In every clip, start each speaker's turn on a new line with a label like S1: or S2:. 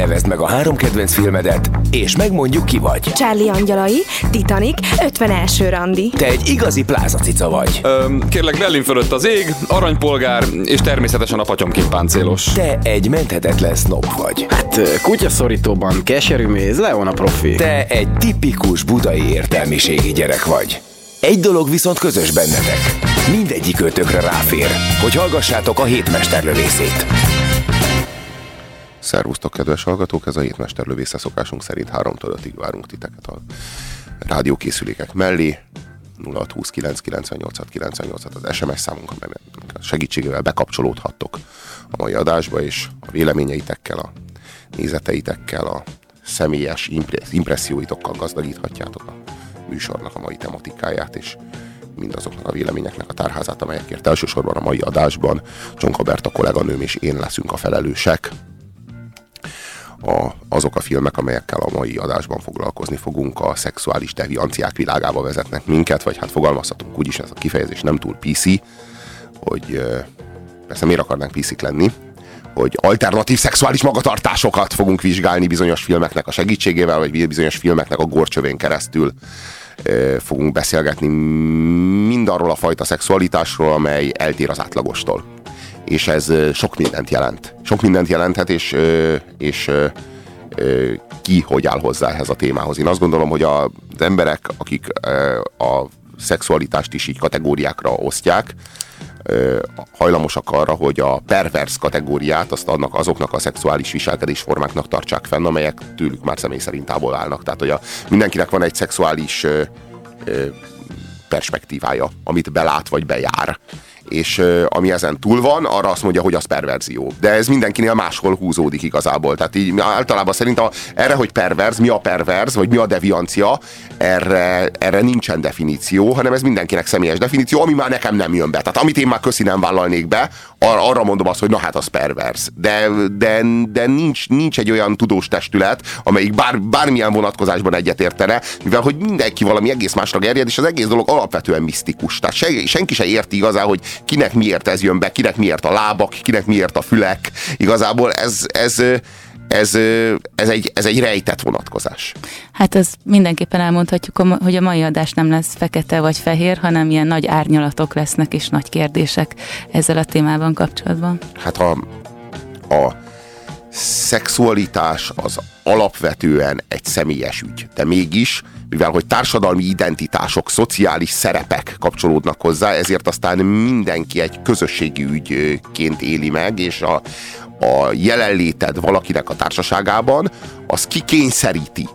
S1: Nevezd meg a három kedvenc filmedet, és megmondjuk ki vagy.
S2: Charlie Angyalai, Titanic, 51. randi.
S1: Te egy igazi plázacica vagy.
S3: Öm, kérlek, Berlin fölött az ég, aranypolgár, és természetesen a patyomként páncélos.
S1: Te egy menthetetlen snob vagy.
S4: Hát kutyaszorítóban keserű méz, Leon a profi.
S1: Te egy tipikus budai értelmiségi gyerek vagy. Egy dolog viszont közös bennetek. Mindegyik ötökre ráfér, hogy hallgassátok a hétmesterlövészét.
S5: Szervusztok, kedves hallgatók! Ez a hétmesterlövésze szokásunk szerint 3-tól 5-ig várunk titeket a rádiókészülékek mellé. 0620 998 98 az SMS számunk, amely segítségével bekapcsolódhattok a mai adásba, és a véleményeitekkel, a nézeteitekkel, a személyes impresszióitokkal gazdagíthatjátok a műsornak a mai tematikáját, és mindazoknak a véleményeknek a tárházát, amelyekért elsősorban a mai adásban Csonka Berta kolléganőm és én leszünk a felelősek. A, azok a filmek, amelyekkel a mai adásban foglalkozni fogunk, a szexuális devianciák világába vezetnek minket, vagy hát fogalmazhatunk úgyis, ez a kifejezés nem túl PC, hogy persze miért akarnánk PC lenni, hogy alternatív szexuális magatartásokat fogunk vizsgálni bizonyos filmeknek a segítségével, vagy bizonyos filmeknek a gorcsövén keresztül fogunk beszélgetni mindarról a fajta szexualitásról, amely eltér az átlagostól. És ez sok mindent jelent. Sok mindent jelenthet, és, és ki hogy áll hozzá ehhez a témához. Én azt gondolom, hogy az emberek, akik a szexualitást is így kategóriákra osztják, hajlamosak arra, hogy a pervers kategóriát azt annak azoknak a szexuális viselkedésformáknak tartsák fenn, amelyek tőlük már személy szerint távol állnak. Tehát, hogy a, mindenkinek van egy szexuális ö, ö, perspektívája, amit belát vagy bejár és ami ezen túl van, arra azt mondja, hogy az perverzió. De ez mindenkinél máshol húzódik igazából. Tehát így általában szerintem erre, hogy perverz, mi a perverz, vagy mi a deviancia, erre, erre nincsen definíció, hanem ez mindenkinek személyes definíció, ami már nekem nem jön be. Tehát amit én már köszi nem vállalnék be, ar- arra mondom azt, hogy na hát az perverz. De, de, de nincs, nincs egy olyan tudós testület, amelyik bár, bármilyen vonatkozásban egyetértene, mivel hogy mindenki valami egész másra gerjed, és az egész dolog alapvetően misztikus. Tehát se, senki se érti igazán, hogy kinek miért ez jön be, kinek miért a lábak, kinek miért a fülek. Igazából ez, ez, ez, ez, egy, ez egy rejtett vonatkozás.
S6: Hát ez mindenképpen elmondhatjuk, hogy a mai adás nem lesz fekete vagy fehér, hanem ilyen nagy árnyalatok lesznek és nagy kérdések ezzel a témában kapcsolatban.
S5: Hát a, a szexualitás az alapvetően egy személyes ügy, de mégis mivel hogy társadalmi identitások, szociális szerepek kapcsolódnak hozzá, ezért aztán mindenki egy közösségi ügyként éli meg, és a, a jelenléted valakinek a társaságában, az kikényszeríti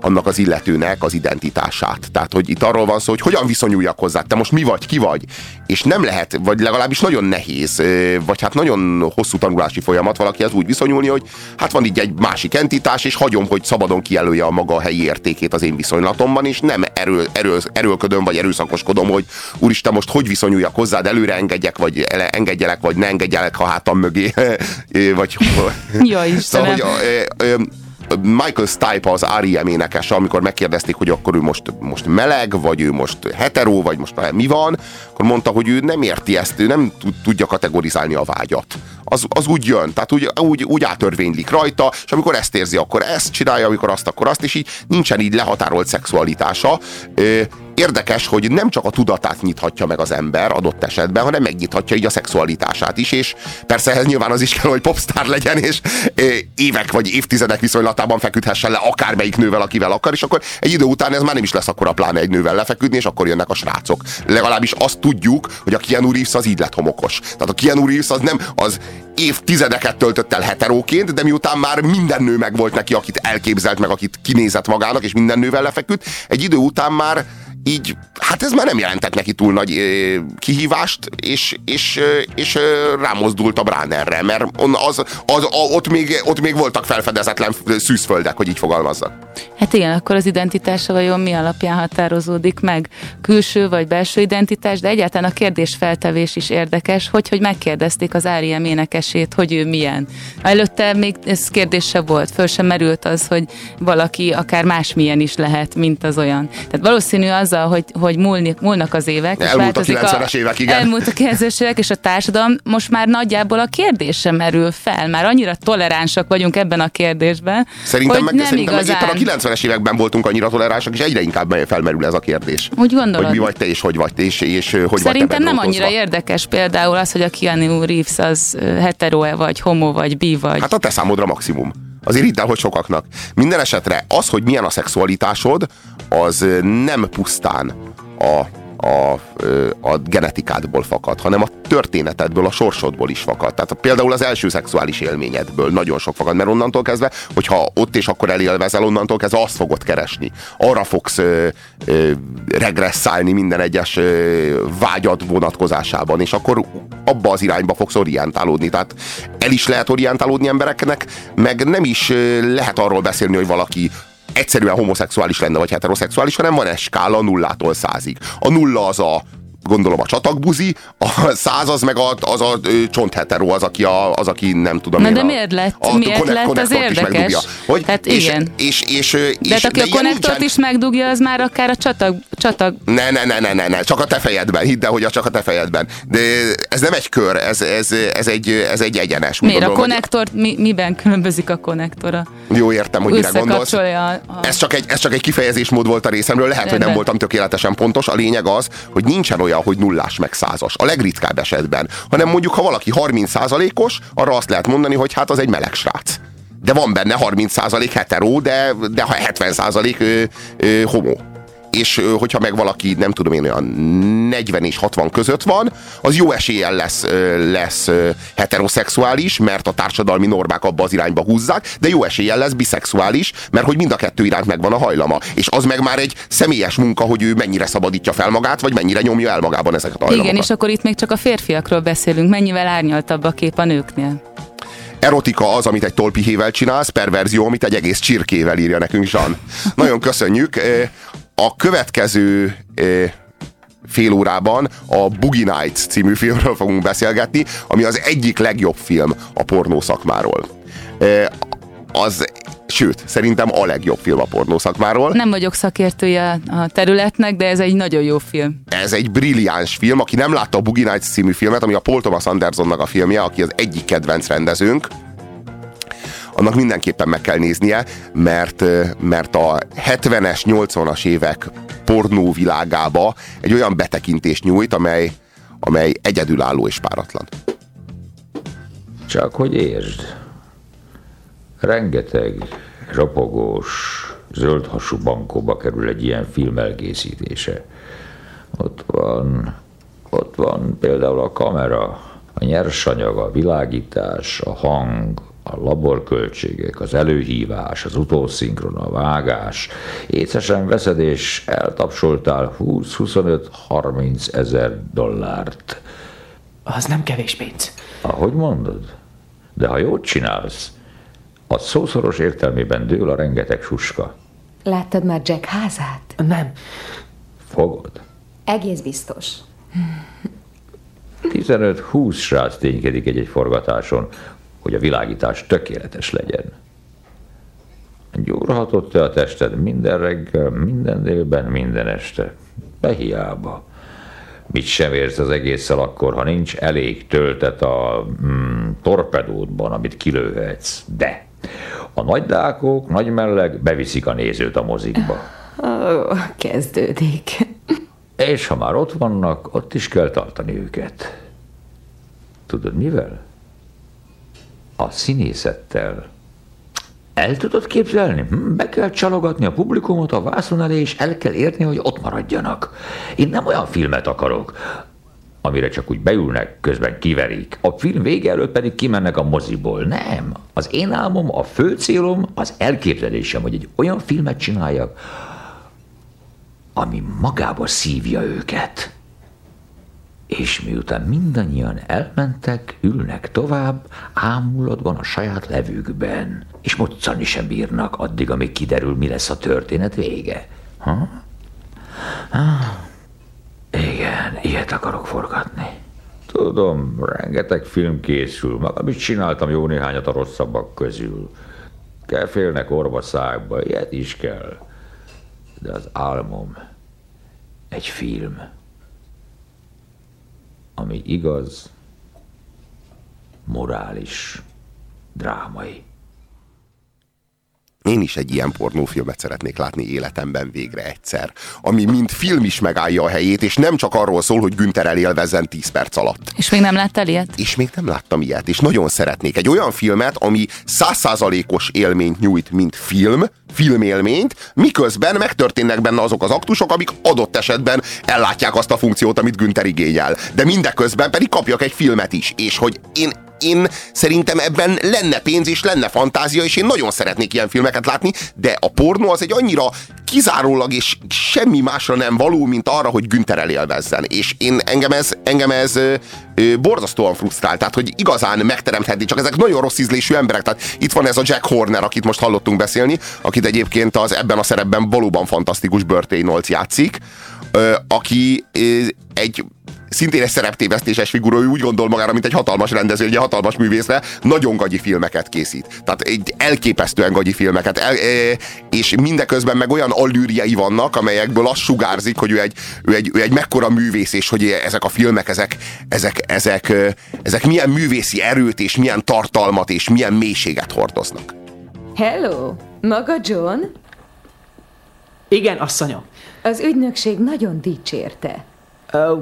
S5: annak az illetőnek az identitását. Tehát, hogy itt arról van szó, hogy hogyan viszonyuljak hozzá, te most mi vagy, ki vagy, és nem lehet, vagy legalábbis nagyon nehéz, vagy hát nagyon hosszú tanulási folyamat valakihez úgy viszonyulni, hogy hát van így egy másik entitás, és hagyom, hogy szabadon kijelölje a maga helyi értékét az én viszonylatomban, és nem erő, erő, erőlködöm, vagy erőszakoskodom, hogy úristen, most hogy viszonyuljak hozzád, előre engedjek, vagy engedjelek, vagy ne engedjelek a hátam mögé, vagy...
S6: Istenem. Szóval, hogy,
S5: Michael Stipe az R.E.M. énekese, amikor megkérdezték, hogy akkor ő most, most meleg, vagy ő most hetero, vagy most mi van, akkor mondta, hogy ő nem érti ezt, ő nem tudja kategorizálni a vágyat. Az, az úgy jön, tehát úgy, úgy, úgy átörvénylik rajta, és amikor ezt érzi, akkor ezt csinálja, amikor azt, akkor azt, és így nincsen így lehatárolt szexualitása érdekes, hogy nem csak a tudatát nyithatja meg az ember adott esetben, hanem megnyithatja így a szexualitását is, és persze ehhez nyilván az is kell, hogy popstar legyen, és évek vagy évtizedek viszonylatában feküdhessen le akármelyik nővel, akivel akar, és akkor egy idő után ez már nem is lesz akkor a pláne egy nővel lefeküdni, és akkor jönnek a srácok. Legalábbis azt tudjuk, hogy a Keanu Reeves az így lett homokos. Tehát a Keanu Reeves az nem az évtizedeket töltött el heteróként, de miután már minden nő meg volt neki, akit elképzelt meg, akit kinézett magának, és minden nővel lefeküdt, egy idő után már így, hát ez már nem jelentett neki túl nagy ö, kihívást, és, és, és ö, rámozdult a Bránerre, mert on, az, az, a, ott, még, ott még voltak felfedezetlen szűzföldek, hogy így fogalmazzak.
S6: Hát igen, akkor az identitása vajon mi alapján határozódik meg? Külső vagy belső identitás, de egyáltalán a kérdés feltevés is érdekes, hogy, hogy megkérdezték az Áriem énekesét, hogy ő milyen. Előtte még ez kérdés se volt, föl sem merült az, hogy valaki akár másmilyen is lehet, mint az olyan. Tehát valószínű az azzal, hogy, hogy múlni, múlnak az évek. és
S5: Elmúlt a
S6: változik
S5: 90-es évek, igen.
S6: Elmúlt a 90-es évek, és a társadalom most már nagyjából a kérdés sem merül fel. Már annyira toleránsak vagyunk ebben a kérdésben,
S5: Szerintem,
S6: hogy
S5: meg,
S6: nem
S5: szerintem meg
S6: igazán.
S5: éppen a 90-es években voltunk annyira toleránsak, és egyre inkább felmerül ez a kérdés.
S6: Úgy gondolod?
S5: Hogy mi vagy te, és hogy vagy te, és, és hogy vagy te
S6: Szerintem nem annyira érdekes például az, hogy a Keanu Reeves az hetero-e vagy, homo vagy, bi vagy.
S5: Hát a te számodra maximum. Hidd el, hogy sokaknak. Minden esetre az, hogy milyen a szexualitásod, az nem pusztán a, a, a genetikádból fakad, hanem a történetedből, a sorsodból is fakad. Tehát például az első szexuális élményedből nagyon sok fakad, mert onnantól kezdve, hogyha ott és akkor elélvezel, onnantól kezdve azt fogod keresni. Arra fogsz ö, ö, regresszálni minden egyes ö, vágyad vonatkozásában, és akkor abba az irányba fogsz orientálódni. Tehát el is lehet orientálódni embereknek, meg nem is lehet arról beszélni, hogy valaki egyszerűen homoszexuális lenne, vagy heteroszexuális, hanem van egy skála nullától százig. A nulla az a gondolom a csatakbuzi, a száz az meg a, az a csonthetero, az, aki, a, az, aki nem tudom
S6: Na
S5: én
S6: de
S5: a,
S6: miért lett-
S5: a
S6: miért
S5: connect-
S6: lett az érdekes?
S5: megdugja. Hogy,
S6: Tehát
S5: és,
S6: igen.
S5: És, és, és,
S6: De hát aki a
S5: ilyen
S6: konnektort
S5: nincsen.
S6: is megdugja, az már akár a csatag, csatag
S5: Ne, ne, ne, ne, ne, ne, csak a te fejedben, hidd el, hogy a csak a te fejedben. De ez nem egy kör, ez, ez, ez, egy, ez egy egyenes.
S6: Miért a
S5: gondolom, hogy-
S6: konnektort, mi, miben különbözik a konnektora?
S5: Jó, értem, hogy mire gondolsz.
S6: A... a...
S5: Ez csak, egy, ez csak egy kifejezésmód volt a részemről, lehet, hogy nem
S6: Rendben.
S5: voltam tökéletesen pontos. A lényeg az, hogy nincsen olyan, hogy nullás meg százas. A legritkább esetben. Hanem mondjuk, ha valaki 30%-os, arra azt lehet mondani, hogy hát az egy meleg srác. De van benne 30% hetero, de, de ha 70% ö, ö, homo. És hogyha meg valaki, nem tudom én, olyan 40 és 60 között van, az jó eséllyel lesz, lesz heteroszexuális, mert a társadalmi normák abba az irányba húzzák, de jó eséllyel lesz biszexuális, mert hogy mind a kettő iránt megvan a hajlama. És az meg már egy személyes munka, hogy ő mennyire szabadítja fel magát, vagy mennyire nyomja el magában ezeket a hajlamokat.
S6: Igen, és akkor itt még csak a férfiakról beszélünk. Mennyivel árnyaltabb a kép a nőknél?
S5: Erotika az, amit egy tolpihével csinálsz, perverzió, amit egy egész csirkével írja nekünk Zsan. Nagyon köszönjük. A következő fél órában a Boogie Nights című filmről fogunk beszélgetni, ami az egyik legjobb film a pornó szakmáról. Az, sőt, szerintem a legjobb film a pornó szakmáról.
S6: Nem vagyok szakértője a területnek, de ez egy nagyon jó film.
S5: Ez egy brilliáns film, aki nem látta a Boogie Nights című filmet, ami a Paul Thomas Andersonnak a filmje, aki az egyik kedvenc rendezőnk, annak mindenképpen meg kell néznie, mert, mert a 70-es, 80-as évek pornó világába egy olyan betekintést nyújt, amely, amely egyedülálló és páratlan.
S7: Csak hogy értsd, rengeteg ropogós, zöldhasú bankóba kerül egy ilyen film elkészítése. Ott van, ott van például a kamera, a nyersanyag, a világítás, a hang, a laborköltségek, az előhívás, az utószinkron, a vágás. Észesen veszed és eltapsoltál 20-25-30 ezer dollárt.
S8: Az nem kevés pénz.
S7: Ahogy mondod? De ha jót csinálsz, a szószoros értelmében dől a rengeteg suska.
S9: Láttad már Jack házát?
S8: Nem.
S7: Fogod?
S9: Egész biztos.
S7: 15-20 srác ténykedik egy-egy forgatáson, hogy a világítás tökéletes legyen. Gyúrhatott te a tested minden reggel, minden délben, minden este. Behiába. Mit sem érsz az egésszel akkor, ha nincs elég töltet a mm, torpedódban, amit kilőhetsz. De a nagy dákok, nagy melleg beviszik a nézőt a mozikba.
S9: Ó, kezdődik.
S7: És ha már ott vannak, ott is kell tartani őket. Tudod mivel? A színészettel. El tudod képzelni? Hm, Be kell csalogatni a publikumot a vászon elé, és el kell érni, hogy ott maradjanak. Én nem olyan filmet akarok, amire csak úgy beülnek, közben kiverik. A film vége előtt pedig kimennek a moziból. Nem. Az én álmom, a fő célom, az elképzelésem, hogy egy olyan filmet csináljak, ami magába szívja őket. És miután mindannyian elmentek, ülnek tovább, ámulatban a saját levükben, és moccani sem bírnak addig, amíg kiderül, mi lesz a történet vége. Ha? Ah, igen, ilyet akarok forgatni. Tudom, rengeteg film készül, magam is csináltam jó néhányat a rosszabbak közül. Kell félnek orva szákba, ilyet is kell. De az álmom egy film, ami igaz, morális, drámai.
S5: Én is egy ilyen pornófilmet szeretnék látni életemben végre egyszer, ami mint film is megállja a helyét, és nem csak arról szól, hogy Günther elélvezzen 10 perc alatt.
S6: És még nem láttál ilyet?
S5: És még nem láttam ilyet, és nagyon szeretnék egy olyan filmet, ami százszázalékos élményt nyújt, mint film, filmélményt, miközben megtörténnek benne azok az aktusok, amik adott esetben ellátják azt a funkciót, amit Günther igényel. De mindeközben pedig kapjak egy filmet is, és hogy én én szerintem ebben lenne pénz és lenne fantázia, és én nagyon szeretnék ilyen filmeket látni, de a pornó az egy annyira kizárólag és semmi másra nem való, mint arra, hogy Günther elélvezzen. És én engem ez, engem ez ö, ö, borzasztóan frusztrál, tehát hogy igazán megteremthetni, csak ezek nagyon rossz ízlésű emberek. Tehát itt van ez a Jack Horner, akit most hallottunk beszélni, akit egyébként az ebben a szerepben valóban fantasztikus Burt játszik, ö, aki ö, egy szintén egy szereptévesztéses figura, ő úgy gondol magára, mint egy hatalmas rendező, egy hatalmas művészre, nagyon gagyi filmeket készít. Tehát egy elképesztően gagyi filmeket. El, e, és mindeközben meg olyan allűrjei vannak, amelyekből azt sugárzik, hogy ő egy, ő egy, ő egy mekkora művész, és hogy ezek a filmek, ezek, ezek, ezek, ezek milyen művészi erőt, és milyen tartalmat, és milyen mélységet hordoznak.
S9: Hello! Maga John?
S8: Igen, asszonyom.
S9: Az ügynökség nagyon dicsérte.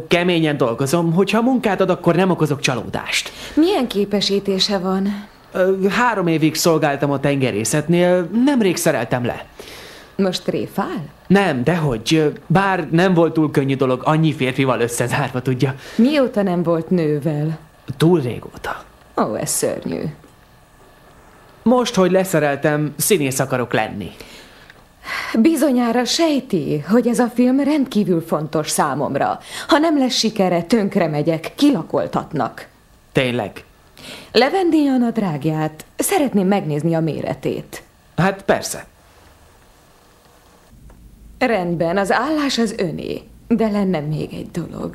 S8: Keményen dolgozom, hogyha munkát ad, akkor nem okozok csalódást.
S9: Milyen képesítése van?
S8: Három évig szolgáltam a tengerészetnél, nemrég szereltem le.
S9: Most tréfál?
S8: Nem, dehogy. Bár nem volt túl könnyű dolog annyi férfival összezárva, tudja.
S9: Mióta nem volt nővel?
S8: Túl régóta.
S9: Ó, ez szörnyű.
S8: Most, hogy leszereltem, színész akarok lenni.
S9: Bizonyára sejti, hogy ez a film rendkívül fontos számomra. Ha nem lesz sikere, tönkre megyek, kilakoltatnak.
S8: Tényleg?
S9: Levenni a nadrágját. Szeretném megnézni a méretét.
S8: Hát persze.
S9: Rendben, az állás az öné. De lenne még egy dolog.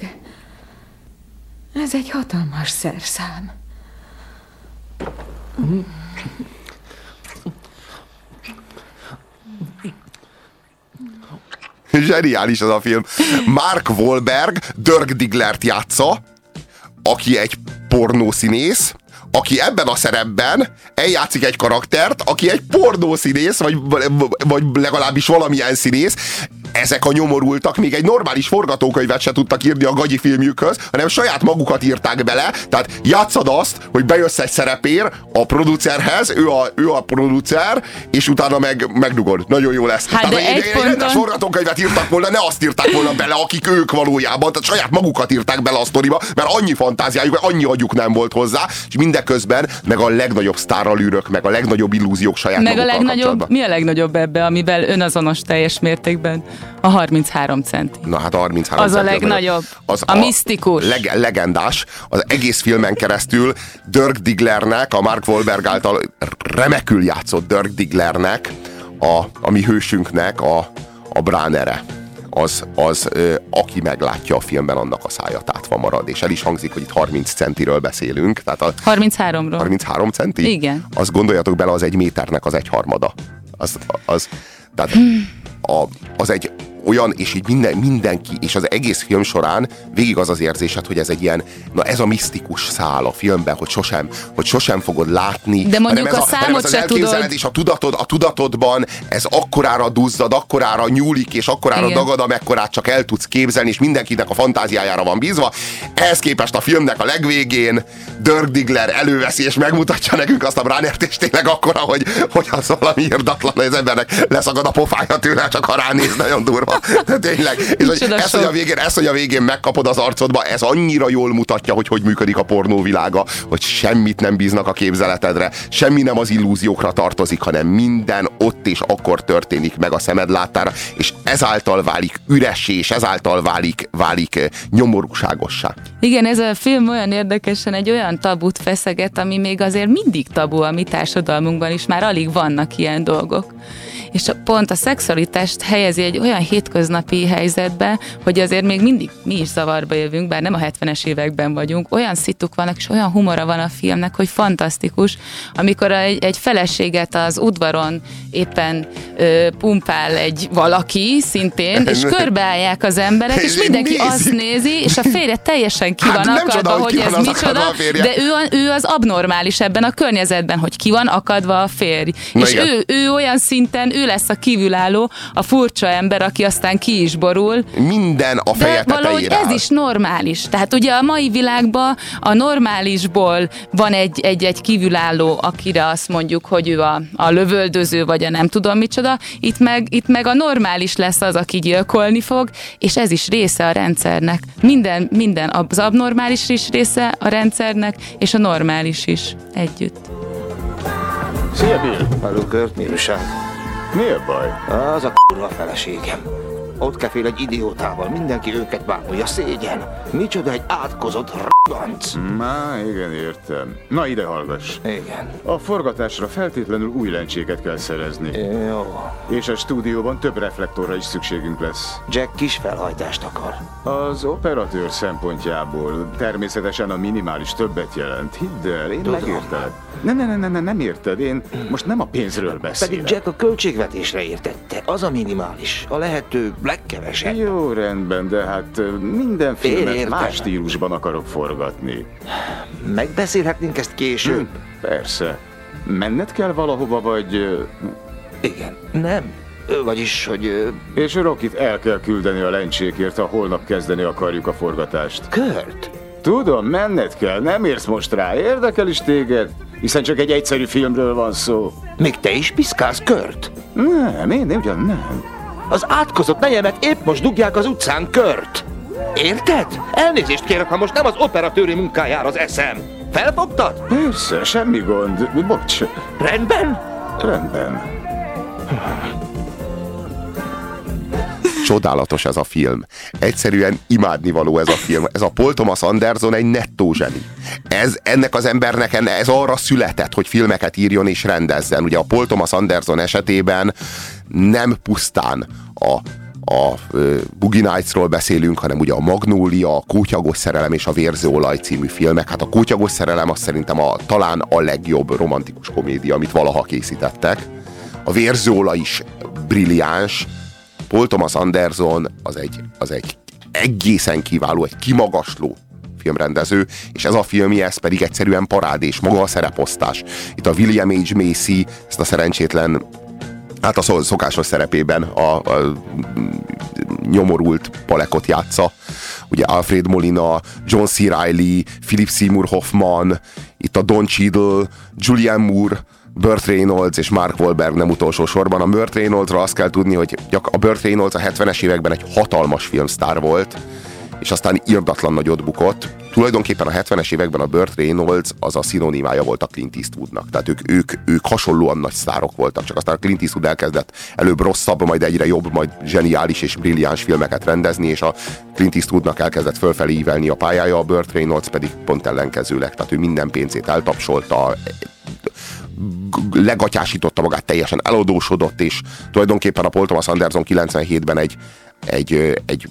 S9: Ez egy hatalmas szerszám.
S5: Zseniális az a film. Mark Wahlberg Dirk Diglert játsza, aki egy pornószínész, aki ebben a szerepben eljátszik egy karaktert, aki egy pornószínész, vagy, vagy legalábbis valamilyen színész, ezek a nyomorultak még egy normális forgatókönyvet se tudtak írni a gagyi filmjükhöz, hanem saját magukat írták bele, tehát játszad azt, hogy bejössz egy szerepér a producerhez, ő a, ő a producer, és utána meg megdugod. Nagyon jó lesz.
S6: Hát
S5: tehát,
S6: de egy
S5: egy
S6: ponton...
S5: rendes forgatókönyvet írtak volna, ne azt írták volna bele, akik ők valójában, tehát saját magukat írták bele a sztoriba, mert annyi fantáziájuk, annyi agyuk nem volt hozzá, és mindeközben meg a legnagyobb sztáralűrök, meg a legnagyobb illúziók saját
S6: Meg a
S5: legnagyobb,
S6: mi a legnagyobb ebbe, amivel önazonos teljes mértékben? A 33 centi.
S5: Na hát a 33
S6: Az a legnagyobb.
S5: Az
S6: A misztikus.
S5: Leg, legendás. Az egész filmen keresztül Dirk Digglernek, a Mark Wahlberg által remekül játszott Dirk Digglernek, a, a mi hősünknek a, a bránere az, az ö, aki meglátja a filmben, annak a szája tátva marad. És el is hangzik, hogy itt 30 centiről beszélünk. Tehát a
S6: 33-ról.
S5: 33 centi?
S6: Igen.
S5: Azt gondoljatok bele, az egy méternek az egyharmada. Az, az, tehát a, az egy olyan, és így minden, mindenki, és az egész film során végig az az érzésed, hogy ez egy ilyen, na ez a misztikus szál a filmben, hogy sosem, hogy sosem fogod látni.
S6: De mondjuk
S5: hanem ez
S6: a
S5: hanem
S6: számot
S5: ez az elképzeled, és a tudatod, a tudatodban ez akkorára duzzad, akkorára nyúlik, és akkorára
S6: Igen.
S5: dagad, amekkorát csak el tudsz képzelni, és mindenkinek a fantáziájára van bízva. Ehhez képest a filmnek a legvégén Dirk Diggler előveszi, és megmutatja nekünk azt a Bránert, és tényleg akkora, hogy, hogy az valami irdatlan, hogy az embernek leszakad a pofája tőle, csak ha ránéz, nagyon durva. Tényleg. És hogy ezt, hogy a végén, ezt, hogy a végén megkapod az arcodba, ez annyira jól mutatja, hogy hogy működik a pornó világa, hogy semmit nem bíznak a képzeletedre, semmi nem az illúziókra tartozik, hanem minden ott és akkor történik meg a szemed láttára, és ezáltal válik üressé, és ezáltal válik, válik eh, nyomorúságossá.
S6: Igen, ez a film olyan érdekesen egy olyan tabut feszeget, ami még azért mindig tabu a mi társadalmunkban is, már alig vannak ilyen dolgok. És pont a szexualitást helyezi egy olyan hétköznapi helyzetbe, hogy azért még mindig mi is zavarba jövünk, bár nem a 70-es években vagyunk. Olyan szituk vannak, és olyan humora van a filmnek, hogy fantasztikus, amikor egy, egy feleséget az udvaron éppen ö, pumpál egy valaki szintén, és körbeállják az emberek, és mindenki azt nézi, és a férje teljesen ki
S5: Hát
S6: van
S5: nem
S6: akadva,
S5: csoda, hogy
S6: hogy ez micsoda,
S5: a
S6: de ő, a- ő az abnormális ebben a környezetben, hogy ki van akadva a férj.
S5: Na
S6: és
S5: igen.
S6: ő, ő olyan szinten, ő lesz a kívülálló, a furcsa ember, aki aztán ki is borul,
S5: Minden a feje
S6: de valahogy ez
S5: áll.
S6: is normális. Tehát ugye a mai világban a normálisból van egy, egy, egy kívülálló, akire azt mondjuk, hogy ő a, a lövöldöző, vagy a nem tudom micsoda. Itt meg, itt meg a normális lesz az, aki gyilkolni fog, és ez is része a rendszernek. Minden, minden az abnormális is része a rendszernek, és a normális is együtt.
S10: Szia, Bill!
S11: Halló, Kurt, mi újság?
S10: Mi a baj?
S11: Az a kurva feleségem. Ott kefél egy idiótával, mindenki őket bámulja, szégyen. Micsoda egy átkozott r***anc.
S10: Má, igen, értem. Na, ide hallgass.
S11: Igen.
S10: A forgatásra feltétlenül új lencséket kell szerezni.
S11: Jó.
S10: És a stúdióban több reflektorra is szükségünk lesz.
S11: Jack kis felhajtást akar.
S10: Az operatőr szempontjából természetesen a minimális többet jelent. Hidd el, én
S11: Tudom.
S10: megértelek. Nem, nem, nem, nem, nem, érted. Én most nem a pénzről beszélek.
S11: Pedig Jack a költségvetésre értette. Az a minimális. A lehető legkevesebb.
S10: Jó, rendben, de hát minden filmet más stílusban akarok forgatni.
S11: Megbeszélhetnénk ezt később?
S10: Hm, persze. Menned kell valahova, vagy...
S11: Igen. Nem. Vagyis, hogy...
S10: És Rokit el kell küldeni a lencsékért, ha holnap kezdeni akarjuk a forgatást.
S11: Kurt?
S10: Tudom, menned kell, nem érsz most rá, érdekel is téged, hiszen csak egy egyszerű filmről van szó.
S11: Még te is piszkálsz, Kurt?
S10: Nem, én ugyan nem.
S11: Az átkozott nejemet épp most dugják az utcán, Kurt. Érted? Elnézést kérek, ha most nem az operatőri munkájára az eszem. Felfogtad?
S10: Persze, semmi gond. Bocs.
S11: Rendben?
S10: Rendben.
S5: Csodálatos ez a film. Egyszerűen imádnivaló ez a film. Ez a Paul Thomas Anderson egy nettó zseni. Ez, ennek az embernek ez arra született, hogy filmeket írjon és rendezzen. Ugye a Paul Thomas Anderson esetében nem pusztán a a Boogie Nights-ról beszélünk, hanem ugye a Magnólia, a Kótyagos szerelem és a Vérzőolaj című filmek. Hát a Kótyagos szerelem az szerintem a, talán a legjobb romantikus komédia, amit valaha készítettek. A Vérzőolaj is brilliáns, Paul Thomas Anderson az egy, az egy egészen kiváló, egy kimagasló filmrendező, és ez a filmje, ez pedig egyszerűen parádés, maga a szereposztás. Itt a William H. Macy, ezt a szerencsétlen hát a szokásos szerepében a, a nyomorult palekot játsza. Ugye Alfred Molina, John C. Reilly, Philip Seymour Hoffman, itt a Don Cheadle, Julianne Moore, Burt Reynolds és Mark Wahlberg nem utolsó sorban. A Burt Reynoldsra azt kell tudni, hogy a Burt Reynolds a 70-es években egy hatalmas filmsztár volt, és aztán irdatlan nagyot bukott. Tulajdonképpen a 70-es években a Burt Reynolds az a szinonimája volt a Clint Eastwoodnak. Tehát ők, ők, ők hasonlóan nagy sztárok voltak, csak aztán a Clint Eastwood elkezdett előbb rosszabb, majd egyre jobb, majd zseniális és brilliáns filmeket rendezni, és a Clint Eastwoodnak elkezdett fölfelé ívelni a pályája, a Burt Reynolds pedig pont ellenkezőleg. Tehát ő minden pénzét eltapsolta, legatyásította magát, teljesen eladósodott, és tulajdonképpen a Paul Thomas Anderson 97-ben egy, egy, egy,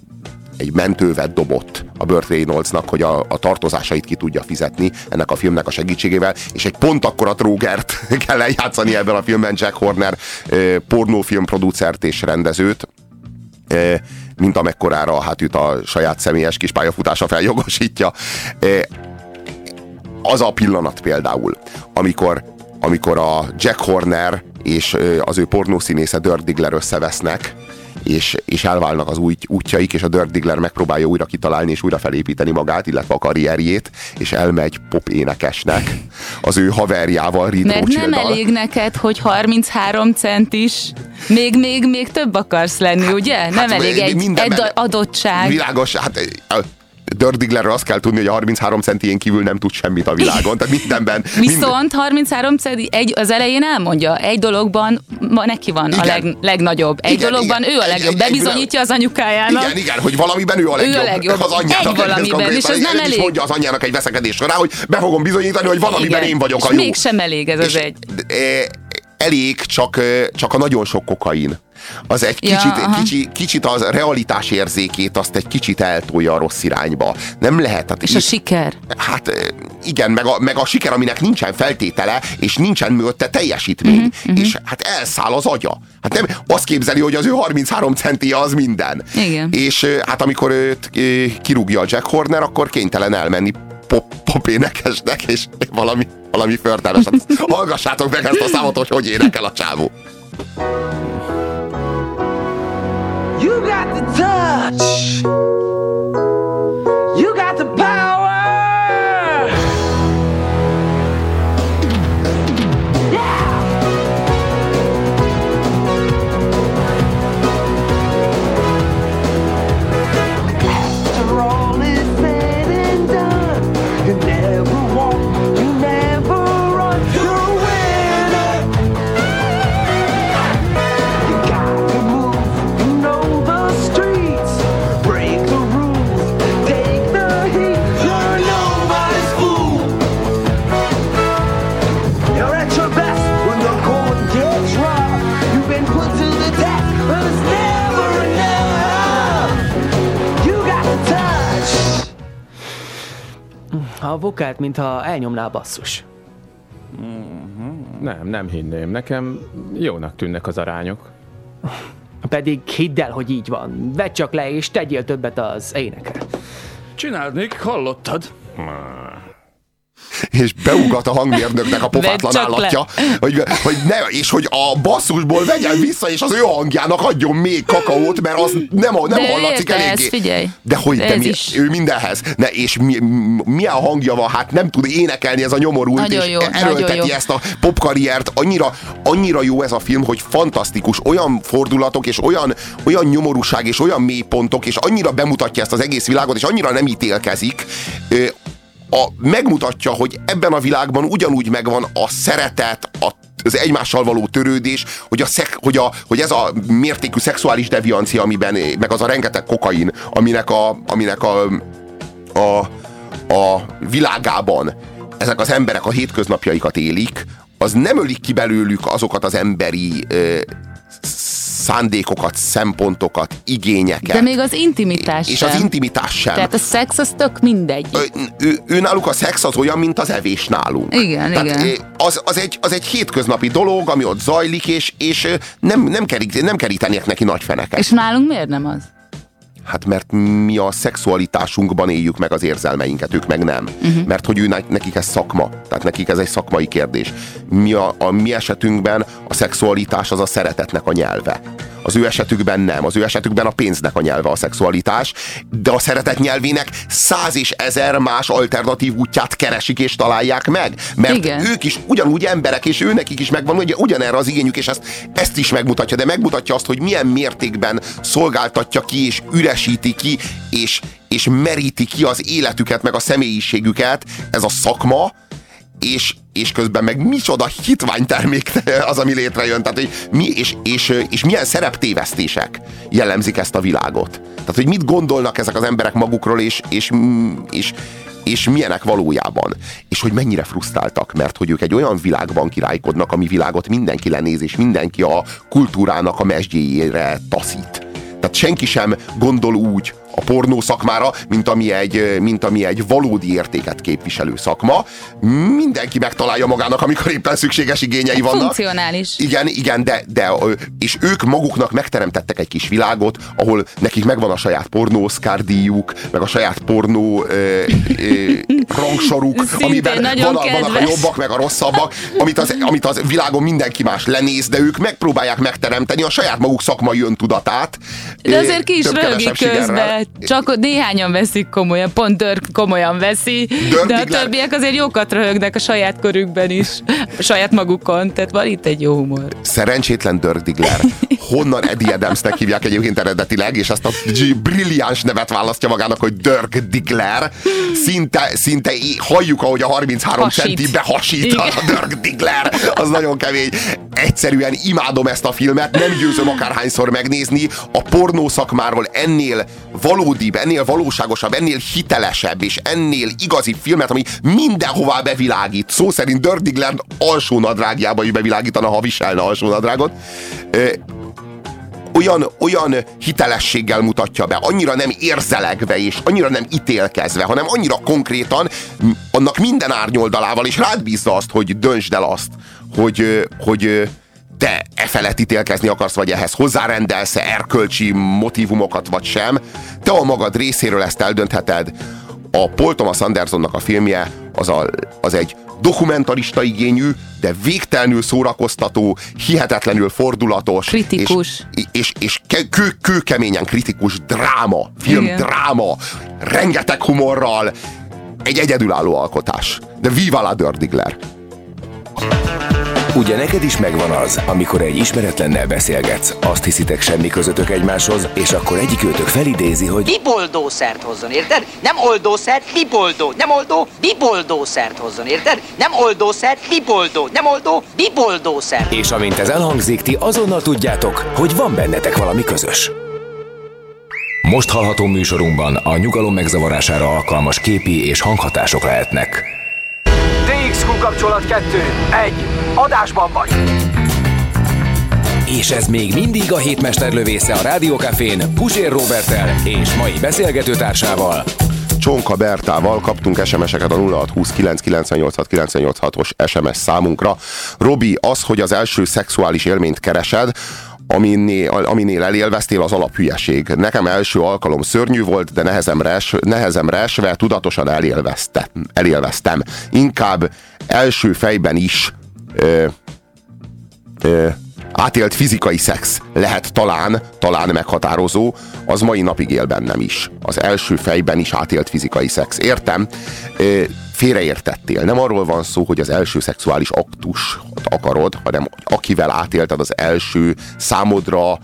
S5: egy mentővet dobott a Burt Reynoldsnak, hogy a, a tartozásait ki tudja fizetni ennek a filmnek a segítségével, és egy pont akkora trógert kell eljátszani ebben a filmben Jack Horner ö, pornófilmproducert és rendezőt, ö, mint amekkorára hát őt a saját személyes kis pályafutása feljogosítja. Az a pillanat például, amikor, amikor a Jack Horner és az ő pornószínésze Dirk Diggler összevesznek, és, és elválnak az új, útjaik, és a Dirk Diggler megpróbálja újra kitalálni és újra felépíteni magát, illetve a karrierjét, és elmegy pop énekesnek az ő haverjával, Reed
S6: Mert nem elég neked, hogy 33 centis, még, még, még több akarsz lenni, ugye? Nem
S5: hát
S6: elég egy, egy adottság.
S5: Világos, hát Dirk Digglerről azt kell tudni, hogy a 33 centien kívül nem tud semmit a világon, tehát mindenben. minden-
S6: Viszont 33 centi, egy, az elején elmondja, egy dologban ma neki van a
S5: Igen.
S6: leg, legnagyobb. Egy
S5: Igen,
S6: dologban
S5: igen.
S6: ő a legjobb. Bebizonyítja az anyukájának.
S5: Igen, igen, hogy valamiben ő a legjobb.
S6: Ő a legjobb.
S5: Az anyjának
S6: Egy valamiben, és ez nem
S5: el is
S6: elég.
S5: mondja az anyjának egy veszekedés során, hogy be fogom bizonyítani, hogy valamiben
S6: Igen.
S5: én vagyok
S6: és
S5: a jó.
S6: mégsem elég ez az
S5: És,
S6: egy.
S5: eh, elég, csak, csak a nagyon sok kokain. az egy
S6: Ja,
S5: kicsit,
S6: aha.
S5: kicsi, kicsit az realitás érzékét azt egy kicsit eltolja a rossz irányba. Nem lehet. Hát
S6: És a siker?
S5: Hát igen, meg a, meg a siker, aminek nincsen feltétele, és nincsen mögötte teljesítmény,
S6: Mhm,
S5: uh-huh, és hát elszáll az agya. Hát nem azt képzeli, hogy az ő 33 centie az minden.
S6: Igen.
S5: És hát amikor őt kirúgja a Jack Horner, akkor kénytelen elmenni pop, pop énekesnek, és valami, valami förtelmes. Hát hallgassátok meg ezt a számot, hogy hogy énekel a csávó.
S12: You got the touch. A
S8: vokált, mintha elnyomná a basszus.
S4: Nem, nem hinném. Nekem jónak tűnnek az arányok.
S8: Pedig hidd el, hogy így van. Vedd csak le, és tegyél többet az énekre.
S3: Csinálnék, hallottad?
S5: És beugat a hangmérnöknek a pofátlan állatja, hogy, hogy ne, és hogy a basszusból vegyen vissza, és az ő hangjának adjon még kakaót, mert az nem, nem
S6: De
S5: hallatszik eléggé.
S6: ezt, figyelj.
S5: De hogy
S6: De ez
S5: mi,
S6: is.
S5: ő mindenhez. Ne, és mi, milyen hangja van, hát nem tud énekelni ez a nyomorult,
S6: Nagyon
S5: és
S6: jó,
S5: erőlteti
S6: jó.
S5: ezt a popkarriert. Annyira, annyira jó ez a film, hogy fantasztikus. Olyan fordulatok, és olyan, olyan nyomorúság, és olyan mélypontok, és annyira bemutatja ezt az egész világot, és annyira nem ítélkezik. A, megmutatja, hogy ebben a világban ugyanúgy megvan a szeretet, a az egymással való törődés, hogy, a szek, hogy, a, hogy ez a mértékű szexuális deviancia, amiben, meg az a rengeteg kokain, aminek a, aminek a, a, a világában ezek az emberek a hétköznapjaikat élik, az nem ölik ki belőlük azokat az emberi ö, szándékokat, szempontokat, igényeket.
S6: De még az intimitás
S5: és
S6: sem.
S5: az intimitás sem.
S6: Tehát a szex az tök mindegy.
S5: Ő, ő, ő náluk a szex az olyan, mint az evés nálunk.
S6: Igen, igen.
S5: ö, Az, az, egy, az egy hétköznapi dolog, ami ott zajlik, és, és ö, nem, nem, kerít, nem kerítenek neki nagy feneket.
S6: És nálunk miért nem az?
S5: Hát mert mi a szexualitásunkban éljük meg az érzelmeinket, ők meg nem. Uh-huh. Mert hogy ő, nekik ez szakma, tehát nekik ez egy szakmai kérdés. Mi a, a mi esetünkben a szexualitás az a szeretetnek a nyelve. Az ő esetükben nem. Az ő esetükben a pénznek a nyelve a szexualitás, de a szeretet nyelvének száz és ezer más alternatív útját keresik és találják meg. Mert
S6: Igen.
S5: ők is ugyanúgy emberek, és ő nekik is megvan ugye, ugyanerre az igényük, és ezt, ezt is megmutatja, de megmutatja azt, hogy milyen mértékben szolgáltatja ki, és üresíti ki, és, és meríti ki az életüket, meg a személyiségüket ez a szakma, és, és közben meg micsoda hitványtermék az, ami létrejön. Tehát, hogy mi, és, és, és milyen szereptévesztések jellemzik ezt a világot. Tehát, hogy mit gondolnak ezek az emberek magukról, és, és, és, és milyenek valójában. És hogy mennyire frusztráltak, mert hogy ők egy olyan világban királykodnak, ami világot mindenki lenéz, és mindenki a kultúrának a mesdjéjére taszít. Tehát senki sem gondol úgy a pornó szakmára, mint ami egy, mint ami egy valódi értéket képviselő szakma. Mindenki megtalálja magának, amikor éppen szükséges igényei vannak.
S6: Funkcionális.
S5: Igen, igen, de, de és ők maguknak megteremtettek egy kis világot, ahol nekik megvan a saját pornó Oscar díjuk, meg a saját pornó ö, ö, rangsoruk, amiben van a, vannak a jobbak, meg a rosszabbak, amit az, amit az világon mindenki más lenéz, de ők megpróbálják megteremteni a saját maguk szakmai öntudatát.
S6: De azért ki is rögik
S5: sikerrel.
S6: Közben. Csak néhányan veszik komolyan, pont Dörk komolyan veszi,
S5: Dirk
S6: de a többiek azért jókat röhögnek a saját körükben is, a saját magukon, tehát van itt egy jó humor.
S5: Szerencsétlen Dirk Diggler. Honnan Eddie Adamsnek hívják egyébként eredetileg, és ezt a brilliáns nevet választja magának, hogy Dirk Diggler. Szinte, szinte halljuk, ahogy a 33
S6: Hasít.
S5: centi behasít a
S6: Igen.
S5: Dirk Diggler. Az nagyon kemény. Egyszerűen imádom ezt a filmet, nem győzöm akárhányszor megnézni. A pornó szakmáról ennél valódibb, ennél valóságosabb, ennél hitelesebb és ennél igazi filmet, ami mindenhová bevilágít. Szó szerint Dirk Diggler alsó nadrágjába is bevilágítana, ha viselne alsó nadrágot. Olyan, olyan hitelességgel mutatja be, annyira nem érzelegve és annyira nem ítélkezve, hanem annyira konkrétan annak minden árnyoldalával, és rád bízza azt, hogy döntsd el azt, hogy, hogy ö, te e felett ítélkezni akarsz, vagy ehhez hozzárendelsz erkölcsi motivumokat, vagy sem. Te a magad részéről ezt eldöntheted. A Paul Thomas Andersonnak a filmje az, a, az egy dokumentarista igényű, de végtelenül szórakoztató, hihetetlenül fordulatos.
S6: Kritikus.
S5: És, és, és kő, kőkeményen kritikus dráma, film
S6: Igen.
S5: dráma, rengeteg humorral, egy egyedülálló alkotás. De viva la Dördigler!
S1: Ugye neked is megvan az, amikor egy ismeretlennel beszélgetsz, azt hiszitek semmi közöttök egymáshoz, és akkor egyik őtök felidézi, hogy
S13: Biboldószert hozzon, érted? Nem oldószert, biboldó. Nem oldó, biboldószert hozzon, érted? Nem oldószert, biboldó. Nem oldó, biboldószert.
S1: és amint ez elhangzik, ti azonnal tudjátok, hogy van bennetek valami közös. Most hallható műsorunkban a nyugalom megzavarására alkalmas képi és hanghatások lehetnek.
S14: DXQ kapcsolat 2. 1. Adásban vagy.
S1: És ez még mindig a hétmester lövésze a Rádiókafén Pusér Robertel és mai beszélgetőtársával.
S5: Csonka Bertával kaptunk SMS-eket a 0629986986-os SMS számunkra. Robi, az, hogy az első szexuális élményt keresed, aminél, aminél elélveztél, az alaphülyeség. Nekem első alkalom szörnyű volt, de nehezemre, es, nehezemre esve tudatosan elélvezte, elélveztem. Inkább első fejben is ö, ö, átélt fizikai szex lehet talán, talán meghatározó, az mai napig él bennem is. Az első fejben is átélt fizikai szex. Értem, félreértettél. Nem arról van szó, hogy az első szexuális aktus akarod, hanem akivel átélted az első számodra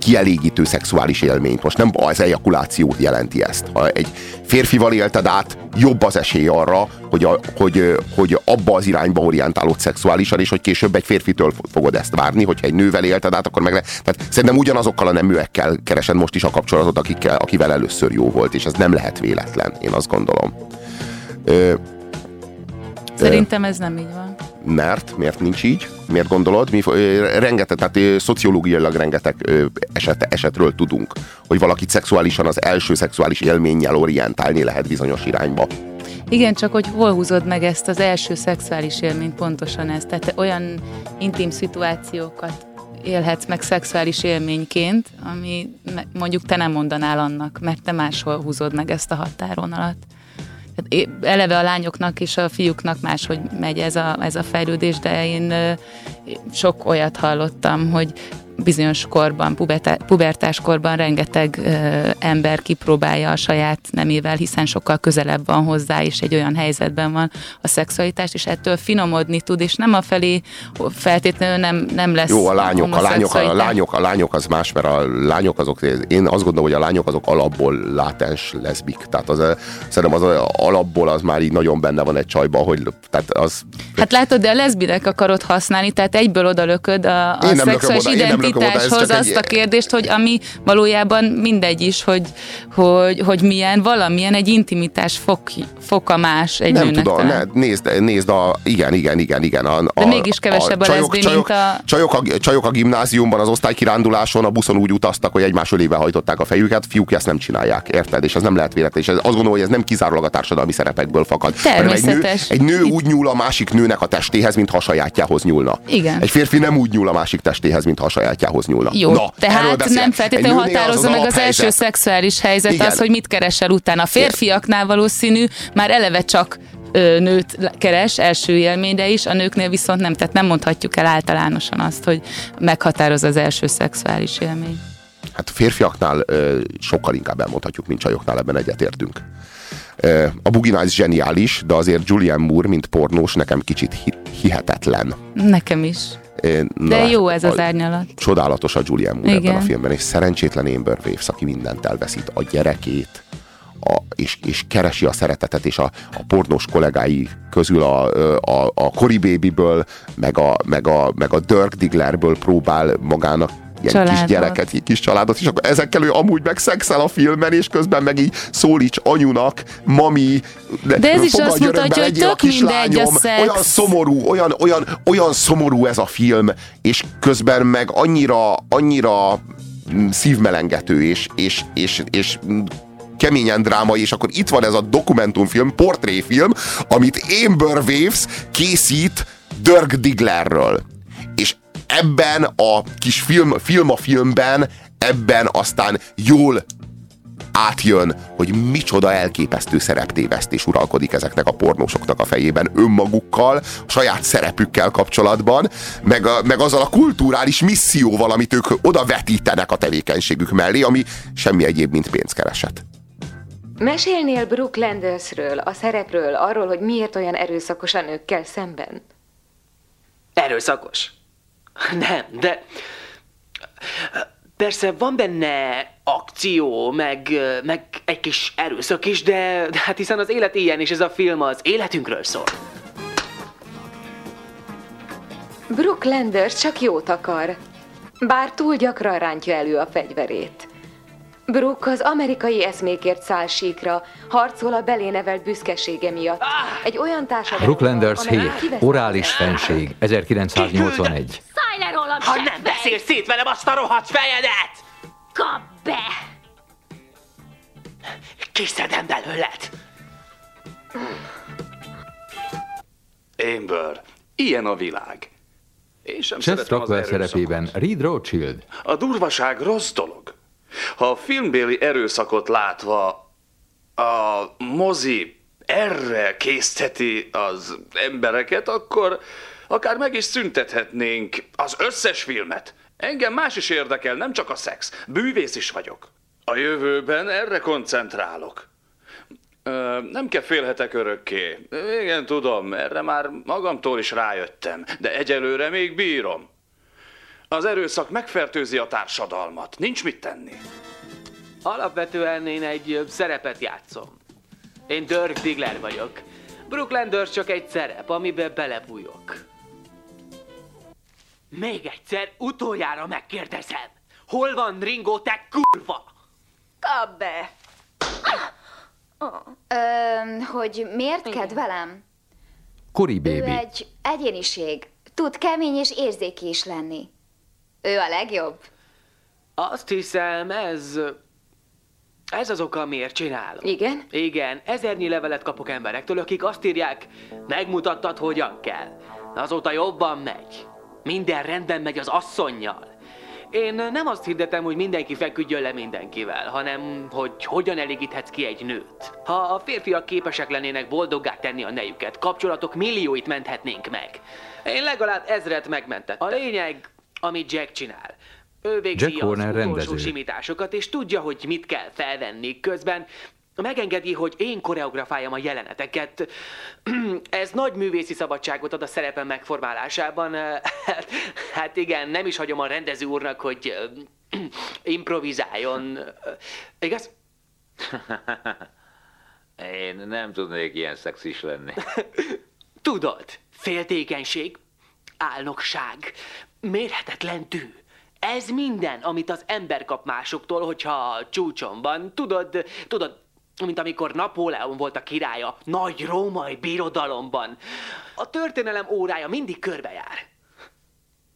S5: kielégítő szexuális élményt. Most nem az ejakulációt jelenti ezt. Ha egy férfival élted át, jobb az esély arra, hogy, a, hogy, hogy abba az irányba orientálódsz szexuálisan, és hogy később egy férfitől fogod ezt várni, hogyha egy nővel élted át, akkor meg le... Tehát szerintem ugyanazokkal a neműekkel keresed most is a kapcsolatot, akikkel, akivel először jó volt, és ez nem lehet véletlen, én azt gondolom. Ö,
S6: Szerintem ez nem így van.
S5: Mert? Miért nincs így? Miért gondolod? Mi, rengeteg, tehát szociológiailag rengeteg eset, esetről tudunk, hogy valakit szexuálisan az első szexuális élménnyel orientálni lehet bizonyos irányba.
S6: Igen, csak hogy hol húzod meg ezt az első szexuális élményt, pontosan ez. Tehát te olyan intim szituációkat élhetsz meg szexuális élményként, ami mondjuk te nem mondanál annak, mert te máshol húzod meg ezt a határvonalat. Tehát é- eleve a lányoknak és a fiúknak máshogy megy ez a, ez a fejlődés, de én sok olyat hallottam, hogy bizonyos korban, pubertá- pubertás korban rengeteg ember kipróbálja a saját nemével, hiszen sokkal közelebb van hozzá, és egy olyan helyzetben van a szexualitás, és ettől finomodni tud, és nem a felé feltétlenül nem, nem lesz
S5: Jó, a lányok, a lányok, a lányok, a lányok az más, mert a lányok azok, én azt gondolom, hogy a lányok azok alapból látens leszbik. Tehát az, szerintem az alapból az már így nagyon benne van egy csajba, hogy tehát az
S6: Hát látod, de a leszbinek akarod használni, tehát egyből odalököd a, a szexuális
S5: oda, én lököm oda, csak egy-
S6: azt a kérdést, hogy ami valójában mindegy is, hogy, hogy, hogy milyen, valamilyen egy intimitás fok, foka más egy
S5: nem tudom, ne, nézd, nézd a, igen, igen, igen, igen. A,
S6: De mégis kevesebb a
S5: csajok,
S6: leszbi,
S5: csajok,
S6: mint a-
S5: Csajok a, csajok a gimnáziumban, az osztálykiránduláson, a buszon úgy utaztak, hogy egymás ölébe hajtották a fejüket, fiúk ezt nem csinálják, érted? És ez nem lehet véletlen. És ez, azt gondolom, hogy ez nem kizárólag a társadalmi szerepekből fakad. hanem Egy nő,
S6: Természetes.
S5: egy nő úgy nyúl a másik nőnek a testéhez, mintha a sajátjához nyúlna.
S6: Igen.
S5: Egy férfi nem úgy nyúl a másik testéhez, mintha a sajátjához nyúlna.
S6: Jó,
S5: Na,
S6: tehát nem feltétlenül határozza meg az első szexuális helyzet
S5: Igen.
S6: az, hogy mit keresel utána. A férfiaknál valószínű már eleve csak nőt keres első élményre is, a nőknél viszont nem, tehát nem mondhatjuk el általánosan azt, hogy meghatároz az első szexuális élmény.
S5: Hát férfiaknál ö, sokkal inkább elmondhatjuk, mint csajoknál, ebben egyetértünk. A Nights zseniális, de azért Julian Moore, mint pornós, nekem kicsit hi- hihetetlen.
S6: Nekem is.
S5: Ö,
S6: De
S5: na,
S6: jó ez az
S5: a-
S6: árnyalat.
S5: Csodálatos a Julian Moore
S6: Igen.
S5: ebben a filmben, és szerencsétlen Amber Waves, aki mindent elveszít, a gyerekét, a, és, és keresi a szeretetet, és a, a pornós kollégái közül a, a, a Cory Babyből, meg a, meg, a, meg a Dirk Digglerből próbál magának ilyen
S6: Családot.
S5: kisgyereket, egy kis családot, és akkor ezekkel ő amúgy meg szexel a filmben, és közben meg így szólíts anyunak, mami,
S6: De ez is azt mutatja, hogy tök mindegy a szex.
S5: Olyan szomorú, olyan, olyan, olyan szomorú ez a film, és közben meg annyira, annyira szívmelengető, és, és, és, és keményen drámai, és akkor itt van ez a dokumentumfilm, portréfilm, amit Amber Waves készít Dirk Digglerről. Ebben a kis film, film a filmben, ebben aztán jól átjön, hogy micsoda elképesztő szereptévesztés uralkodik ezeknek a pornósoknak a fejében önmagukkal, a saját szerepükkel kapcsolatban, meg, a, meg azzal a kulturális misszióval, amit ők oda vetítenek a tevékenységük mellé, ami semmi egyéb, mint pénzkereset.
S9: Mesélnél Brooke Landersről, a szerepről, arról, hogy miért olyan erőszakos a nőkkel szemben?
S8: Erőszakos? Nem, de... Persze van benne akció, meg, meg egy kis erőszak is, de, de hát hiszen az élet ilyen, és ez a film az életünkről szól.
S9: Brooke csak jót akar, bár túl gyakran rántja elő a fegyverét. Brooke az amerikai eszmékért száll síkra, harcol a belénevelt büszkesége miatt. Egy olyan társadalom,
S15: Brooklanders 7. Orális fenség. 1981.
S16: Szállj le rólam,
S8: Ha nem beszélsz szét velem azt a rohadt fejedet!
S16: Kap be!
S8: Kiszedem belőled!
S3: Amber, ilyen a világ. Én sem
S15: Chess
S3: szeretem az
S15: Rockwell szerepében Reed Rothschild.
S3: A durvaság rossz dolog. Ha a filmbéli erőszakot látva a mozi erre készteti az embereket, akkor akár meg is szüntethetnénk az összes filmet. Engem más is érdekel, nem csak a szex. Bűvész is vagyok. A jövőben erre koncentrálok. Ö, nem kell félhetek örökké. Igen, tudom, erre már magamtól is rájöttem, de egyelőre még bírom. Az erőszak megfertőzi a társadalmat. Nincs mit tenni.
S8: Alapvetően én egy szerepet játszom. Én Dirk Diggler vagyok. Brooke Landers csak egy szerep, amiben belebújok. Még egyszer, utoljára megkérdezem. Hol van Ringo, te kurva?
S16: Kap be! Ö, hogy miért kedvelem?
S15: Kori
S16: Ő
S15: Baby.
S16: egy egyéniség. Tud kemény és érzéki is lenni. Ő a legjobb.
S8: Azt hiszem, ez... Ez az oka, miért csinálom.
S9: Igen?
S8: Igen, ezernyi levelet kapok emberektől, akik azt írják, megmutattad, hogyan kell. Azóta jobban megy. Minden rendben megy az asszonnyal. Én nem azt hirdetem, hogy mindenki feküdjön le mindenkivel, hanem hogy hogyan elégíthetsz ki egy nőt. Ha a férfiak képesek lennének boldoggá tenni a nejüket, kapcsolatok millióit menthetnénk meg. Én legalább ezret megmentettem. A lényeg, amit Jack csinál. Ő végzi
S15: Jack
S8: az utolsó
S15: rendező.
S8: simításokat, és tudja, hogy mit kell felvenni. Közben megengedi, hogy én koreografáljam a jeleneteket. Ez nagy művészi szabadságot ad a szerepem megformálásában. Hát igen, nem is hagyom a rendező úrnak, hogy improvizáljon. Igaz?
S7: Én nem tudnék ilyen szexis lenni.
S8: Tudod, féltékenység, álnokság, mérhetetlen tű. Ez minden, amit az ember kap másoktól, hogyha csúcson van. Tudod, tudod, mint amikor Napóleon volt a királya nagy római birodalomban. A történelem órája mindig körbejár.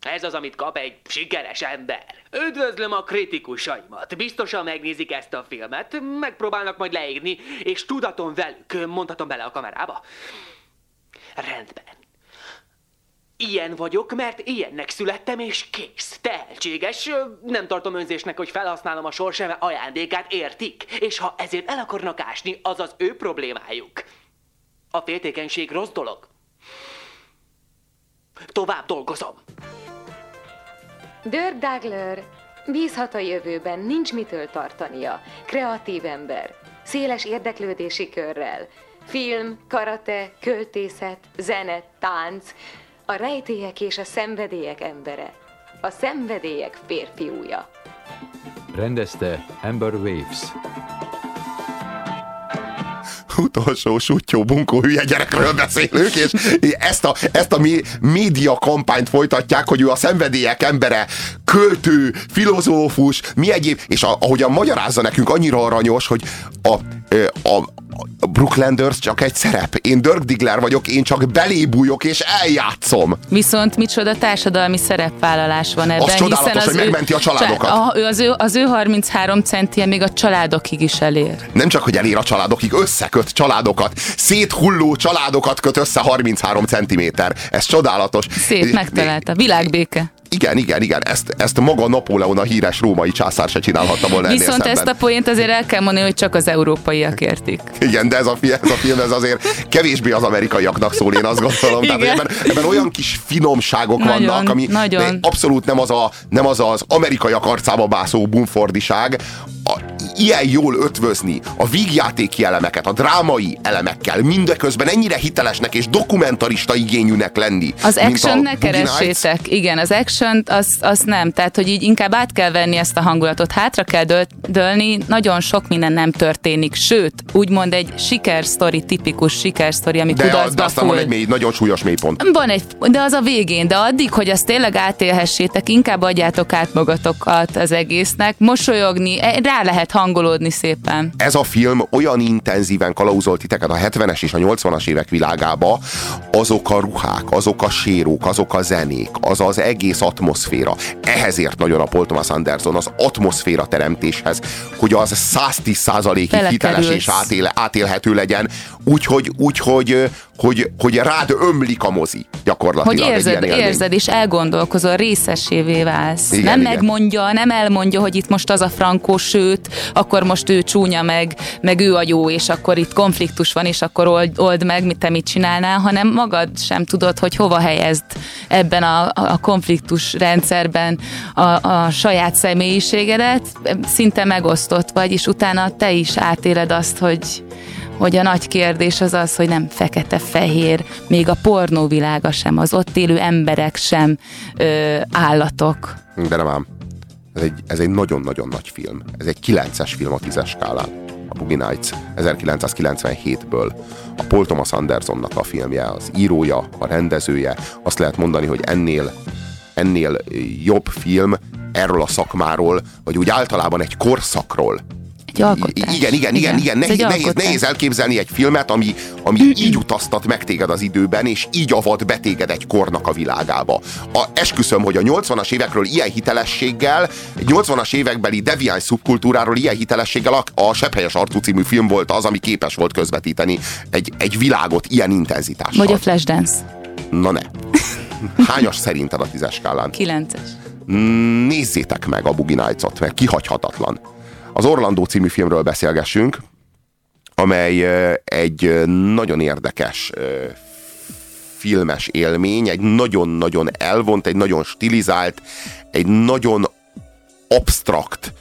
S8: Ez az, amit kap egy sikeres ember. Üdvözlöm a kritikusaimat. Biztosan megnézik ezt a filmet, megpróbálnak majd leírni, és tudaton velük. Mondhatom bele a kamerába? Rendben. Ilyen vagyok, mert ilyennek születtem, és kész. Tehetséges. Nem tartom önzésnek, hogy felhasználom a sorseme ajándékát, értik? És ha ezért el akarnak ásni, az az ő problémájuk. A féltékenység rossz dolog. Tovább dolgozom.
S9: Dirk Dagler bízhat a jövőben, nincs mitől tartania. Kreatív ember, széles érdeklődési körrel. Film, karate, költészet, zene, tánc. A rejtélyek és a szenvedélyek embere. A szenvedélyek férfiúja.
S15: Rendezte Amber Waves.
S5: utolsó sutyó, bunkó hülye gyerekről beszélünk, és ezt a, ezt a mi, média kampányt folytatják, hogy ő a szenvedélyek embere, költő, filozófus, mi egyéb, és a, ahogyan magyarázza nekünk, annyira aranyos, hogy a, a, a Brooklanders csak egy szerep. Én Dirk Diggler vagyok, én csak belébújok és eljátszom.
S6: Viszont micsoda társadalmi szerepvállalás van ebben.
S5: Az csodálatos, hogy megmenti a családokat.
S6: A, az, ő, az ő 33 centie még a családokig is elér.
S5: Nem csak, hogy elér a családokig, összeköt családokat. Széthulló családokat köt össze 33 centiméter. Ez csodálatos.
S6: Szép, megtalálta. Világbéke.
S5: Igen, igen, igen, ezt, ezt maga Napóleon a híres római császár se csinálhatta volna
S6: Viszont ezt a poént azért el kell mondani, hogy csak az európaiak értik.
S5: Igen, de ez a, ez a film ez azért kevésbé az amerikaiaknak szól, én azt gondolom. Tehát, ebben, ebben olyan kis finomságok
S6: Nagyon,
S5: vannak, ami
S6: nagyon.
S5: abszolút nem az, a, nem az az amerikaiak arcába bászó bumfordiság, a, ilyen jól ötvözni a vígjátéki elemeket, a drámai elemekkel, mindeközben ennyire hitelesnek és dokumentarista igényűnek lenni.
S6: Az action ne keressétek. Igen, az action az, az nem. Tehát, hogy így inkább át kell venni ezt a hangulatot, hátra kell döl, dölni, nagyon sok minden nem történik. Sőt, úgymond egy sikersztori, tipikus sikersztori, ami
S5: De, de
S6: kudarcba
S5: aztán van egy mély, nagyon súlyos mélypont.
S6: Van egy, de az a végén, de addig, hogy azt tényleg átélhessétek, inkább adjátok át magatokat az egésznek, mosolyogni, e- rá lehet hangolódni szépen.
S5: ez a film olyan intenzíven kalauzolt titeket a 70-es és a 80-as évek világába, azok a ruhák, azok a sérók, azok a zenék, az az egész atmoszféra. Ehhez ért nagyon a Paul Thomas Anderson, az atmoszféra teremtéshez, hogy az 110 százalékig hiteles
S6: Belekerülsz.
S5: és átél, átélhető legyen, úgyhogy úgy, hogy, hogy, hogy rád ömlik a mozi gyakorlatilag.
S6: Hogy érzed, érzed és elgondolkozol, részesévé válsz.
S5: Igen,
S6: nem
S5: igen.
S6: megmondja, nem elmondja, hogy itt most az a frankó, sőt, akkor most ő csúnya meg, meg ő a jó, és akkor itt konfliktus van, és akkor old, old meg, mit te mit csinálnál, hanem magad sem tudod, hogy hova helyezd ebben a, a konfliktus rendszerben a, a saját személyiségedet, szinte megosztott vagy, és utána te is átéled azt, hogy hogy a nagy kérdés az az, hogy nem fekete-fehér, még a pornóvilága sem, az ott élő emberek sem ö, állatok.
S5: De nem ám. Ez egy, ez egy nagyon-nagyon nagy film. Ez egy 9-es film a 10-es skálán. A Boogie Nights 1997-ből. A Paul Thomas Andersonnak a filmje, az írója, a rendezője. Azt lehet mondani, hogy ennél, ennél jobb film erről a szakmáról, vagy úgy általában egy korszakról.
S6: Egy alkotás.
S5: Igen, igen, igen, igen. Nehéz, nehéz, nehéz elképzelni egy filmet, ami, ami így utaztat meg téged az időben, és így avat be téged egy kornak a világába. A, esküszöm, hogy a 80-as évekről ilyen hitelességgel, egy 80-as évekbeli deviáns szubkultúráról ilyen hitelességgel a, a Sepphelyes Artú című film volt az, ami képes volt közvetíteni egy, egy világot ilyen intenzitással.
S6: Vagy a Flashdance.
S5: Na ne. Hányas szerinted a tízes skálán?
S6: 9-es.
S5: Mm, nézzétek meg a Boogie Nights-ot, mert kihagyhatatlan. Az Orlandó című filmről beszélgessünk, amely egy nagyon érdekes filmes élmény, egy nagyon-nagyon elvont, egy nagyon stilizált, egy nagyon abstrakt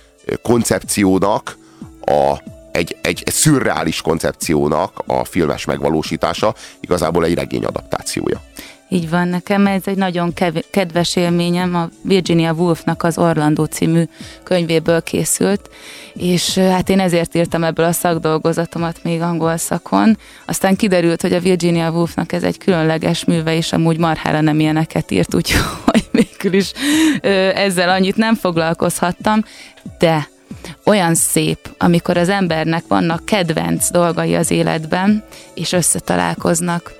S5: koncepciónak a egy, egy, egy szürreális koncepciónak a filmes megvalósítása, igazából egy regény adaptációja.
S6: Így van, nekem ez egy nagyon kev- kedves élményem, a Virginia Woolfnak az Orlando című könyvéből készült, és hát én ezért írtam ebből a szakdolgozatomat még angol szakon. Aztán kiderült, hogy a Virginia Woolfnak ez egy különleges műve, és amúgy marhára nem ilyeneket írt, úgyhogy végül is ezzel annyit nem foglalkozhattam, de olyan szép, amikor az embernek vannak kedvenc dolgai az életben, és összetalálkoznak.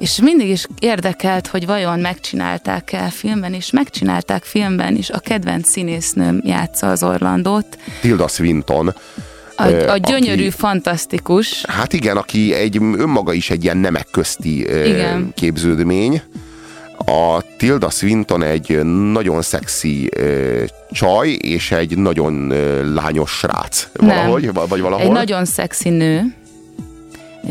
S6: És mindig is érdekelt, hogy vajon megcsinálták el filmben, és megcsinálták filmben is. A kedvenc színésznőm játsza az Orlandót.
S5: Tilda Swinton.
S6: A, a gyönyörű,
S5: aki-
S6: fantasztikus.
S5: Hát igen, aki egy önmaga is egy ilyen nemek közti
S6: Igen.
S5: képződmény. A Tilda Swinton egy nagyon szexi ö, csaj, és egy nagyon ö, lányos srác. Valahogy,
S6: Nem.
S5: vagy valahol.
S6: Egy nagyon szexi nő.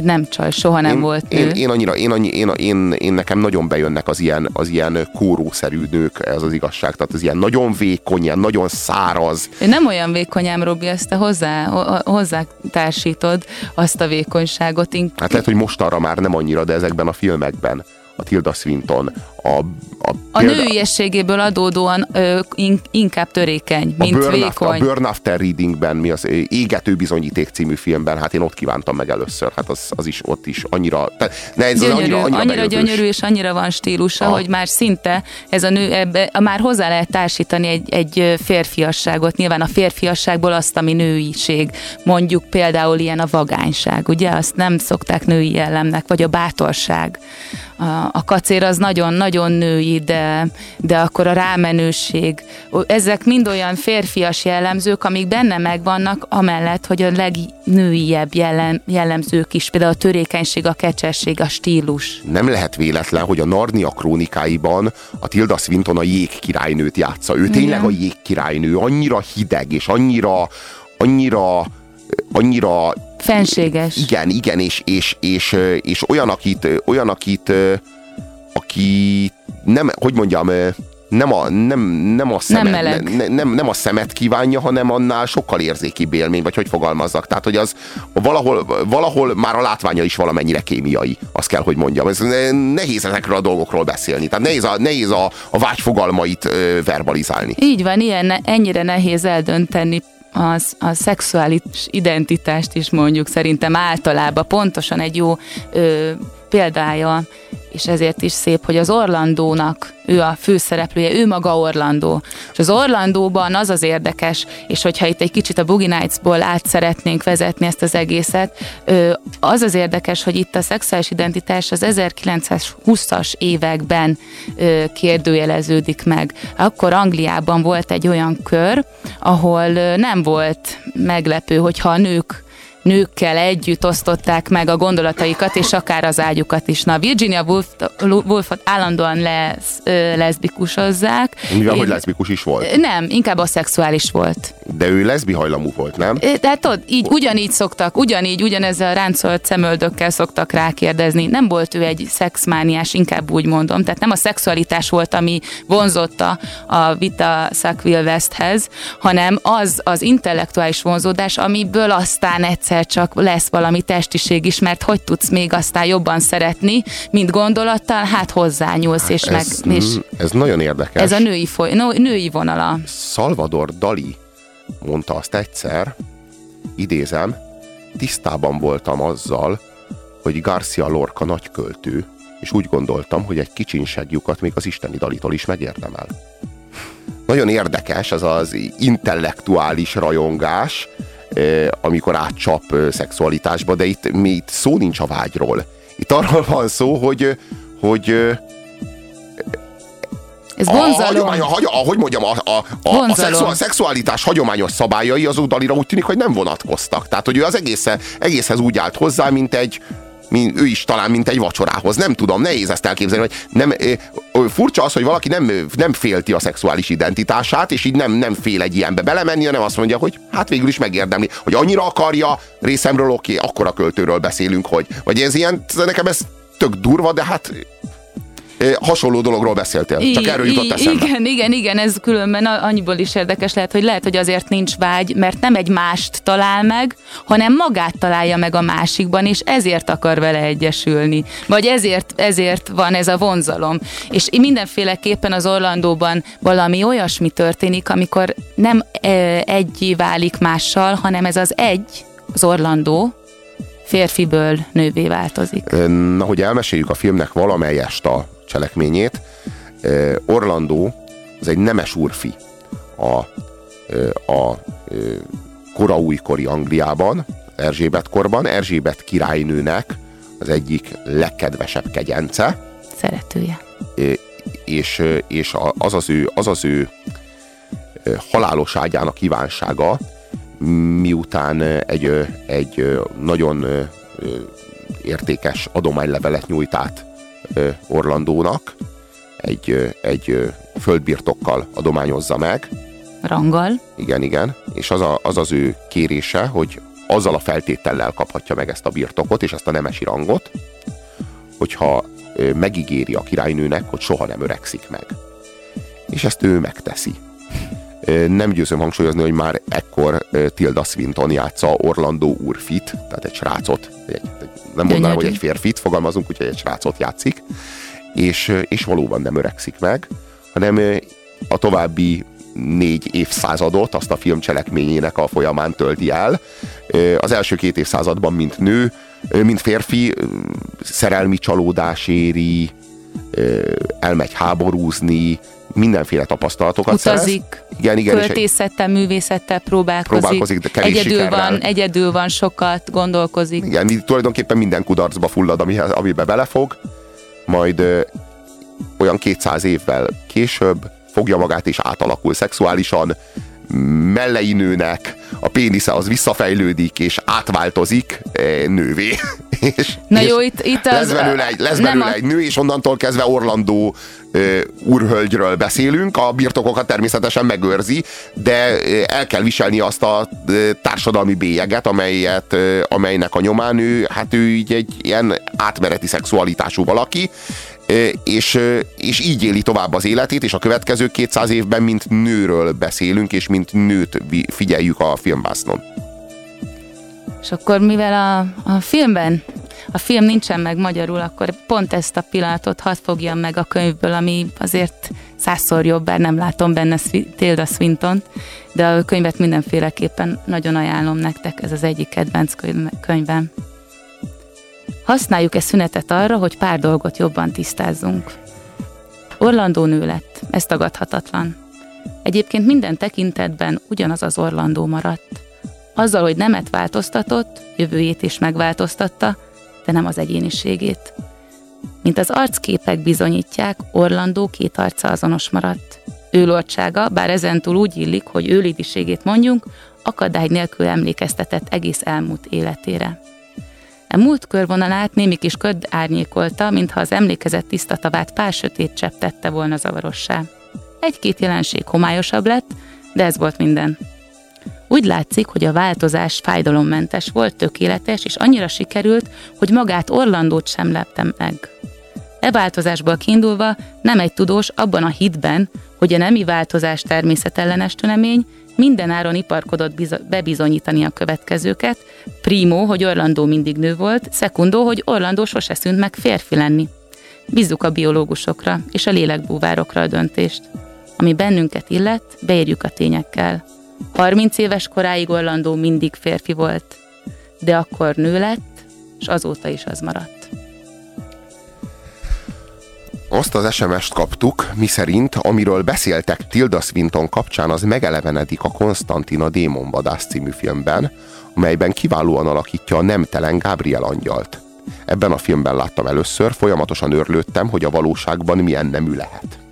S6: Nem csaj, soha nem
S5: én,
S6: volt nő.
S5: én, én, annyira, én, annyi, én, én, én, nekem nagyon bejönnek az ilyen, az ilyen kórószerű nők, ez az igazság. Tehát az ilyen nagyon vékony, ilyen nagyon száraz.
S6: Ő nem olyan vékonyám, Robi, ezt te hozzá, ho- hozzá társítod azt a vékonyságot. Ink-
S5: Hát lehet, hogy mostanra már nem annyira, de ezekben a filmekben a Tilda Swinton a, a,
S6: A nőiességéből adódóan ö, in, inkább törékeny,
S5: a
S6: mint
S5: Burn, After, a
S6: vékony.
S5: Burn After Readingben, mi az Égető bizonyíték című filmben, hát én ott kívántam meg először, hát az, az is ott is annyira, ne, ez
S6: gyönyörű,
S5: annyira, annyira,
S6: annyira
S5: bejövős.
S6: gyönyörű, és annyira van stílusa,
S5: Aha.
S6: hogy már szinte ez a nő, ebbe, már hozzá lehet társítani egy, egy férfiasságot. Nyilván a férfiasságból azt, ami nőiség. Mondjuk például ilyen a vagányság, ugye? Azt nem szokták női jellemnek, vagy a bátorság. A, a kacér az nagyon-nagyon női, de, de akkor a rámenőség. Ezek mind olyan férfias jellemzők, amik benne megvannak, amellett, hogy a legnőiebb jellem, jellemzők is, például a törékenység, a kecsesség, a stílus.
S5: Nem lehet véletlen, hogy a Narnia krónikáiban a Tilda Swinton a jég királynőt játsza. Ő tényleg a jég királynő, annyira hideg, és annyira, annyira, annyira
S6: Fenséges.
S5: Igen, igen, és, és, és, és olyan, akit, olyan, akit, aki nem, hogy mondjam, nem a, nem, nem a szemet,
S6: meleg.
S5: ne, nem, nem a szemet kívánja, hanem annál sokkal érzékibb élmény, vagy hogy fogalmazzak. Tehát, hogy az valahol, valahol már a látványa is valamennyire kémiai, azt kell, hogy mondjam. Ez nehéz ezekről a dolgokról beszélni. Tehát nehéz a, nehéz a, a vágy fogalmait ö, verbalizálni.
S6: Így van, ilyen, ennyire nehéz eldönteni az, a szexuális identitást is mondjuk szerintem általában pontosan egy jó ö, példája, és ezért is szép, hogy az Orlandónak ő a főszereplője, ő maga Orlandó. És az Orlandóban az az érdekes, és hogyha itt egy kicsit a Boogie Nights-ból át szeretnénk vezetni ezt az egészet, az az érdekes, hogy itt a szexuális identitás az 1920-as években kérdőjeleződik meg. Akkor Angliában volt egy olyan kör, ahol nem volt meglepő, hogyha a nők nőkkel együtt osztották meg a gondolataikat, és akár az ágyukat is. Na, Virginia Woolf, Woolfot állandóan lesz, leszbikusozzák.
S5: Mivel,
S6: Én-
S5: hogy leszbikus is volt.
S6: Nem, inkább a szexuális volt.
S5: De ő leszbi hajlamú volt, nem?
S6: Tehát tudod, így, ugyanígy szoktak, ugyanígy, ugyanezzel a ráncolt szemöldökkel szoktak rákérdezni. Nem volt ő egy szexmániás, inkább úgy mondom. Tehát nem a szexualitás volt, ami vonzotta a Vita Sackville Westhez, hanem az az intellektuális vonzódás, amiből aztán egyszer csak lesz valami testiség is, mert hogy tudsz még aztán jobban szeretni, mint gondolattal, hát hozzányúlsz, és, meg,
S5: Ez,
S6: és
S5: mm, ez nagyon érdekes.
S6: ez a női, foly, no, női vonala.
S5: Salvador Dali mondta azt egyszer, idézem, tisztában voltam azzal, hogy Garcia Lorca nagyköltő, és úgy gondoltam, hogy egy kicsinsegjukat még az isteni Dalitól is megérdemel. Nagyon érdekes ez az intellektuális rajongás, amikor átcsap szexualitásba, de itt, mi itt szó nincs a vágyról. Itt arról van szó, hogy, hogy
S6: Ez
S5: a,
S6: vonzalom.
S5: a, hagy- a, hogy mondjam, a, a, a, a,
S6: Vonzalom.
S5: szexuál, szexualitás hagyományos szabályai azok Dalira úgy tűnik, hogy nem vonatkoztak. Tehát, hogy ő az egész, egészhez úgy állt hozzá, mint egy, ő is talán, mint egy vacsorához. Nem tudom, nehéz ezt elképzelni, hogy nem, furcsa az, hogy valaki nem, nem félti a szexuális identitását, és így nem, nem fél egy ilyenbe belemenni, hanem azt mondja, hogy hát végül is megérdemli, hogy annyira akarja részemről, oké, akkor a költőről beszélünk, hogy, vagy ez ilyen, nekem ez tök durva, de hát hasonló dologról beszéltél. Csak erről jutott
S6: i-
S5: eszembe.
S6: Igen, igen, igen, ez különben annyiból is érdekes lehet, hogy lehet, hogy azért nincs vágy, mert nem egy mást talál meg, hanem magát találja meg a másikban, és ezért akar vele egyesülni. Vagy ezért, ezért van ez a vonzalom. És mindenféleképpen az Orlandóban valami olyasmi történik, amikor nem e, egyé válik mással, hanem ez az egy, az Orlandó, férfiből nővé változik.
S5: Na, hogy elmeséljük a filmnek valamelyest a cselekményét, Orlandó az egy nemes úrfi a, a eh, kora újkori Angliában, Erzsébet korban. Erzsébet királynőnek az egyik legkedvesebb kegyence,
S6: Szeretője.
S5: és, és az az ő, az az ő halálos ágyának kívánsága, miután egy, egy nagyon értékes adománylevelet nyújt át Orlandónak, egy, egy földbirtokkal adományozza meg,
S6: Ranggal.
S5: igen, igen, és az, a, az az ő kérése, hogy azzal a feltétellel kaphatja meg ezt a birtokot és ezt a nemesi rangot, hogyha megígéri a királynőnek, hogy soha nem öregszik meg. És ezt ő megteszi. Nem győzöm hangsúlyozni, hogy már ekkor Tilda Swinton játsza Orlando úrfit, tehát egy srácot, egy, nem mondanám, hogy egy férfit, fogalmazunk, úgyhogy egy srácot játszik, és, és valóban nem öregszik meg, hanem a további négy évszázadot, azt a film cselekményének a folyamán tölti el. Az első két évszázadban, mint nő, mint férfi, szerelmi csalódás éri, elmegy háborúzni, mindenféle tapasztalatokat
S6: Utazik,
S5: szerez. Igen, igen, és
S6: költészettel, művészettel próbálkozik,
S5: Próbálkozik, de kevés
S6: egyedül
S5: sikerrel.
S6: van, egyedül van sokat, gondolkozik.
S5: Igen, tulajdonképpen minden kudarcba fullad, amihez, amibe belefog, majd ö, olyan 200 évvel később fogja magát és átalakul szexuálisan, mellei nőnek, a pénisze az visszafejlődik és átváltozik eh, nővé. és,
S6: Na
S5: és
S6: jó, itt, itt az...
S5: lesz belőle, egy, lesz belőle
S6: a-
S5: egy nő, és onnantól kezdve Orlandó ö, úrhölgyről beszélünk, a birtokokat természetesen megőrzi, de ö, el kell viselni azt a társadalmi bélyeget, amelyet, amelynek a nyomán ő, hát ő így egy ilyen átmeneti szexualitású valaki, és, és így éli tovább az életét, és a következő 200 évben mint nőről beszélünk, és mint nőt figyeljük a filmbásznon.
S6: És akkor mivel a, a filmben a film nincsen meg magyarul, akkor pont ezt a pillanatot hadd fogjam meg a könyvből, ami azért százszor jobb, bár nem látom benne Tilda swinton de a könyvet mindenféleképpen nagyon ajánlom nektek, ez az egyik kedvenc könyv- könyvem. Használjuk-e szünetet arra, hogy pár dolgot jobban tisztázzunk? Orlandó nő lett, ez tagadhatatlan. Egyébként minden tekintetben ugyanaz az Orlandó maradt. Azzal, hogy nemet változtatott, jövőjét is megváltoztatta, de nem az egyéniségét. Mint az arcképek bizonyítják, Orlandó két arca azonos maradt. Ő lordsága, bár ezentúl úgy illik, hogy ő lidiségét mondjunk, akadály nélkül emlékeztetett egész elmúlt életére. E múlt körvonalát némi kis köd árnyékolta, mintha az emlékezett tiszta tavát pár sötét csepp tette volna zavarossá. Egy-két jelenség homályosabb lett, de ez volt minden. Úgy látszik, hogy a változás fájdalommentes volt, tökéletes, és annyira sikerült, hogy magát Orlandót sem leptem meg. E változásból kiindulva nem egy tudós abban a hitben, hogy a nemi változás természetellenes tünemény, minden áron iparkodott bizo- bebizonyítani a következőket, primo, hogy Orlandó mindig nő volt, secundó, hogy Orlandó sose szűnt meg férfi lenni. Bízzuk a biológusokra és a lélekbúvárokra a döntést. Ami bennünket illet, beérjük a tényekkel. 30 éves koráig Orlandó mindig férfi volt, de akkor nő lett, és azóta is az maradt.
S5: Azt az SMS-t kaptuk, miszerint, amiről beszéltek Tilda Swinton kapcsán, az megelevenedik a Konstantina Démonvadász című filmben, amelyben kiválóan alakítja a nemtelen Gabriel angyalt. Ebben a filmben láttam először, folyamatosan örlődtem, hogy a valóságban milyen nemű lehet.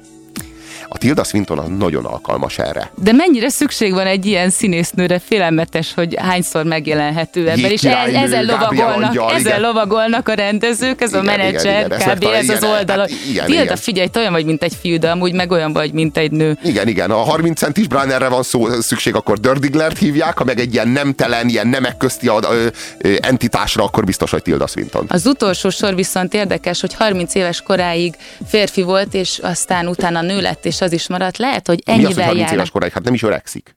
S5: A Tilda Swinton az nagyon alkalmas erre.
S6: De mennyire szükség van egy ilyen színésznőre, félelmetes, hogy hányszor megjelenhető ebben, és e-
S5: Jégkirálynő,
S6: ezzel lovagolnak,
S5: Angyal,
S6: ezzel
S5: igen.
S6: lovagolnak a rendezők, ez a
S5: Igen, igen,
S6: menedzser,
S5: igen, ezt
S6: kb. ez az
S5: igen,
S6: oldal.
S5: hát igen,
S6: Tilda,
S5: igen.
S6: figyelj, te olyan vagy, mint egy fiú, de amúgy meg olyan vagy, mint egy nő.
S5: Igen, igen, a 30 centis Brannerre van szó, szükség, akkor Dördiglert hívják, ha meg egy ilyen nemtelen, ilyen nemek közti ad, ö, ö, entitásra, akkor biztos, hogy Tilda Swinton.
S6: Az utolsó sor viszont érdekes, hogy 30 éves koráig férfi volt, és aztán utána nő lett, és az is maradt. Lehet, hogy
S5: Mi az, hogy
S6: ennyivel
S5: 30
S6: jár.
S5: éves koráig? Hát nem is öregszik.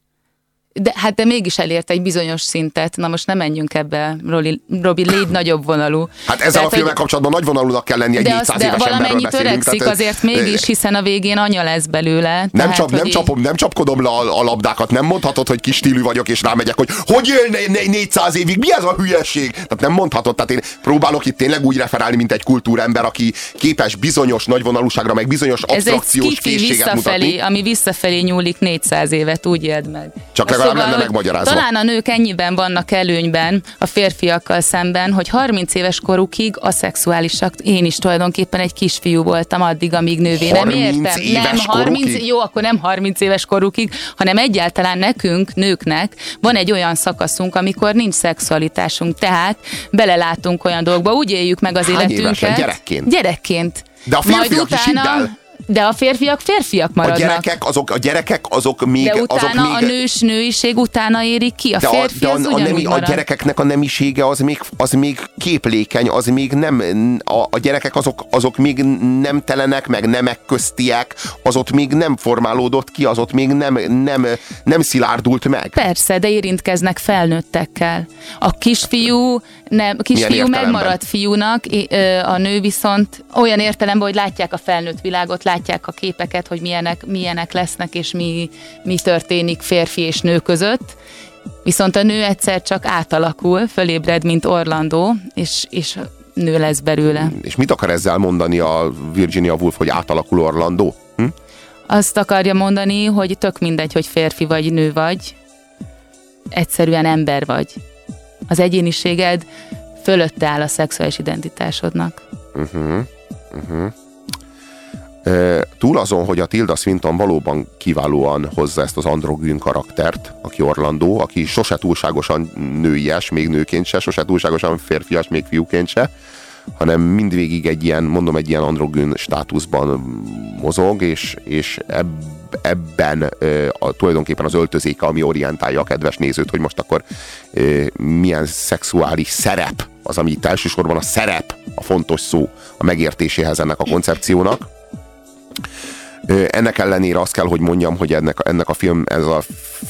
S6: De, hát de mégis elért egy bizonyos szintet. Na most nem menjünk ebbe, Robi, Robi légy nagyobb vonalú.
S5: Hát ezzel
S6: Tehát,
S5: a filmmel
S6: hogy-
S5: kapcsolatban nagyvonalúnak kell lenni egy
S6: de,
S5: 400
S6: az, de
S5: éves beszélünk.
S6: öregszik
S5: tehát,
S6: azért mégis, hiszen a végén anya lesz belőle.
S5: Nem,
S6: tehát,
S5: csap, nem, csapom, nem csapkodom le a, a labdákat, nem mondhatod, hogy kis stílű vagyok, és rámegyek, hogy hogy né- 400 évig, mi ez a hülyeség? Tehát nem mondhatod, tehát én próbálok itt tényleg úgy referálni, mint egy kultúrember, aki képes bizonyos nagyvonalúságra, meg bizonyos
S6: Ez egy
S5: abstrakciós készséget
S6: visszafelé,
S5: mutatni.
S6: ami visszafelé nyúlik 400 évet, úgy éld meg.
S5: Csak legalább lenne
S6: hogy
S5: megmagyarázva.
S6: Talán a nők ennyiben vannak előnyben a férfiakkal szemben, hogy 30 éves korukig aszexuálisak. Én is tulajdonképpen egy kisfiú voltam addig, amíg nővé nem
S5: 30
S6: értem. Nem,
S5: éves
S6: 30,
S5: korukig?
S6: jó, akkor nem 30 éves korukig, hanem egyáltalán nekünk, nőknek van egy olyan szakaszunk, amikor nincs szexualitásunk. Tehát belelátunk olyan dolgokba, úgy éljük meg az
S5: Hány
S6: életünket.
S5: évesen? Gyerekként?
S6: Gyerekként.
S5: De a
S6: Majd
S5: férfiak is hidd el.
S6: De a férfiak férfiak
S5: A
S6: maradnak.
S5: gyerekek, azok, a gyerekek azok még...
S6: de
S5: azok
S6: utána
S5: még
S6: a nős nőiség utána érik ki, a
S5: de a,
S6: férfi
S5: de a,
S6: az
S5: a,
S6: ugyanúgy
S5: nemi, a gyerekeknek a nemisége az még, az még képlékeny, az még nem, a, a gyerekek azok, azok még nem telenek, meg nemek köztiek, az ott még nem formálódott ki, az ott még nem, nem, nem szilárdult meg.
S6: Persze, de érintkeznek felnőttekkel. A kisfiú Nem, a kisfiú megmaradt fiúnak, a nő viszont olyan értelemben, hogy látják a felnőtt világot, látják a képeket, hogy milyenek, milyenek lesznek, és mi, mi történik férfi és nő között. Viszont a nő egyszer csak átalakul, fölébred, mint Orlandó, és, és nő lesz belőle.
S5: És mit akar ezzel mondani a Virginia Woolf, hogy átalakul Orlando? Hm?
S6: Azt akarja mondani, hogy tök mindegy, hogy férfi vagy, nő vagy, egyszerűen ember vagy. Az egyéniséged fölötte áll a szexuális identitásodnak.
S5: Uh-huh. Uh-huh. E, túl azon, hogy a Tilda Swinton valóban kiválóan hozza ezt az androgyn karaktert, aki Orlandó, aki sose túlságosan nőies, még nőként se, sose túlságosan férfias, még fiúként se, hanem mindvégig egy ilyen, mondom, egy ilyen androgyn státuszban mozog, és, és ebb, ebben a, tulajdonképpen az öltözéke, ami orientálja a kedves nézőt, hogy most akkor milyen szexuális szerep az, ami itt elsősorban a szerep, a fontos szó a megértéséhez ennek a koncepciónak. Ennek ellenére azt kell, hogy mondjam, hogy ennek, ennek a film, ez a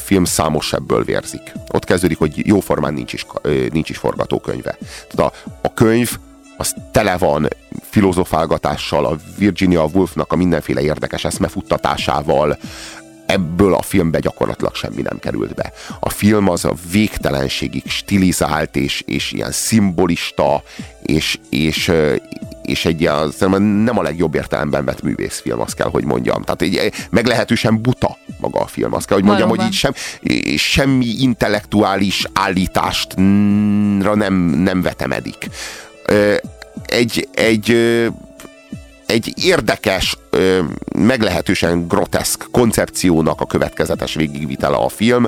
S5: film számos ebből vérzik. Ott kezdődik, hogy jóformán nincs is, nincs is forgatókönyve. Tehát a, a könyv az tele van filozofálgatással, a Virginia Woolfnak a mindenféle érdekes eszmefuttatásával, ebből a filmbe gyakorlatilag semmi nem került be. A film az a végtelenségig stilizált, és, és ilyen szimbolista, és, és, és egy ilyen, szerintem nem a legjobb értelemben vett művészfilm, azt kell, hogy mondjam. Tehát egy, meglehetősen buta maga a film, azt kell, hogy mondjam,
S6: Valóban.
S5: hogy így sem, semmi intellektuális állítást nem, nem vetemedik. Egy, egy, egy érdekes, meglehetősen groteszk koncepciónak a következetes végigvitele a film.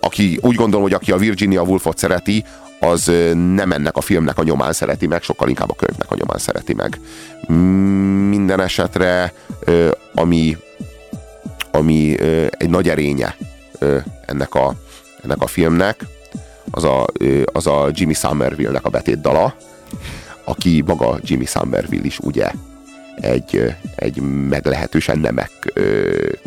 S5: Aki úgy gondolom, hogy aki a Virginia Woolfot szereti, az nem ennek a filmnek a nyomán szereti meg, sokkal inkább a könyvnek a nyomán szereti meg. Mm, Minden esetre, ami, ami egy nagy erénye ennek a, ennek a filmnek, az a, az a Jimmy Somerville-nek a betétdala, aki maga Jimmy Somerville is ugye egy, egy meglehetősen nemek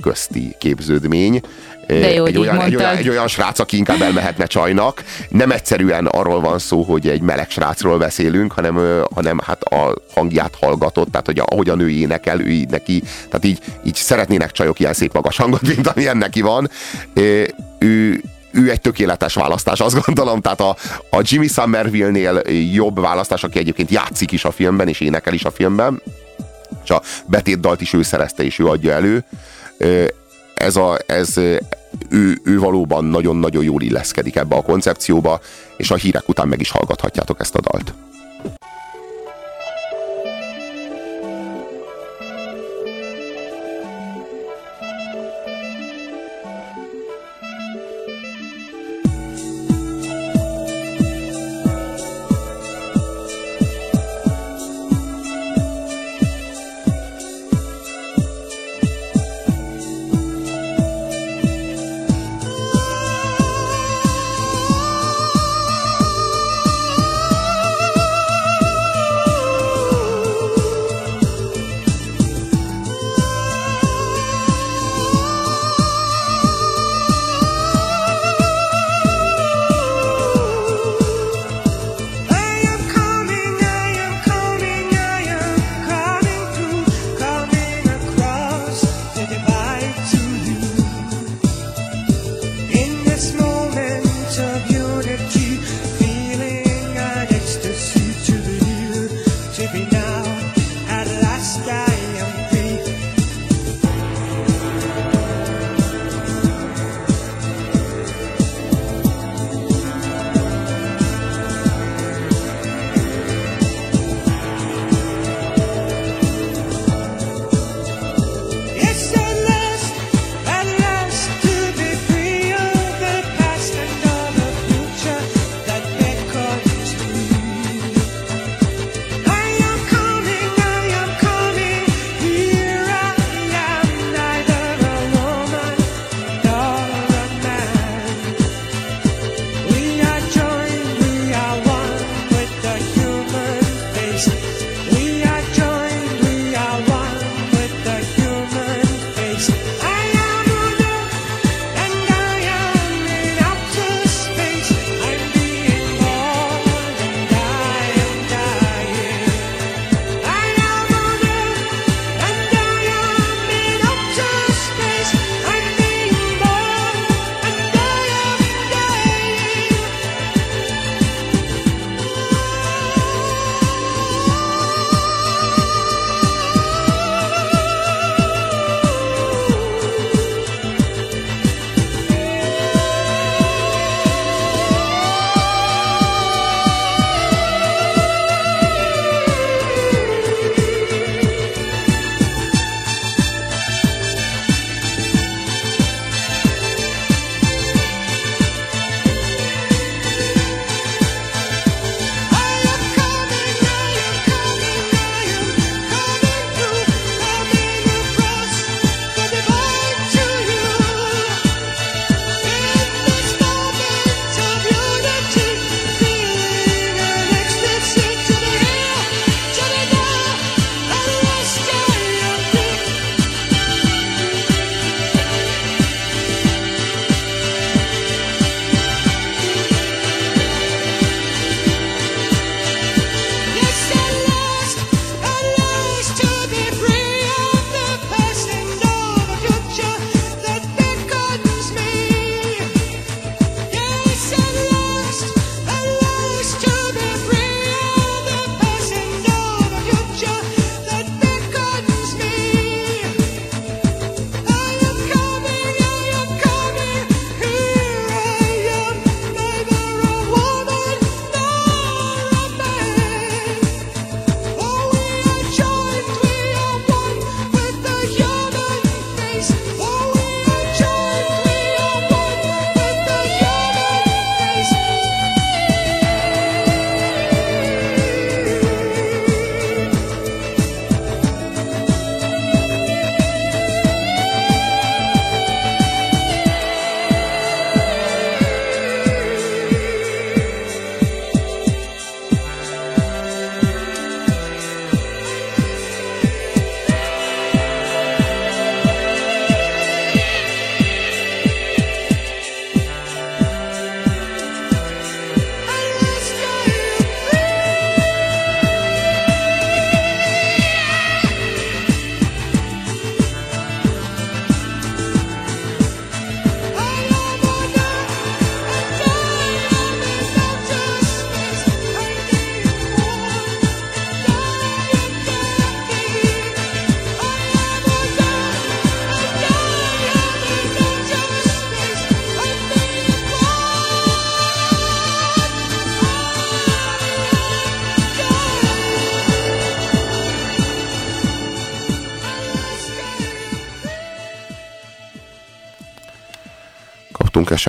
S5: közti képződmény.
S6: De jó,
S5: egy, olyan, egy, olyan, egy olyan srác, aki inkább elmehetne csajnak. Nem egyszerűen arról van szó, hogy egy meleg srácról beszélünk, hanem, hanem hát a hangját hallgatott, tehát hogy ahogy a nő énekel, ő így neki, tehát így, így szeretnének csajok ilyen szép magas hangot, mint amilyen neki van. Ő, ő egy tökéletes választás, azt gondolom, tehát a, a Jimmy Somerville-nél jobb választás, aki egyébként játszik is a filmben, és énekel is a filmben, és a betétdalt is ő szerezte, és ő adja elő. Ez, a, ez ő, ő valóban nagyon-nagyon jól illeszkedik ebbe a koncepcióba, és a hírek után meg is hallgathatjátok ezt a dalt.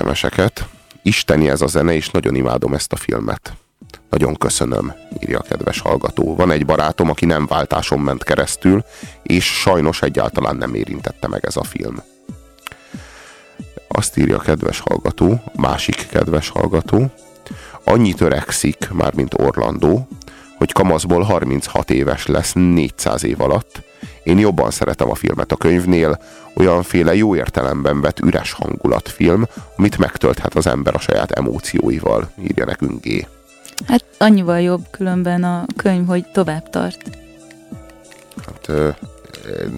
S5: SMS-eket. Isteni ez a zene, és nagyon imádom ezt a filmet. Nagyon köszönöm, írja a kedves hallgató. Van egy barátom, aki nem váltáson ment keresztül, és sajnos egyáltalán nem érintette meg ez a film. Azt írja a kedves hallgató, másik kedves hallgató, annyit öregszik, már mint Orlandó, hogy kamaszból 36 éves lesz 400 év alatt. Én jobban szeretem a filmet a könyvnél, olyanféle jó értelemben vett üres hangulatfilm, amit megtölthet az ember a saját emócióival, írja nekünk G.
S6: Hát annyival jobb különben a könyv, hogy tovább tart.
S5: Hát,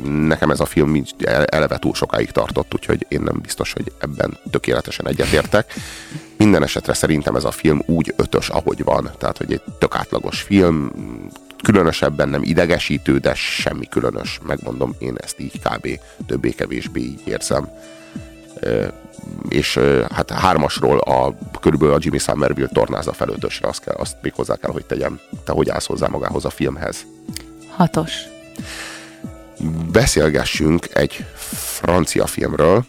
S5: nekem ez a film eleve túl sokáig tartott, úgyhogy én nem biztos, hogy ebben tökéletesen egyetértek. Minden esetre szerintem ez a film úgy ötös, ahogy van. Tehát, hogy egy tök átlagos film, különösebben nem idegesítő, de semmi különös. Megmondom, én ezt így kb. többé-kevésbé így érzem. És hát hármasról a, körülbelül a Jimmy Somerville tornázza fel ötösre, azt, kell, azt még hozzá kell, hogy tegyem. Te hogy állsz hozzá magához a filmhez?
S6: Hatos.
S5: beszélgessünk egy francia filmről,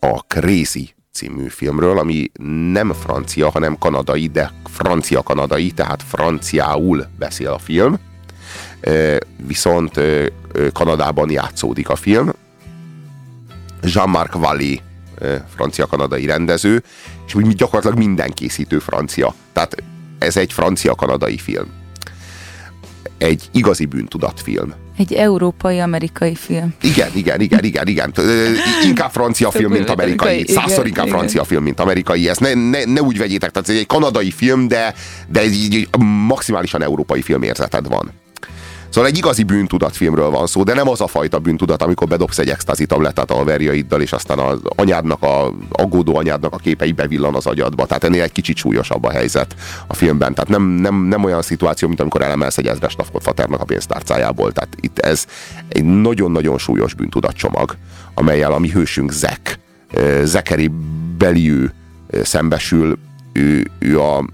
S5: a Crazy című filmről, ami nem francia, hanem kanadai, de francia-kanadai, tehát franciául beszél a film. Viszont Kanadában játszódik a film. Jean-Marc Vallée francia-kanadai rendező, és úgy gyakorlatilag minden készítő francia. Tehát ez egy francia-kanadai film. Egy igazi bűntudatfilm.
S6: Egy európai-amerikai film.
S5: Igen, igen, igen, igen, igen. Inkább francia film, mint amerikai. Százszor inkább francia film, mint amerikai. Ezt ne, ne, ne úgy vegyétek, tehát ez egy kanadai film, de, de ez így így maximálisan európai filmérzeted van. Szóval egy igazi bűntudatfilmről van szó, de nem az a fajta bűntudat, amikor bedobsz egy extázi tablettát a verjaiddal, és aztán az anyádnak, a aggódó anyádnak a képei bevillan az agyadba. Tehát ennél egy kicsit súlyosabb a helyzet a filmben. Tehát nem, nem, nem olyan szituáció, mint amikor elemelsz egy ezres faternak a pénztárcájából. Tehát itt ez egy nagyon-nagyon súlyos bűntudatcsomag, amelyel a mi hősünk Zek, Zekeri Beliő szembesül, ő, ő a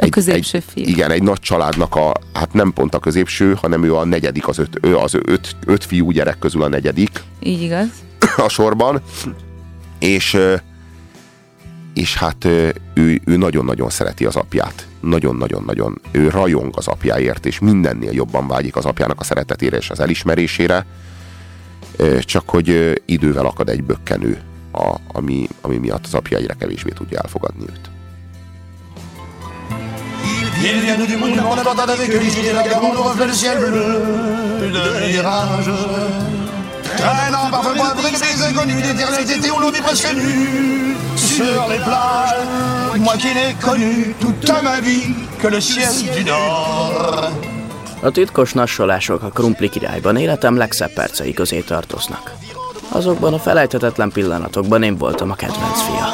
S6: A középső fiú.
S5: igen, egy nagy családnak a, hát nem pont a középső, hanem ő a negyedik, az öt, ő az öt, öt fiú gyerek közül a negyedik
S6: Így igaz?
S5: a sorban, és, és hát ő, ő nagyon-nagyon szereti az apját. Nagyon-nagyon-nagyon. Ő rajong az apjáért, és mindennél jobban vágyik az apjának a szeretetére és az elismerésére, csak hogy idővel akad egy bökkenő, a, ami, ami miatt az apja egyre kevésbé tudja elfogadni őt.
S12: Ils viennent du monde, on abandonne avec eux les idées vagabondes, on reflète le ciel bleu de mirage. Traînant parfois des inconnus, d'éternels étés où l'on vit presque nu sur les plages. Moi qui n'ai connu toute ma vie que le ciel du Nord.
S17: A titkos nassolások a Krumpli királyban életem legszebb percei közé tartoznak. Azokban a felejthetetlen pillanatokban én voltam a kedvenc fia.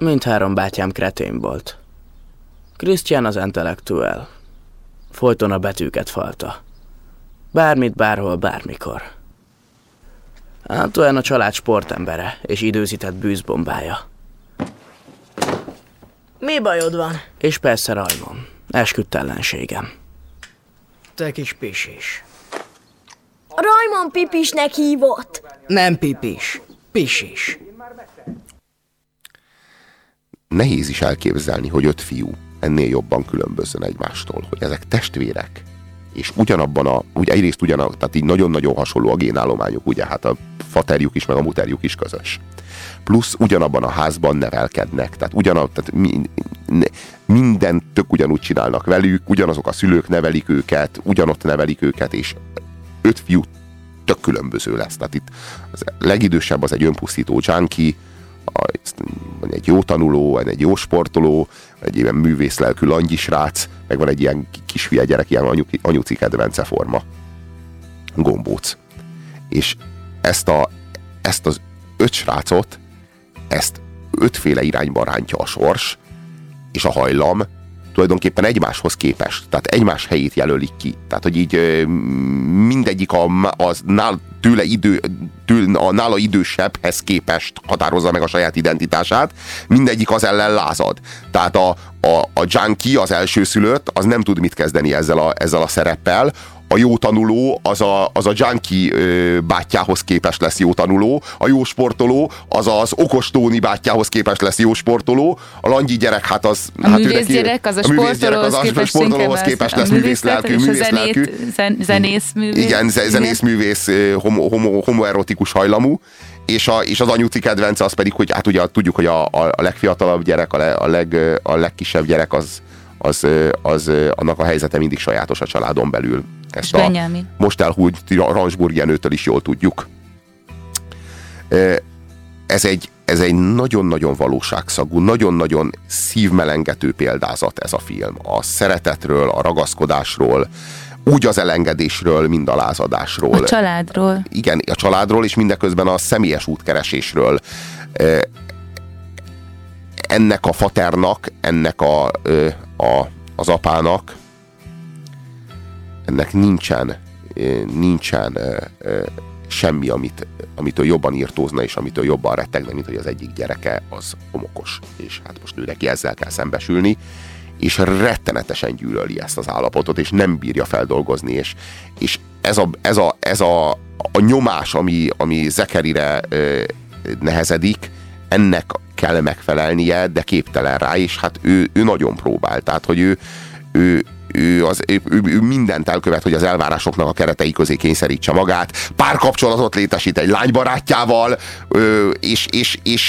S17: Mindhárom bátyám kretén volt. Christian az intellektuel. Folyton a betűket falta. Bármit, bárhol, bármikor. Antoine a család sportembere és időzített bűzbombája.
S18: Mi bajod van?
S17: És persze Rajmon, esküdt ellenségem.
S18: Te kis pisis. Rajmon pipisnek hívott.
S17: Nem pipis, pisis.
S5: Nehéz is elképzelni, hogy öt fiú ennél jobban különbözzön egymástól, hogy ezek testvérek, és ugyanabban a, ugye egyrészt ugyanaz, tehát így nagyon-nagyon hasonló a génállományuk, ugye hát a faterjuk is, meg a muterjuk is közös. Plusz ugyanabban a házban nevelkednek, tehát ugyanab, tehát mi, mindent tök ugyanúgy csinálnak velük, ugyanazok a szülők nevelik őket, ugyanott nevelik őket, és öt fiú tök különböző lesz. Tehát itt az legidősebb az egy önpusztító junkie, van egy jó tanuló, van egy jó sportoló, egy ilyen művészlelkű langyisrác, meg van egy ilyen kisfia gyerek, ilyen anyu, anyuci kedvence forma. Gombóc. És ezt, a, ezt az öt srácot, ezt ötféle irányba rántja a sors, és a hajlam tulajdonképpen egymáshoz képest, tehát egymás helyét jelölik ki. Tehát, hogy így mindegyik a, az nál, tőle idő, tőle, a nála idősebbhez képest határozza meg a saját identitását, mindegyik az ellen lázad. Tehát a, a, a junkie, az elsőszülött, az nem tud mit kezdeni ezzel a, ezzel a szereppel, a jó tanuló az a, az a junkie ö, bátyjához képes lesz jó tanuló, a jó sportoló az az okos Tóni bátyjához képes lesz jó sportoló, a langyi gyerek hát az...
S6: A
S5: hát
S6: művész gyerek az a sportolóhoz
S5: az
S6: képest
S5: sportolóhoz képes
S6: az-
S5: lesz
S6: a
S5: művész lelkű,
S6: és a
S5: művész lelkű.
S6: zen- zenész művész.
S5: Igen, ze- zenész művész, ö, homo, homo, homoerotikus hajlamú, és, a, és az anyuci kedvence az pedig, hogy hát ugye tudjuk, hogy a, a, a legfiatalabb gyerek, a, le, a, leg, a legkisebb gyerek az, az, az, ö, annak a helyzete mindig sajátos a családon belül. Ezt a
S6: Benyámin.
S5: most elhúnyt Ransburg Jenőtől is jól tudjuk. Ez egy, ez egy nagyon-nagyon valóságszagú, nagyon-nagyon szívmelengető példázat ez a film. A szeretetről, a ragaszkodásról, úgy az elengedésről, mind a lázadásról.
S6: A családról.
S5: Igen, a családról, és mindeközben a személyes útkeresésről. Ennek a faternak, ennek a, a, az apának, ennek nincsen, ö, nincsen ö, ö, semmi, amit, amitől jobban írtózna, és amitől jobban rettegne, mint hogy az egyik gyereke az homokos. És hát most ő neki ezzel kell szembesülni, és rettenetesen gyűlöli ezt az állapotot, és nem bírja feldolgozni, és, és ez, a, ez, a, ez a, a nyomás, ami, ami Zekerire ö, nehezedik, ennek kell megfelelnie, de képtelen rá, és hát ő, ő nagyon próbál. Tehát, hogy ő, ő, ő, az, ő, ő, ő mindent elkövet, hogy az elvárásoknak a keretei közé kényszerítse magát, párkapcsolatot létesít egy lánybarátjával, és, és, és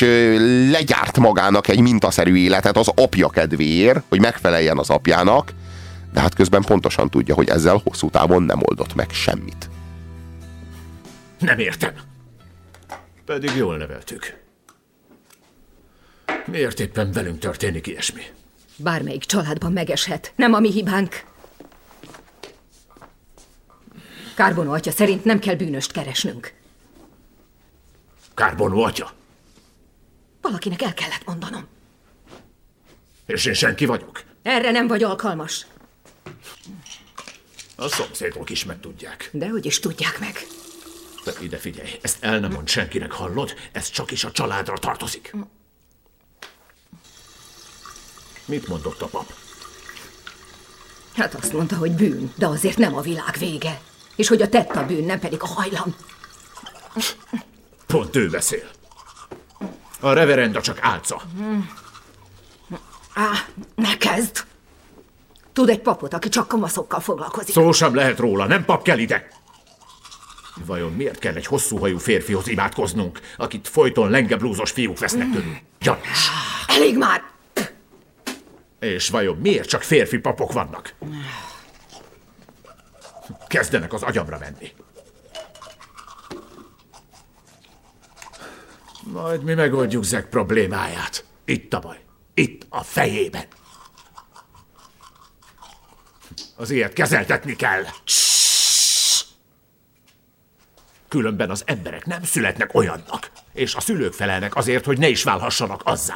S5: legyárt magának egy mintaszerű életet az apja kedvéért, hogy megfeleljen az apjának, de hát közben pontosan tudja, hogy ezzel hosszú távon nem oldott meg semmit.
S19: Nem értem. Pedig jól neveltük. Miért éppen velünk történik ilyesmi?
S20: Bármelyik családban megeshet. Nem a mi hibánk. Kárbono atya szerint nem kell bűnöst keresnünk.
S19: Kárbonó atya.
S20: Valakinek el kellett mondanom.
S19: És én senki vagyok.
S20: Erre nem vagy alkalmas.
S19: A szomszédok is megtudják.
S20: De hogy is tudják meg.
S19: De ide figyelj, ezt el nem mond senkinek, hallod? Ez csak is a családra tartozik. Mit mondott a pap?
S20: Hát azt mondta, hogy bűn, de azért nem a világ vége. És hogy a tett a bűn, nem pedig a hajlam.
S19: Pont ő beszél. A reverenda csak álca.
S20: Á, ne kezd! Tud egy papot, aki csak kamaszokkal foglalkozik.
S19: Szó sem lehet róla, nem pap kell ide. Vajon miért kell egy hosszúhajú férfihoz imádkoznunk, akit folyton lengeblúzos fiúk vesznek tőlünk? Gyanús.
S20: Elég már!
S19: És vajon miért csak férfi papok vannak? Kezdenek az agyamra menni. Majd mi megoldjuk Zek problémáját. Itt a baj. Itt a fejében. Az ilyet kezeltetni kell. Különben az emberek nem születnek olyannak, és a szülők felelnek azért, hogy ne is válhassanak azzá.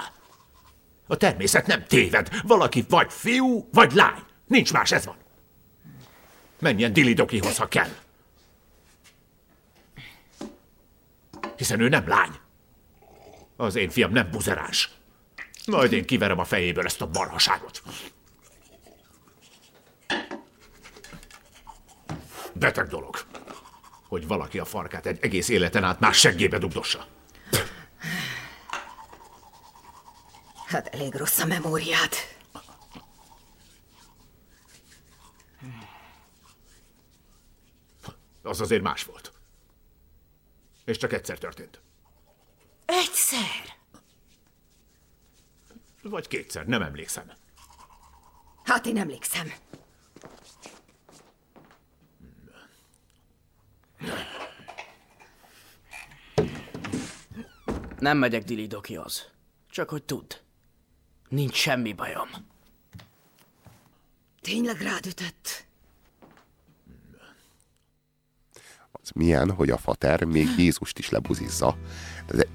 S19: A természet nem téved. Valaki vagy fiú, vagy lány. Nincs más, ez van. Menjen Dilidokihoz, ha kell. Hiszen ő nem lány. Az én fiam nem buzeráns. Majd én kiverem a fejéből ezt a marhaságot. Beteg dolog, hogy valaki a farkát egy egész életen át más seggébe dugdossa.
S20: Hát elég rossz a memóriát.
S19: Az azért más volt. És csak egyszer történt.
S20: Egyszer?
S19: Vagy kétszer, nem emlékszem.
S20: Hát én emlékszem.
S17: Nem megyek Dilidokihoz. Csak hogy tudd. Nincs semmi bajom.
S20: Tényleg rád ütött?
S5: Az milyen, hogy a fater még Jézust is lebuzizza. De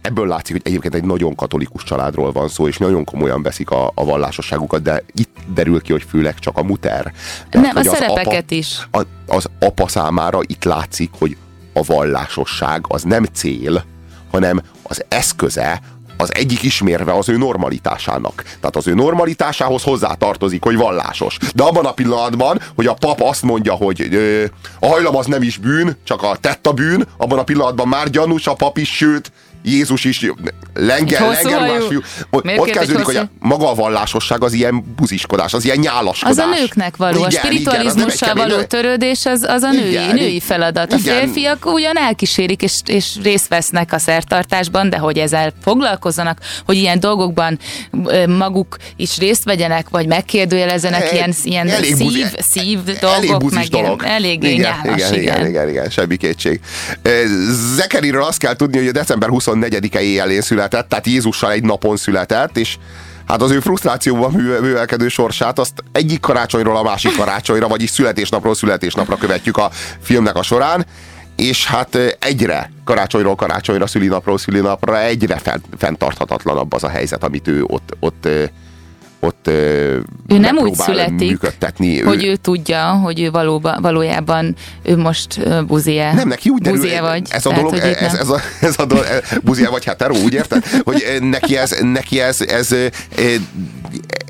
S5: ebből látszik, hogy egyébként egy nagyon katolikus családról van szó, és nagyon komolyan veszik a, a vallásosságukat, de itt derül ki, hogy főleg csak a muter.
S6: Nem, a szerepeket
S5: apa,
S6: is.
S5: A, az apa számára itt látszik, hogy a vallásosság az nem cél, hanem az eszköze az egyik ismérve az ő normalitásának. Tehát az ő normalitásához hozzátartozik, hogy vallásos. De abban a pillanatban, hogy a pap azt mondja, hogy ö, a hajlam az nem is bűn, csak a tetta bűn, abban a pillanatban már gyanús a pap is, sőt, Jézus is lengel, lengerruhás fiú. Ott kezdődik, hogy a, maga a vallásosság az ilyen buziskodás, az ilyen nyálaskodás.
S6: Az a nőknek való, igen, a spiritualizmussal való kemény, törődés az, az a női, igen, női feladat. A igen. férfiak ugyan elkísérik és, és részt vesznek a szertartásban, de hogy ezzel foglalkozzanak, hogy ilyen dolgokban maguk is részt vegyenek, vagy megkérdőjelezenek e, ilyen, ilyen elég szív, buzi, szív dolgok, elég meg dolog. Ilyen, elég igen, nyálas,
S5: igen, igen, igen, igen, igen, semmi kétség. Zekeriről azt kell tudni, hogy a december 20 24-e éjjelén született, tehát Jézussal egy napon született, és hát az ő frusztrációban művelkedő sorsát azt egyik karácsonyról a másik karácsonyra, vagyis születésnapról születésnapra követjük a filmnek a során, és hát egyre karácsonyról karácsonyra, szülinapról szülinapra egyre fenntarthatatlanabb az a helyzet, amit ő ott, ott ott
S6: ő nem úgy születik, működtetni. hogy ő, ő tudja, hogy ő valóban, valójában ő most buzie.
S5: Nem, neki úgy
S6: derül, vagy.
S5: Ez a tehát, dolog, ez, ez, a, ez a dolog, buzie vagy hetero, úgy érted? Hogy neki ez, neki ez, ez, ez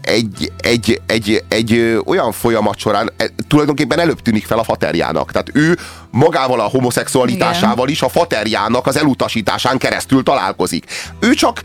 S5: egy, egy, egy, egy olyan folyamat során e, tulajdonképpen előbb tűnik fel a faterjának. Tehát ő magával a homoszexualitásával is a faterjának az elutasításán keresztül találkozik. Ő csak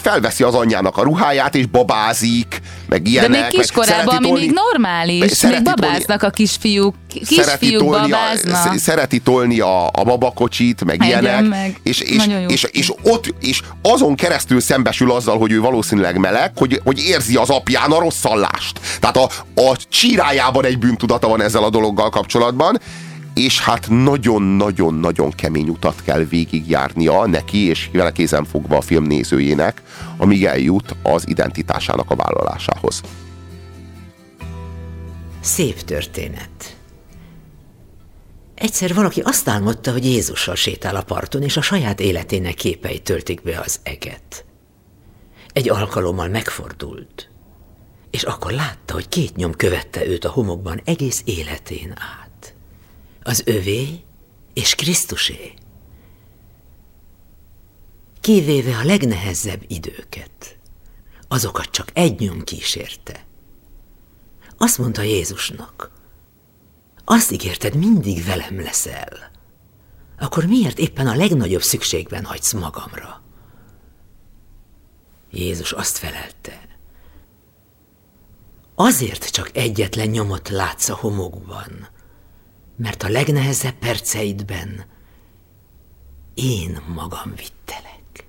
S5: felveszi az anyjának a ruháját, és babázik, meg ilyenek.
S6: De még kiskorában, ami még normális, még babáznak a kisfiúk. Kisfiúk babáznak.
S5: A, szereti tolni a, a babakocsit, meg Egyen ilyenek. Meg. És, és, és, és, ott, és azon keresztül szembesül azzal, hogy ő valószínűleg meleg, hogy, hogy érzi az apján a rosszallást. Tehát a, a csírájában egy bűntudata van ezzel a dologgal kapcsolatban, és hát nagyon-nagyon-nagyon kemény utat kell végigjárnia neki, és vele kézen fogva a film nézőjének, amíg eljut az identitásának a vállalásához.
S21: Szép történet. Egyszer valaki azt álmodta, hogy Jézussal sétál a parton, és a saját életének képei töltik be az eget. Egy alkalommal megfordult, és akkor látta, hogy két nyom követte őt a homokban egész életén át az övé és Krisztusé. Kivéve a legnehezebb időket, azokat csak egy nyom kísérte. Azt mondta Jézusnak, azt ígérted, mindig velem leszel. Akkor miért éppen a legnagyobb szükségben hagysz magamra? Jézus azt felelte, azért csak egyetlen nyomot látsz a homokban, mert a legnehezebb perceidben én magam vittelek.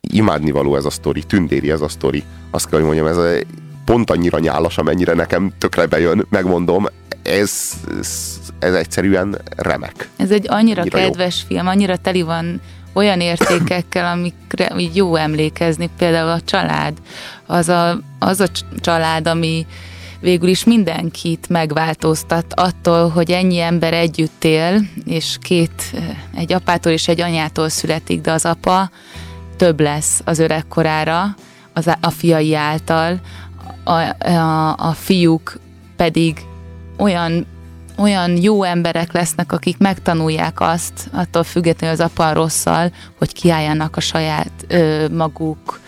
S5: Imádnivaló ez a sztori, tündéri ez a sztori. Azt kell, hogy mondjam, ez a, pont annyira nyálas, amennyire nekem tökre bejön, megmondom, ez, ez, ez egyszerűen remek.
S6: Ez egy annyira, annyira kedves jó. film, annyira teli van olyan értékekkel, amikre így jó emlékezni, például a család. Az a, az a család, ami, végül is mindenkit megváltoztat attól, hogy ennyi ember együtt él, és két, egy apától és egy anyától születik, de az apa több lesz az öregkorára, az, a fiai által, a, a, a fiúk pedig olyan olyan jó emberek lesznek, akik megtanulják azt, attól függetlenül az apa rosszal, hogy kiálljanak a saját ö, maguk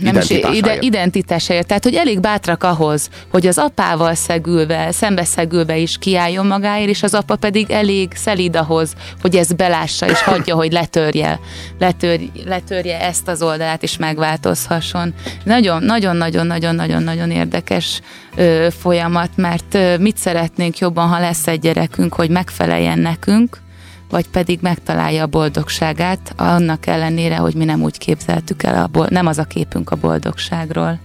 S6: nem is ide, identitásáért. Tehát, hogy elég bátrak ahhoz, hogy az apával szegülve, szembeszegülve is kiálljon magáért, és az apa pedig elég szelíd ahhoz, hogy ezt belássa, és hagyja, hogy letörje, letör, letörje ezt az oldalát, és megváltozhasson. Nagyon, nagyon, nagyon, nagyon, nagyon, nagyon érdekes ö, folyamat, mert ö, mit szeretnénk jobban, ha lesz egy gyerekünk, hogy megfeleljen nekünk, vagy pedig megtalálja a boldogságát, annak ellenére, hogy mi nem úgy képzeltük el, a bold- nem az a képünk a boldogságról.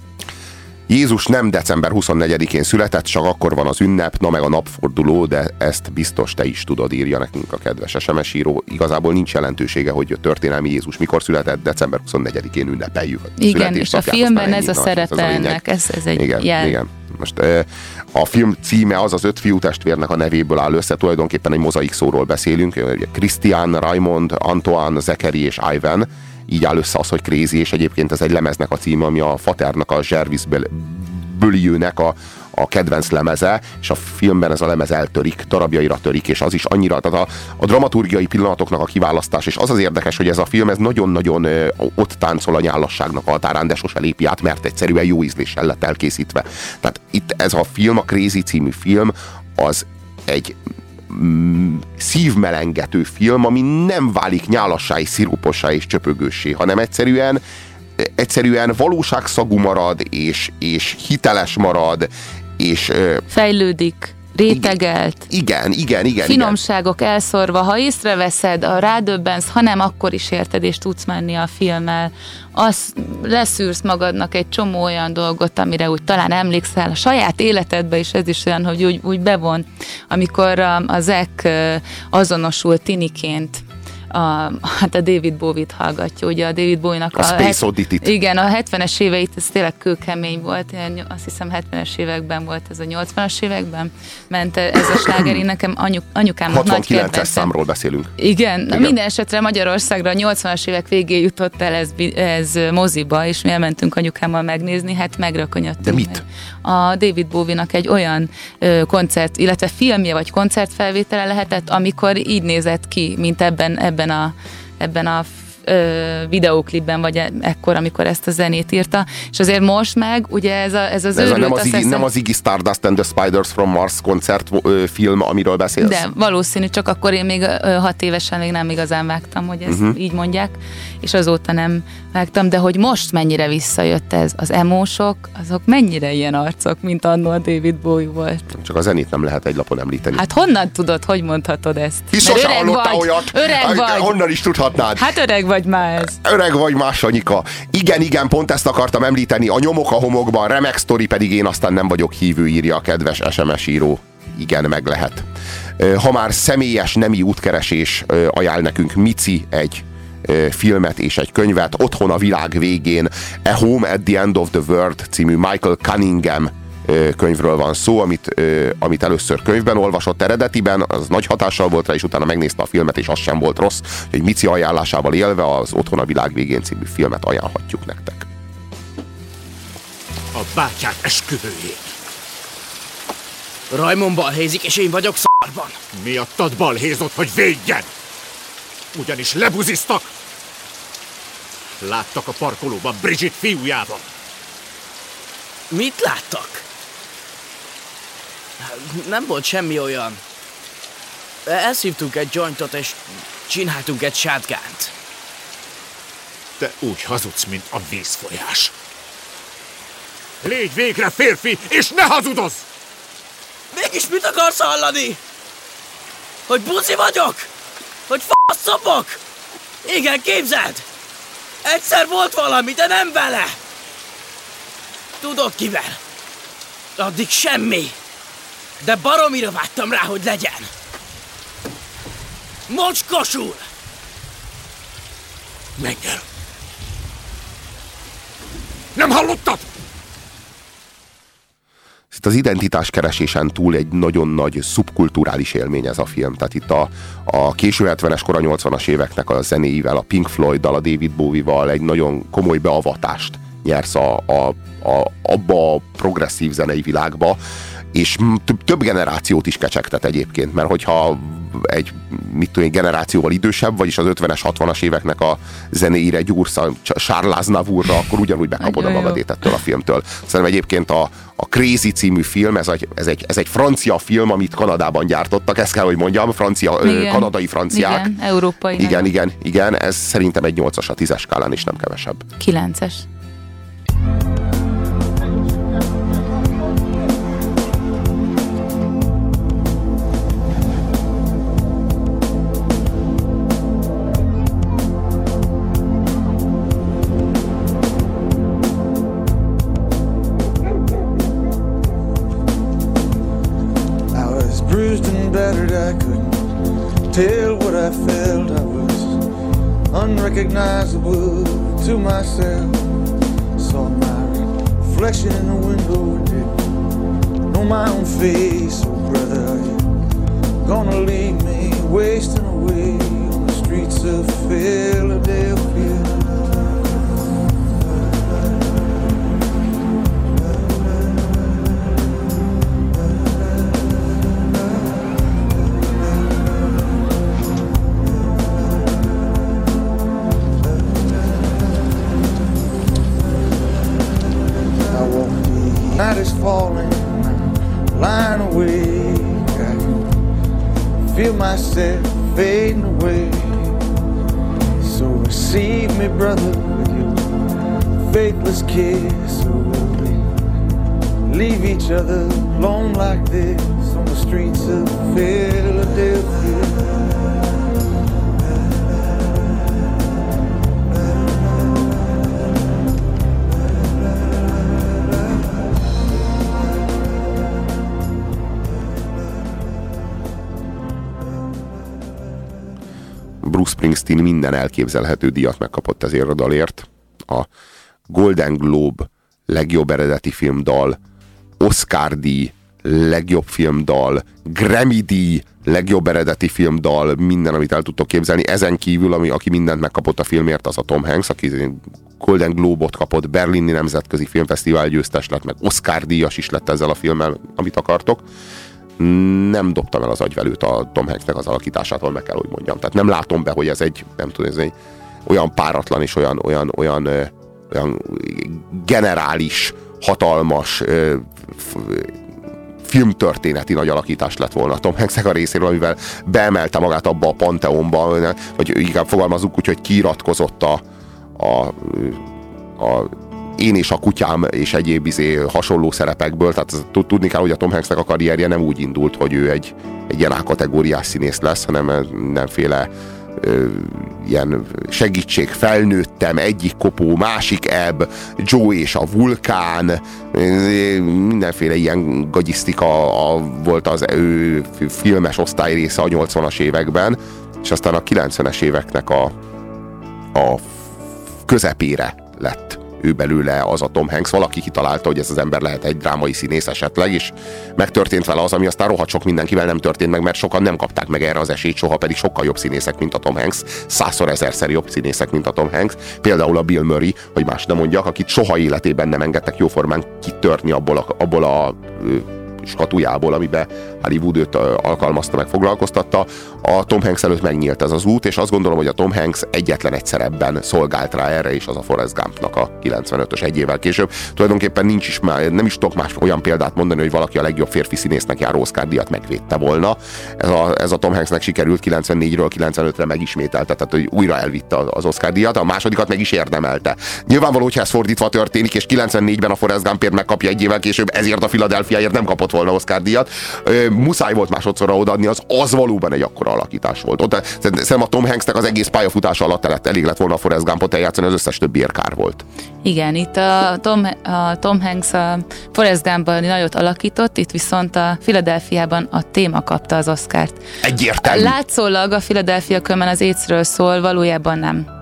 S5: Jézus nem december 24-én született, csak akkor van az ünnep, na meg a napforduló, de ezt biztos te is tudod, írja nekünk a kedves SMS író. Igazából nincs jelentősége, hogy a történelmi Jézus mikor született, december 24-én ünnepeljük.
S6: Igen, és a filmben ez a szerepe ennek, ez, ez egy
S5: igen,
S6: jel.
S5: Igen. Most a film címe az az öt fiú testvérnek a nevéből áll össze, tulajdonképpen egy mozaik szóról beszélünk, Christian, Raymond, Antoine, Zekeri és Ivan, így áll össze az, hogy Crazy, és egyébként ez egy lemeznek a címe, ami a Faternak, a Jervis Böliőnek a, a kedvenc lemeze, és a filmben ez a lemez eltörik, darabjaira törik, és az is annyira, tehát a, a dramaturgiai pillanatoknak a kiválasztás, és az az érdekes, hogy ez a film ez nagyon-nagyon ott táncol a nyálasságnak a határán, de sose lépi át, mert egyszerűen jó ízléssel lett elkészítve. Tehát itt ez a film, a Crazy című film, az egy mm, szívmelengető film, ami nem válik nyálassá és szirupossá és csöpögőssé, hanem egyszerűen egyszerűen valóságszagú marad, és, és hiteles marad, és...
S6: Fejlődik, rétegelt.
S5: Igen, igen, igen.
S6: Finomságok elszorva, ha észreveszed, a rádöbbensz, ha nem, akkor is érted, és tudsz menni a filmmel. Az leszűrsz magadnak egy csomó olyan dolgot, amire úgy talán emlékszel a saját életedbe is, ez is olyan, hogy úgy, úgy bevon, amikor a, a Zek azonosul tiniként a, hát a David Bowie-t hallgatja, ugye a David Bowie-nak
S5: A Space Oddity-t.
S6: Igen, a 70-es éveit, ez tényleg kőkemény volt, ilyen, azt hiszem 70-es években volt ez a 80-as években, ment ez a sláger, én nekem anyuk, anyukámnak nagy
S5: 69-es
S6: kedvencem.
S5: számról beszélünk.
S6: Igen,
S5: Igen.
S6: Minden esetre Magyarországra a 80-as évek végén jutott el ez, ez moziba, és mi elmentünk anyukámmal megnézni, hát megrökönyödtünk.
S5: De mit?
S6: A David Bowie-nak egy olyan ö, koncert, illetve filmje vagy koncertfelvétele lehetett, amikor így nézett ki, mint ebben, ebben a, ebben a ö, videóklipben, vagy e- ekkor, amikor ezt a zenét írta, és azért most meg, ugye ez, a, ez az
S5: ez a,
S6: őrült,
S5: nem, az Iggy,
S6: hiszem-
S5: nem az Iggy Stardust and the Spiders from Mars koncert ö, film, amiről beszélsz?
S6: De valószínű, csak akkor én még ö, hat évesen még nem igazán vágtam, hogy ezt uh-huh. így mondják, és azóta nem vágtam, de hogy most mennyire visszajött ez, az emósok, azok mennyire ilyen arcok, mint annó a David Bowie volt.
S5: Csak a zenét nem lehet egy lapon említeni.
S6: Hát honnan tudod, hogy mondhatod ezt? Mert
S5: sose hallottál olyat.
S6: öreg vagy.
S5: Honnan is tudhatnád?
S6: Hát öreg vagy már ez.
S5: Öreg vagy más, Anyika. Igen, igen, pont ezt akartam említeni. A nyomok a homokban, remek sztori pedig én aztán nem vagyok hívő, írja a kedves SMS író. Igen, meg lehet. Ha már személyes nemi útkeresés ajánl nekünk Mici egy filmet és egy könyvet, Otthon a világ végén, A Home at the End of the World című Michael Cunningham könyvről van szó, amit, amit először könyvben olvasott eredetiben, az nagy hatással volt rá, és utána megnézte a filmet, és az sem volt rossz, hogy Mici ajánlásával élve az Otthon a világ végén című filmet ajánlhatjuk nektek.
S19: A bátyák esküvőjét.
S17: Rajmon balhézik, és én vagyok szarban.
S19: Miattad balhézott, hogy védjen! Ugyanis lebuziztak! Láttak a parkolóban Bridget fiújával.
S17: Mit láttak? Nem volt semmi olyan. Elszívtunk egy jointot, és csináltunk egy sátgánt.
S19: Te úgy hazudsz, mint a vízfolyás. Légy végre férfi, és ne hazudozz!
S17: Mégis mit akarsz hallani? Hogy buzi vagyok? Hogy faszopok? Igen, képzeld! Egyszer volt valami, de nem vele! Tudod kivel? Addig semmi. De baromira vágytam rá, hogy legyen. Mocskosul!
S19: Menj el! Nem hallottad?
S5: Itt az identitás keresésen túl egy nagyon nagy szubkulturális élmény ez a film. Tehát itt a, a késő 70-es, kora 80-as éveknek a zenéivel, a Pink Floyd-dal, a David Bowie-val egy nagyon komoly beavatást nyersz a, a, a, abba a progresszív zenei világba, és több, generációt is kecsegtet egyébként, mert hogyha egy mit tudom, én, generációval idősebb, vagyis az 50-es, 60-as éveknek a zenéire gyúrsz a Charles Aznavourra, akkor ugyanúgy bekapod a magadét ettől a filmtől. Szerintem egyébként a, a Crazy című film, ez egy, ez, egy, ez egy francia film, amit Kanadában gyártottak, ezt kell, hogy mondjam, francia,
S6: Igen.
S5: kanadai franciák.
S6: Igen, európai.
S5: Igen, igen, igen, ez szerintem egy 8-as a 10-es skálán is nem kevesebb.
S6: 9-es.
S22: Felt. I was unrecognizable to myself. Saw my reflection in the window didn't know my own face. Oh, brother, you're gonna leave me wasting away on the streets of Philadelphia? night is falling, I'm lying awake. I feel myself fading away. So receive me, brother, with your faithless kiss. we leave each other alone like this on the streets of Philadelphia.
S5: Springsteen minden elképzelhető díjat megkapott ezért a dalért. A Golden Globe legjobb eredeti filmdal, Oscar díj, legjobb filmdal, Grammy díj, legjobb eredeti filmdal, minden, amit el tudtok képzelni. Ezen kívül, ami, aki mindent megkapott a filmért, az a Tom Hanks, aki Golden Globe-ot kapott, Berlini Nemzetközi Filmfesztivál győztes lett, meg Oscar díjas is lett ezzel a filmmel, amit akartok nem dobtam el az agyvelőt a Tom Hanksnek az alakításától, meg kell, hogy mondjam. Tehát nem látom be, hogy ez egy, nem tudom, ez egy olyan páratlan és olyan, olyan, olyan, olyan generális, hatalmas filmtörténeti nagy alakítás lett volna Tom Hanksnek a részéről, amivel beemelte magát abba a panteonba, vagy inkább fogalmazunk úgy, hogy kiiratkozott a, a, a én és a kutyám és egyéb izé hasonló szerepekből, tehát tudni kell, hogy a Tom Hanksnek a karrierje nem úgy indult, hogy ő egy, egy ilyen A-kategóriás színész lesz, hanem mindenféle ilyen segítség, felnőttem, egyik kopó, másik ebb, Joe és a vulkán, mindenféle ilyen gagyisztika volt az ő filmes osztály része a 80-as években, és aztán a 90-es éveknek a, a közepére lett ő belőle az a Tom Hanks, valaki kitalálta, hogy ez az ember lehet egy drámai színész esetleg, és megtörtént vele az, ami aztán rohadt sok mindenkivel nem történt meg, mert sokan nem kapták meg erre az esélyt, soha pedig sokkal jobb színészek, mint a Tom Hanks, százszor ezerszer jobb színészek, mint a Tom Hanks, például a Bill Murray, hogy más nem mondjak, akit soha életében nem engedtek jóformán kitörni abból a, abból a skatujából, amiben Hollywood őt alkalmazta, meg foglalkoztatta. A Tom Hanks előtt megnyílt ez az út, és azt gondolom, hogy a Tom Hanks egyetlen egyszer ebben szolgált rá erre, és az a Forrest Gumpnak a 95-ös egy évvel később. Tulajdonképpen nincs is már, nem is tudok más olyan példát mondani, hogy valaki a legjobb férfi színésznek járó Oscar díjat megvédte volna. Ez a, ez a Tom Hanksnek sikerült 94-ről 95-re megismételte, tehát hogy újra elvitte az Oscar díjat, a másodikat meg is érdemelte. Nyilvánvaló, hogyha ez fordítva történik, és 94-ben a Forrest Gumpért megkapja egy évvel később, ezért a Philadelphiaért nem kapott volna Oscar díjat. Muszáj volt másodszorra odaadni, az, az valóban egy akkora alakítás volt. Ott, szerintem a Tom Hanksnek az egész pályafutása alatt elett, elég lett volna a Forrest Gumpot eljátszani, az összes többi kár volt.
S6: Igen, itt a Tom, a Tom Hanks a Forrest Gumpban nagyot alakított, itt viszont a Philadelphiában a téma kapta az Oscárt.
S5: Egyértelmű.
S6: Látszólag a Philadelphia kömen az écről szól, valójában nem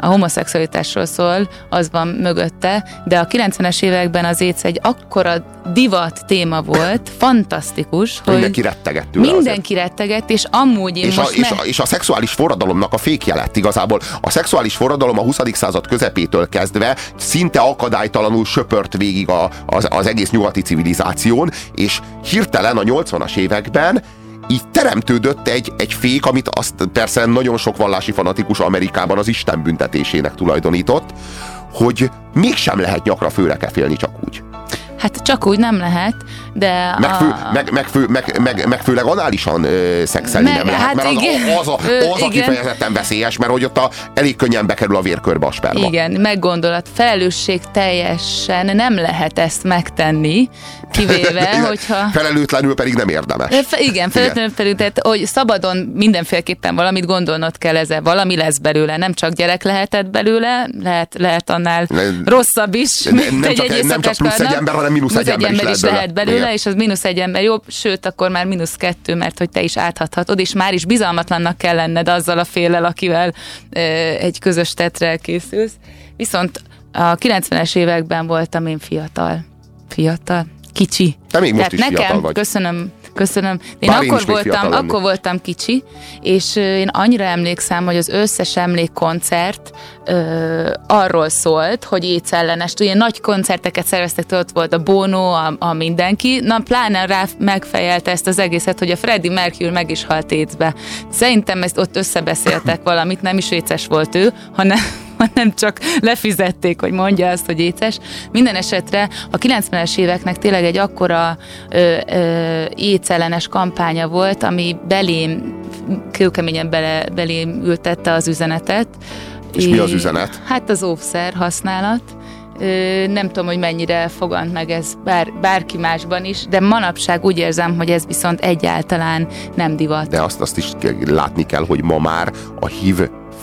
S6: a homoszexualitásról szól, az van mögötte, de a 90-es években az éc egy akkora divat téma volt, fantasztikus, hogy
S5: mindenki rettegett tőle
S6: Mindenki azért. rettegett, és amúgy én
S5: és
S6: most
S5: a, és, a, és a szexuális forradalomnak a fékje lett igazából. A szexuális forradalom a 20. század közepétől kezdve szinte akadálytalanul söpört végig a, az, az egész nyugati civilizáción, és hirtelen a 80-as években így teremtődött egy, egy fék, amit azt persze nagyon sok vallási fanatikus Amerikában az Isten büntetésének tulajdonított, hogy mégsem lehet nyakra főre félni csak úgy.
S6: Hát csak úgy nem lehet, de...
S5: Meg, fő, a... meg, meg, fő, meg, meg, meg főleg análisan ö, szexelni meg, nem lehet, hát mert igen. az, az, a, az a kifejezetten veszélyes, mert hogy ott a, elég könnyen bekerül a vérkörbe a sperma.
S6: Igen, meggondolat, felelősség teljesen nem lehet ezt megtenni, kivéve, hogyha...
S5: Felelőtlenül pedig nem érdemes.
S6: Fe, igen, felelőtlenül pedig, tehát hogy szabadon mindenféleképpen valamit gondolnod kell ezzel, valami lesz belőle, nem csak gyerek lehetett belőle, lehet, lehet annál ne, rosszabb is,
S5: ne, nem, csak, egy nem csak plusz egy ember, hanem mínusz egy ember,
S6: ember
S5: is,
S6: lehet, lehet belőle, igen. és az mínusz egy ember jobb, sőt, akkor már mínusz kettő, mert hogy te is áthathatod, és már is bizalmatlannak kell lenned azzal a félel, akivel ö, egy közös tetre készülsz. Viszont a 90-es években voltam én fiatal. Fiatal? Kicsi.
S5: Te még most Tehát is
S6: nekem,
S5: vagy.
S6: Köszönöm, köszönöm. Én, Bár akkor, én voltam, akkor voltam kicsi, és én annyira emlékszem, hogy az összes emlékkoncert ö, arról szólt, hogy étszellenes. Ugye nagy koncerteket szerveztek, ott volt a Bono, a, a mindenki. Na, pláne rá megfejelte ezt az egészet, hogy a Freddie Mercury meg is halt écbe. Szerintem ezt ott összebeszéltek valamit, nem is éces volt ő, hanem hanem csak lefizették, hogy mondja azt, hogy éces. Minden esetre a 90-es éveknek tényleg egy akkora ö, ö, écellenes kampánya volt, ami belém, kőkeményen bele, belém ültette az üzenetet.
S5: És mi az üzenet?
S6: Hát az óvszer használat. Ö, nem tudom, hogy mennyire fogant meg ez bár, bárki másban is, de manapság úgy érzem, hogy ez viszont egyáltalán nem divat.
S5: De azt, azt is látni kell, hogy ma már a HIV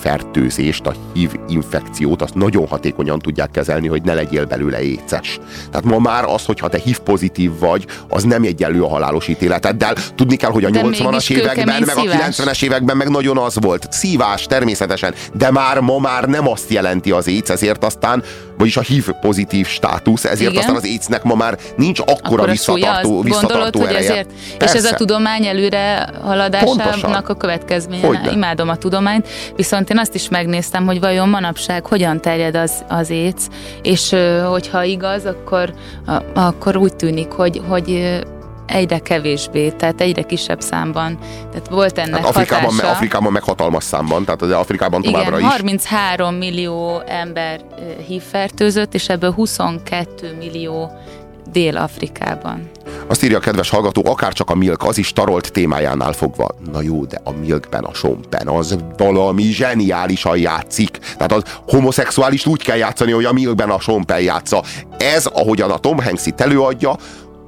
S5: fertőzést, a HIV infekciót, azt nagyon hatékonyan tudják kezelni, hogy ne legyél belőle éces. Tehát ma már az, hogyha te HIV pozitív vagy, az nem egyenlő a halálos ítéleteddel. Tudni kell, hogy a
S6: De
S5: 80-as években, meg
S6: szívás.
S5: a 90-es években meg nagyon az volt. Szívás természetesen, de már ma már nem azt jelenti az AIDS, ezért aztán, vagyis a HIV pozitív státusz, ezért
S6: Igen.
S5: aztán az AIDS-nek ma már nincs akkora
S6: Akkor azt
S5: visszatartó,
S6: gondolod,
S5: visszatartó
S6: hogy
S5: ereje.
S6: ezért, és ez a tudomány előre haladásának
S5: Pontosan.
S6: a következménye.
S5: Hogyne.
S6: Imádom a tudományt, viszont én azt is megnéztem, hogy vajon manapság hogyan terjed az, az éc, és hogyha igaz, akkor, akkor úgy tűnik, hogy, hogy egyre kevésbé, tehát egyre kisebb számban. Tehát volt ennek
S5: Hát Afrikában,
S6: hatása.
S5: Afrikában meg hatalmas számban, tehát az Afrikában továbbra
S6: Igen,
S5: is.
S6: 33 millió ember ö, HIV fertőzött, és ebből 22 millió Dél-Afrikában.
S5: Azt írja a kedves hallgató, akár csak a Milk, az is tarolt témájánál fogva. Na jó, de a Milkben a Sompen az valami zseniálisan játszik. Tehát az homoszexuális úgy kell játszani, hogy a Milkben a Sompen játsza. Ez, ahogyan a Tom Hanks itt előadja,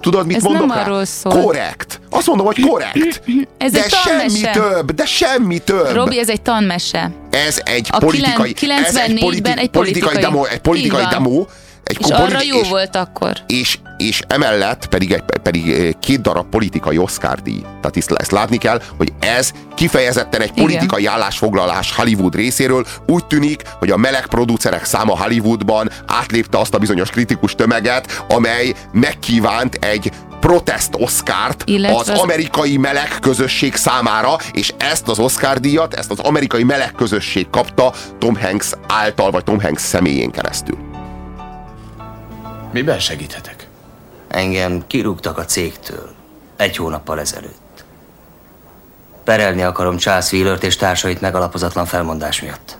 S5: tudod, mit
S6: Ez
S5: mondok
S6: nem
S5: rá?
S6: arról szól.
S5: Korrekt. Azt mondom, hogy korrekt.
S6: Ez
S5: de
S6: egy
S5: semmi
S6: tanmese.
S5: több, de semmi több.
S6: Robi, ez egy tanmese.
S5: Ez egy
S6: A
S5: politikai,
S6: kilen-
S5: ez egy
S6: 94-ben
S5: politi-
S6: egy
S5: politikai,
S6: politikai-
S5: demo, egy politikai demo, egy
S6: És arra jó
S5: és-
S6: volt akkor.
S5: és, és emellett pedig, egy- pedig eh, két darab politikai Oscar díj. Tehát ezt, ezt látni kell, hogy ez kifejezetten egy
S6: Igen.
S5: politikai állásfoglalás Hollywood részéről. Úgy tűnik, hogy a meleg producerek száma Hollywoodban átlépte azt a bizonyos kritikus tömeget, amely megkívánt egy protest
S6: Illetve
S5: az
S6: az-
S5: amerikai meleg közösség számára, és ezt az Oscar díjat, ezt az amerikai meleg közösség kapta Tom Hanks által, vagy Tom Hanks személyén keresztül.
S23: Miben segíthetek?
S24: Engem kirúgtak a cégtől egy hónappal ezelőtt. Perelni akarom Charles Wheelert és társait megalapozatlan felmondás miatt.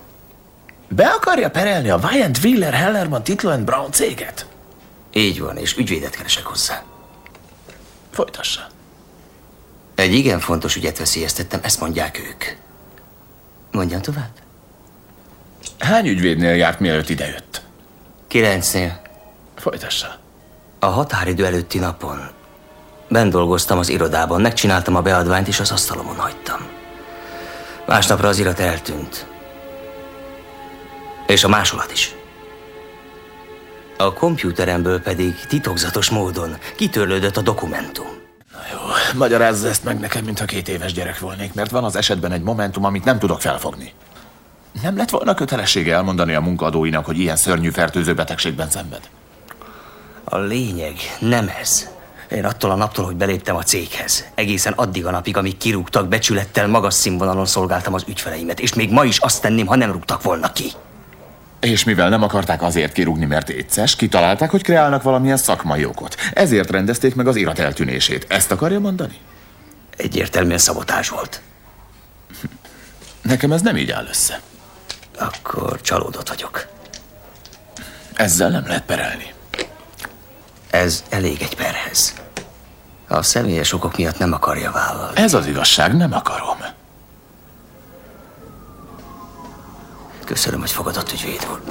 S23: Be akarja perelni a Wyant Wheeler Hellerman Titlo and Brown céget?
S24: Így van, és ügyvédet keresek hozzá.
S23: Folytassa.
S24: Egy igen fontos ügyet veszélyeztettem, ezt mondják ők. Mondjam tovább?
S23: Hány ügyvédnél járt, mielőtt idejött?
S24: Kilencnél.
S23: Folytassa.
S24: A határidő előtti napon ben dolgoztam az irodában, megcsináltam a beadványt, és az asztalomon hagytam. Másnapra az irat eltűnt. És a másolat is. A kompjúteremből pedig titokzatos módon kitörlődött a dokumentum.
S23: Magyarázza ezt meg nekem, mintha két éves gyerek volnék, mert van az esetben egy momentum, amit nem tudok felfogni. Nem lett volna kötelessége elmondani a munkadóinak, hogy ilyen szörnyű fertőző betegségben szenved?
S24: A lényeg nem ez. Én attól a naptól, hogy beléptem a céghez, egészen addig a napig, amíg kirúgtak, becsülettel magas színvonalon szolgáltam az ügyfeleimet, és még ma is azt tenném, ha nem rúgtak volna ki.
S23: És mivel nem akarták azért kirúgni, mert éces, kitalálták, hogy kreálnak valamilyen szakmai okot. Ezért rendezték meg az irat eltűnését. Ezt akarja mondani?
S24: Egyértelműen szabotás volt.
S23: Nekem ez nem így áll össze.
S24: Akkor csalódott vagyok.
S23: Ezzel nem lehet perelni.
S24: Ez elég egy perhez. A személyes okok miatt nem akarja vállalni.
S23: Ez az igazság, nem akarom.
S24: Köszönöm, hogy fogadott ügyvéd úr.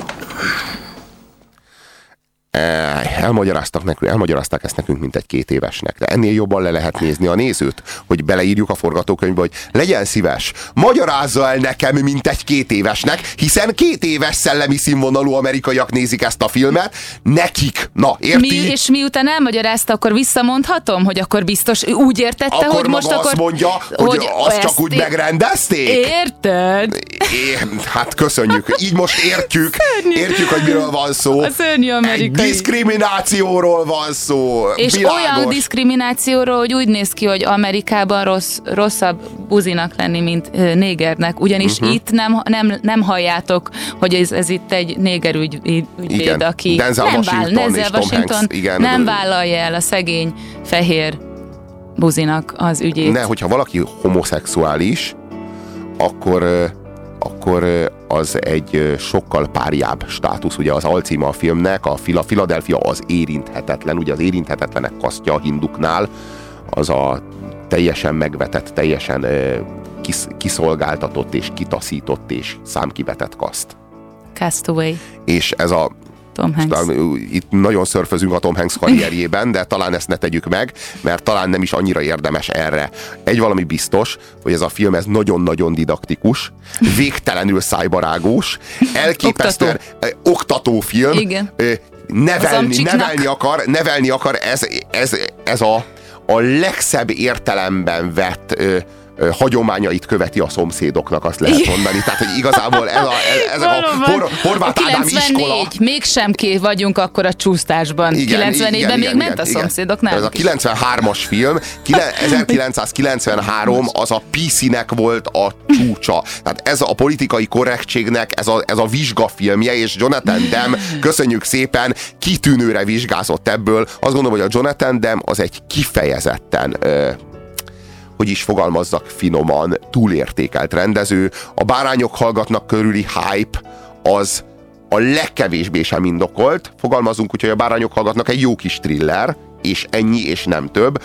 S5: Eh, Elmagyaráztak nekünk, elmagyarázták ezt nekünk, mint egy két évesnek. De ennél jobban le lehet nézni a nézőt, hogy beleírjuk a forgatókönyvbe, hogy legyen szíves, magyarázza el nekem, mint egy két évesnek, hiszen két éves szellemi színvonalú amerikaiak nézik ezt a filmet, nekik, na, érti?
S6: Mi, és miután elmagyarázta, akkor visszamondhatom, hogy akkor biztos úgy értette,
S5: akkor
S6: hogy most akkor...
S5: azt mondja, hogy, hogy azt csak úgy
S6: é-
S5: megrendezték?
S6: Érted?
S5: É, hát köszönjük. Így most értjük, értjük, hogy miről van szó.
S6: A szörnyű amerikai.
S5: Diszkriminációról van szó.
S6: És
S5: Világos.
S6: olyan diszkriminációról, hogy úgy néz ki, hogy Amerikában rossz, rosszabb buzinak lenni, mint négernek. Ugyanis uh-huh. itt nem, nem, nem halljátok, hogy ez, ez itt egy néger ügy, ügy- ügyvéd,
S5: Igen.
S6: aki
S5: Denzel
S6: nem,
S5: Washington
S6: Denzel
S5: és Tom
S6: Washington
S5: Hanks, igen.
S6: nem vállalja el a szegény fehér buzinak az ügyét.
S5: Ne, hogyha valaki homoszexuális, akkor, akkor az egy sokkal párjább státusz. Ugye az alcíme a filmnek, a Philadelphia az érinthetetlen, ugye az érinthetetlenek kasztja a hinduknál, az a teljesen megvetett, teljesen kis, kiszolgáltatott és kitaszított és számkivetett kaszt.
S6: Castaway.
S5: És ez a
S6: Tom Hanks.
S5: Itt nagyon szörfözünk a Tom Hanks karrierjében, de talán ezt ne tegyük meg, mert talán nem is annyira érdemes erre. Egy valami biztos, hogy ez a film ez nagyon-nagyon didaktikus, végtelenül szájbarágós, elképesztően oktató, oktató film,
S6: Igen.
S5: nevelni, nevelni akar, nevelni akar ez, ez, ez a, a legszebb értelemben vett ö, hagyományait követi a szomszédoknak, azt lehet mondani. Tehát, hogy igazából ez a, ez a Hor, Horváth
S6: a
S5: Ádám iskola.
S6: mégsem ké vagyunk akkor a csúsztásban. 94-ben még ment a
S5: igen.
S6: szomszédok, nem?
S5: Ez a 93-as film, 1993 az a PC-nek volt a csúcsa. Tehát ez a politikai korrektségnek, ez a, ez a vizsgafilmje, és Jonathan Demme, köszönjük szépen, kitűnőre vizsgázott ebből. Azt gondolom, hogy a Jonathan Demme az egy kifejezetten hogy is fogalmazzak finoman, túlértékelt rendező. A bárányok hallgatnak körüli hype az a legkevésbé sem indokolt. Fogalmazunk úgy, hogy a bárányok hallgatnak egy jó kis thriller, és ennyi, és nem több.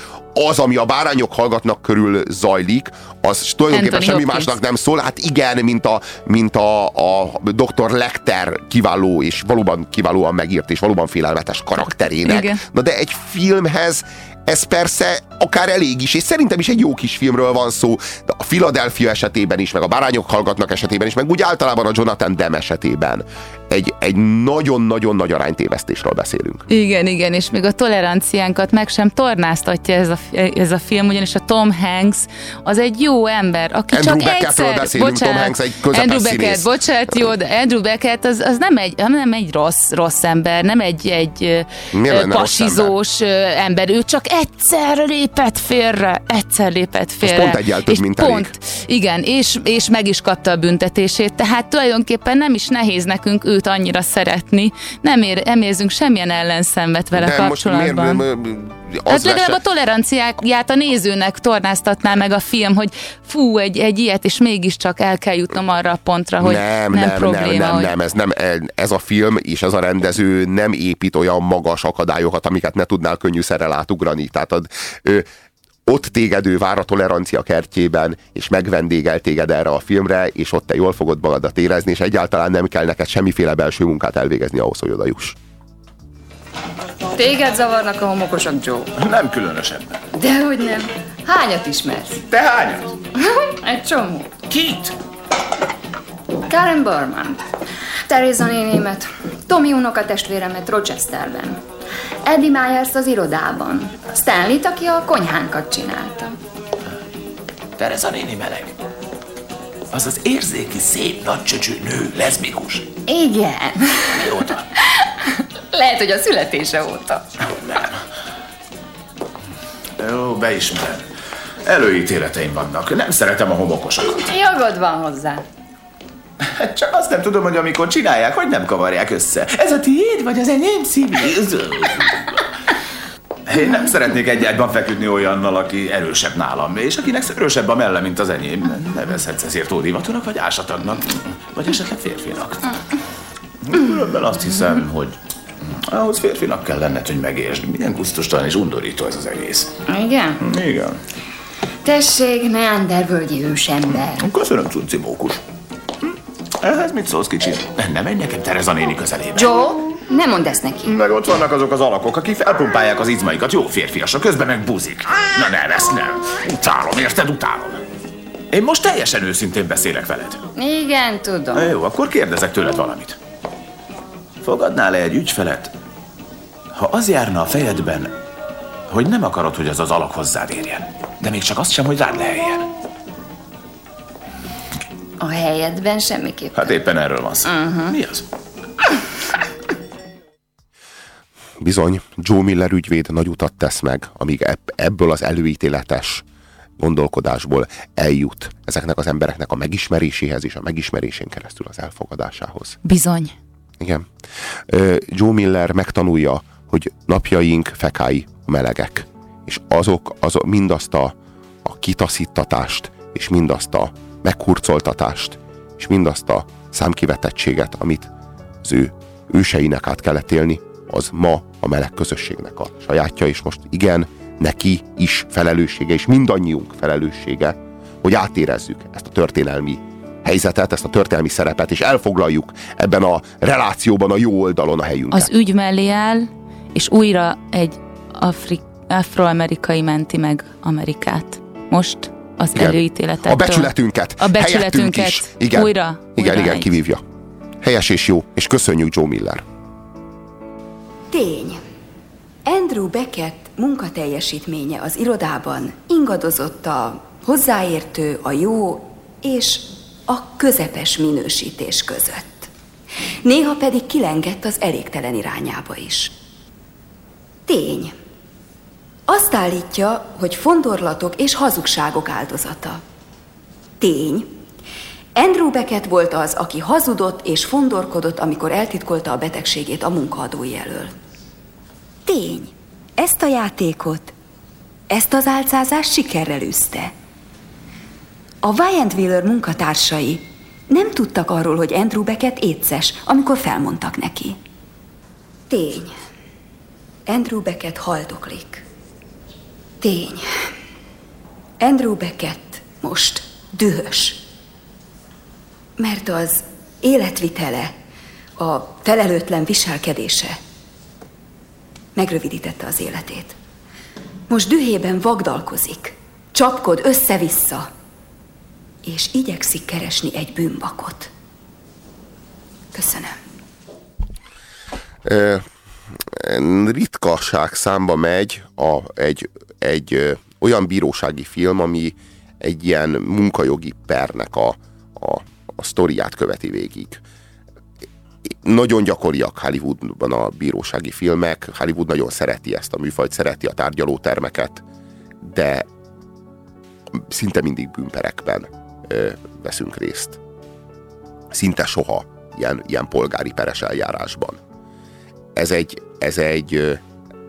S5: Az, ami a bárányok hallgatnak körül zajlik, az tulajdonképpen
S6: Anthony
S5: semmi
S6: Hopkins.
S5: másnak nem szól. Hát igen, mint a, mint a, a Dr. Lecter kiváló, és valóban kiválóan megírt, és valóban félelmetes karakterének.
S6: Igen.
S5: Na de egy filmhez ez persze akár elég is, és szerintem is egy jó kis filmről van szó, de a Philadelphia esetében is, meg a Bárányok hallgatnak esetében is, meg úgy általában a Jonathan Demme esetében egy, egy nagyon-nagyon nagy aránytévesztésről beszélünk.
S6: Igen, igen, és még a toleranciánkat meg sem tornáztatja ez a, ez a film, ugyanis a Tom Hanks az egy jó ember, aki
S5: Andrew
S6: csak
S5: Beckettről
S6: egyszer...
S5: beszélünk, Tom Hanks egy
S6: Andrew Beckett,
S5: színész.
S6: bocsánat, jó, de Andrew Beckett az, az nem, egy, nem egy rossz, rossz ember, nem egy, egy
S5: rossz
S6: pasizós ember? ember, ő csak egyszer lépett félre, egyszer lépett félre.
S5: pont egyel több, mint elég.
S6: pont, igen, és, és meg is kapta a büntetését, tehát tulajdonképpen nem is nehéz nekünk őt annyira szeretni, nem, ér, nem érzünk semmilyen ellenszenvet vele
S5: De most miért,
S6: kapcsolatban.
S5: az
S6: Hát legalább a toleranciáját a nézőnek tornáztatná meg a film, hogy fú, egy, egy ilyet, és mégiscsak el kell jutnom arra a pontra, hogy
S5: nem,
S6: nem,
S5: nem,
S6: probléma.
S5: nem, nem,
S6: hogy...
S5: nem, ez nem, ez a film és ez a rendező nem épít olyan magas akadályokat, amiket ne tudnál könnyűszerrel átugrani. Tehát ad, ö, ott téged ő vár a tolerancia kertjében, és megvendégel téged erre a filmre, és ott te jól fogod magadat érezni, és egyáltalán nem kell neked semmiféle belső munkát elvégezni ahhoz, hogy oda juss.
S25: Téged zavarnak a homokosak, Joe?
S23: Nem különösen.
S25: Dehogy nem. Hányat ismersz?
S23: Te hányat?
S25: Egy csomó.
S23: Kit?
S25: Karen Berman. Teresa nénémet. Tommy unokatestvéremet Rochesterben. Eddie Myers az irodában. Stanley-t, aki a konyhánkat csinálta.
S23: Tereza néni meleg. Az az érzéki, szép, nagy csöcsű nő, leszbikus.
S25: Igen.
S23: Mióta?
S25: Lehet, hogy a születése óta.
S23: Jó, beismerem. Előítéleteim vannak. Nem szeretem a homokosokat.
S25: Jogod van hozzá.
S23: Hát Csak azt nem tudom, hogy amikor csinálják, hogy nem kavarják össze. Ez a tiéd, vagy az enyém szívi? Én nem szeretnék egy ágyban feküdni olyannal, aki erősebb nálam, és akinek erősebb a melle, mint az enyém. Nevezhetsz ezért ódivatúnak, vagy ásatagnak, vagy esetleg férfinak. Különben azt hiszem, hogy ahhoz férfinak kell lenned, hogy megértsd. Milyen gusztustalan és undorító ez az egész.
S25: Igen?
S23: Igen.
S25: Tessék, Neandervölgyi ősember.
S23: Köszönöm, cuci mókus. Ehhez mit szólsz, kicsi? Ne menj nekem Tereza néni közelébe.
S25: Joe, ne mondd ezt neki.
S23: Meg ott vannak azok az alakok, akik felpumpálják az izmaikat, jó férfiasok, közben meg buzik. Na nem, ezt nem. Utálom, érted? Utálom. Én most teljesen őszintén beszélek veled.
S25: Igen, tudom.
S23: Jó, akkor kérdezek tőled valamit. Fogadnál-e egy ügyfelet, ha az járna a fejedben, hogy nem akarod, hogy az az alak hozzád érjen, de még csak azt sem, hogy rád leheljen?
S25: A helyedben semmiképp.
S23: Hát éppen erről van szó.
S25: Uh-huh.
S23: Mi az?
S5: Bizony, Joe Miller ügyvéd nagy utat tesz meg, amíg ebb- ebből az előítéletes gondolkodásból eljut ezeknek az embereknek a megismeréséhez és a megismerésén keresztül az elfogadásához.
S6: Bizony.
S5: Igen. Joe Miller megtanulja, hogy napjaink fekái melegek, és azok, azok mindazt a, a kitaszítatást, és mindazt a meghurcoltatást, és mindazt a számkivetettséget, amit az ő őseinek át kellett élni, az ma a meleg közösségnek a sajátja, és most igen, neki is felelőssége, és mindannyiunk felelőssége, hogy átérezzük ezt a történelmi helyzetet, ezt a történelmi szerepet, és elfoglaljuk ebben a relációban a jó oldalon a helyünket.
S6: Az ügy mellé áll, és újra egy afri- afroamerikai menti meg Amerikát. Most az
S5: Igen.
S6: előítéletettől.
S5: A becsületünket.
S6: A becsületünket
S5: is. Igen.
S6: újra.
S5: Igen,
S6: újra
S5: igen,
S6: egy.
S5: kivívja. Helyes és jó, és köszönjük Joe Miller.
S26: Tény. Andrew Beckett munkateljesítménye az irodában ingadozott a hozzáértő, a jó és a közepes minősítés között. Néha pedig kilengett az elégtelen irányába is. Tény. Azt állítja, hogy fondorlatok és hazugságok áldozata. Tény. Andrew Beckett volt az, aki hazudott és fondorkodott, amikor eltitkolta a betegségét a munkaadói elől. Tény. Ezt a játékot, ezt az álcázást sikerrel üzte. A Wheeler munkatársai nem tudtak arról, hogy Andrew Beckett étszes, amikor felmondtak neki. Tény. Andrew Beckett haldoklik. Tény. Andrew Beckett most dühös. Mert az életvitele, a felelőtlen viselkedése megrövidítette az életét. Most dühében vagdalkozik, csapkod össze-vissza, és igyekszik keresni egy bűnbakot. Köszönöm.
S5: Ö, ritkaság számba megy a, egy, egy olyan bírósági film, ami egy ilyen munkajogi pernek a, a, a sztoriát követi végig. Nagyon gyakoriak Hollywoodban a bírósági filmek, Hollywood nagyon szereti ezt a műfajt, szereti a tárgyalótermeket, de szinte mindig bűnperekben ö, veszünk részt. Szinte soha ilyen, ilyen polgári peres eljárásban ez egy, ez egy,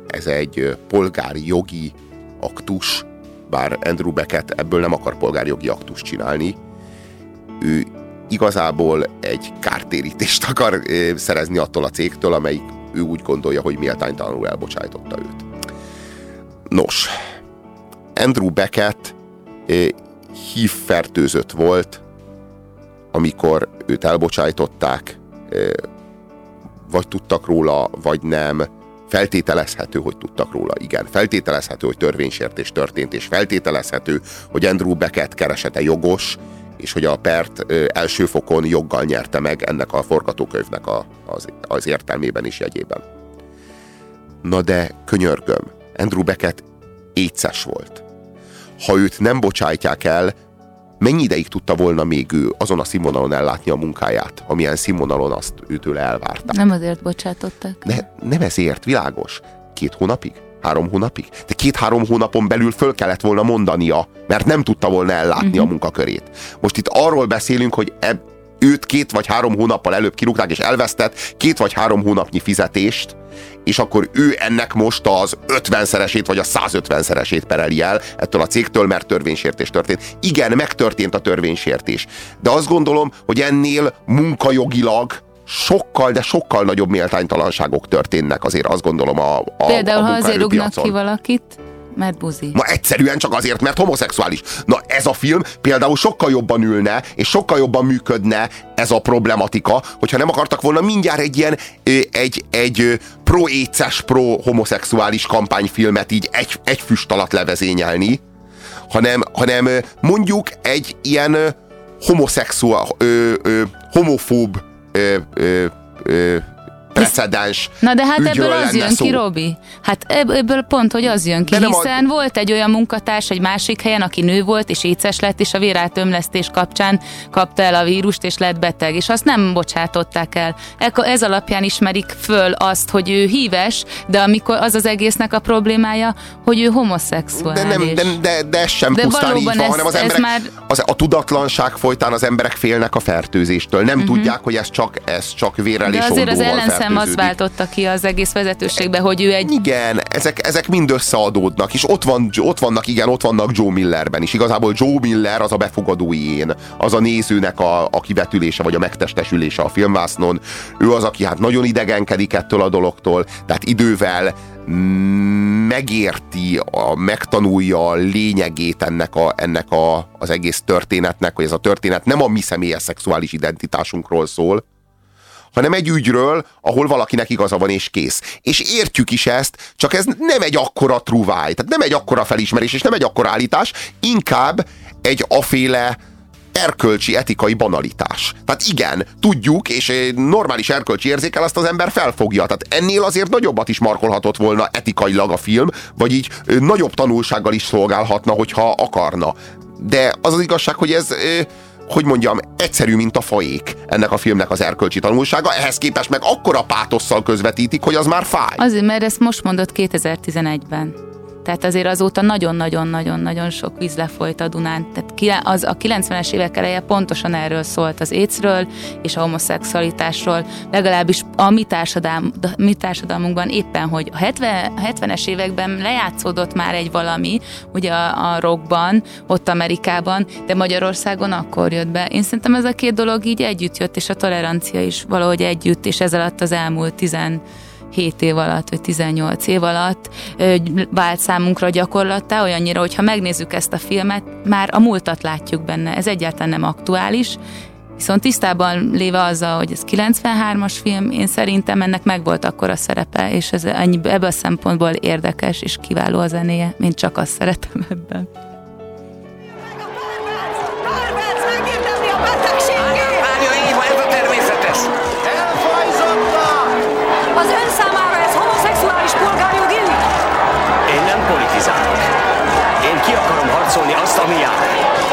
S5: ez egy polgári jogi aktus, bár Andrew Beckett ebből nem akar polgári jogi aktust csinálni. Ő igazából egy kártérítést akar szerezni attól a cégtől, amelyik ő úgy gondolja, hogy méltánytalanul elbocsájtotta őt. Nos, Andrew Beckett ö, hívfertőzött volt, amikor őt elbocsájtották, vagy tudtak róla, vagy nem. Feltételezhető, hogy tudtak róla, igen. Feltételezhető, hogy törvénysértés történt, és feltételezhető, hogy Andrew Beckett keresete jogos, és hogy a pert első fokon joggal nyerte meg ennek a forgatókönyvnek a, az, az értelmében és jegyében. Na de könyörgöm, Andrew Beckett éces volt. Ha őt nem bocsájtják el, mennyi ideig tudta volna még ő azon a színvonalon ellátni a munkáját, amilyen színvonalon azt őtől elvárták?
S6: Nem azért bocsátották.
S5: Ne, nem ezért, világos. Két hónapig? Három hónapig? De két-három hónapon belül föl kellett volna mondania, mert nem tudta volna ellátni uh-huh. a munkakörét. Most itt arról beszélünk, hogy eb, őt két vagy három hónappal előbb kirúgták, és elvesztett két vagy három hónapnyi fizetést, és akkor ő ennek most az 50-szeresét vagy a 150-szeresét pereli el ettől a cégtől, mert törvénysértés történt. Igen, megtörtént a törvénysértés. De azt gondolom, hogy ennél munkajogilag sokkal, de sokkal nagyobb méltánytalanságok történnek azért azt gondolom a, a
S6: Például,
S5: a
S6: ha azért rúgnak ki valakit, mert buzi.
S5: Ma egyszerűen csak azért, mert homoszexuális. Na ez a film például sokkal jobban ülne, és sokkal jobban működne ez a problematika, hogyha nem akartak volna mindjárt egy ilyen, egy, egy pro-éces, pro-homoszexuális kampányfilmet így egy, egy füst alatt levezényelni, hanem, hanem mondjuk egy ilyen homoszexuál, homofób ö, ö, ö, precedens
S6: Na de hát ebből az jön
S5: szó.
S6: ki, Robi. Hát ebb- ebből pont, hogy az jön ki,
S5: De nem a-
S6: hiszen volt egy olyan munkatárs egy másik helyen, aki nő volt, és éces lett, és a vérátömlesztés kapcsán kapta el a vírust, és lett beteg, és azt nem bocsátották el. Ez alapján ismerik föl azt, hogy ő híves, de amikor az az egésznek a problémája, hogy ő homoszexuális.
S5: De, nem, de, de, de ez sem
S6: De
S5: pusztán így van,
S6: ez-
S5: hanem az
S6: ez
S5: emberek,
S6: már-
S5: az, a tudatlanság folytán az emberek félnek a fertőzéstől. Nem
S6: Mhm.
S5: tudják, hogy ez csak, ez csak vérrel
S6: De
S5: és
S6: azért az ellenszem nem az váltotta ki az egész vezetőségbe, hogy ő egy...
S5: Igen, ezek, ezek mind összeadódnak, és ott, van, ott vannak, igen, ott vannak Joe Millerben is. Igazából Joe Miller az a befogadói én, az a nézőnek a, a kivetülése, vagy a megtestesülése a filmvásznon. Ő az, aki hát nagyon idegenkedik ettől a dologtól, tehát idővel megérti, a, megtanulja a lényegét ennek, a, ennek a, az egész történetnek, hogy ez a történet nem a mi személyes szexuális identitásunkról szól, hanem egy ügyről, ahol valakinek igaza van és kész. És értjük is ezt, csak ez nem egy akkora truváj, tehát nem egy akkora felismerés, és nem egy akkora állítás, inkább egy aféle erkölcsi, etikai banalitás. Tehát igen, tudjuk, és normális erkölcsi érzékel azt az ember felfogja. Tehát ennél azért nagyobbat is markolhatott volna etikailag a film, vagy így nagyobb tanulsággal is szolgálhatna, hogyha akarna. De az az igazság, hogy ez hogy mondjam, egyszerű, mint a faék ennek a filmnek az erkölcsi tanulsága, ehhez képest meg akkora pátosszal közvetítik, hogy az már fáj.
S6: Azért, mert ezt most mondott 2011-ben. Tehát azért azóta nagyon-nagyon-nagyon-nagyon sok víz lefolyt a Dunán. Tehát az a 90-es évek eleje pontosan erről szólt az écről és a homoszexualitásról, legalábbis a mi, társadalm, mi társadalmunkban éppen, hogy a 70, a 70-es években lejátszódott már egy valami, ugye a, a rockban, ott Amerikában, de Magyarországon akkor jött be. Én szerintem ez a két dolog így együtt jött, és a tolerancia is valahogy együtt, és ez alatt az elmúlt 10 7 év alatt, vagy 18 év alatt vált számunkra gyakorlattá, olyannyira, hogy ha megnézzük ezt a filmet, már a múltat látjuk benne. Ez egyáltalán nem aktuális, Viszont tisztában léve azzal, hogy ez 93-as film, én szerintem ennek megvolt akkor a szerepe, és ez ennyi, ebből a szempontból érdekes és kiváló a zenéje. Én csak azt szeretem ebben.
S24: Akarom harcolni azt, ami jár.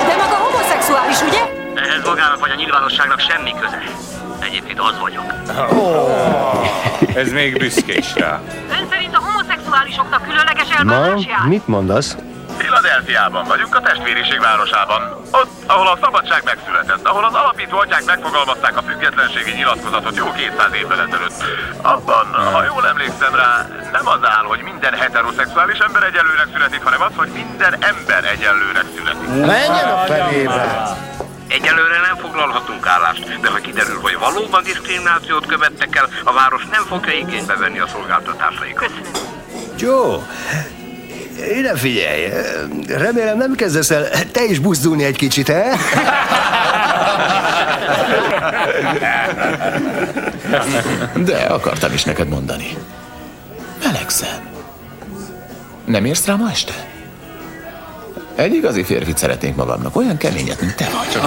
S27: De maga homoszexuális, ugye?
S24: Ehhez magának vagy a nyilvánosságnak semmi köze. Egyébként az vagyok.
S28: Ez még büszke is rá.
S27: Ön szerint a homoszexuálisoknak különleges elbánás jár?
S29: mit mondasz?
S30: Filadelfiában vagyunk, a testvériség városában. Ott, ahol a szabadság megszületett, ahol az alapító atyák megfogalmazták a függetlenségi nyilatkozatot jó 200 évvel ezelőtt. Abban, ha jól emlékszem rá, nem az áll, hogy minden heteroszexuális ember egyenlőnek születik, hanem az, hogy minden ember egyenlőnek születik.
S29: Menjen a fenébe!
S31: Egyelőre nem foglalhatunk állást, de ha kiderül, hogy valóban diszkriminációt követtek el, a város nem fogja igénybe venni a szolgáltatásaikat.
S29: Joe, ide figyelj, remélem nem kezdesz el te is buzdulni egy kicsit, eh?
S23: De akartam is neked mondani. Melegszem. Nem érsz rá ma este? Egy igazi férfit szeretnék magamnak, olyan keményet, mint te vagy.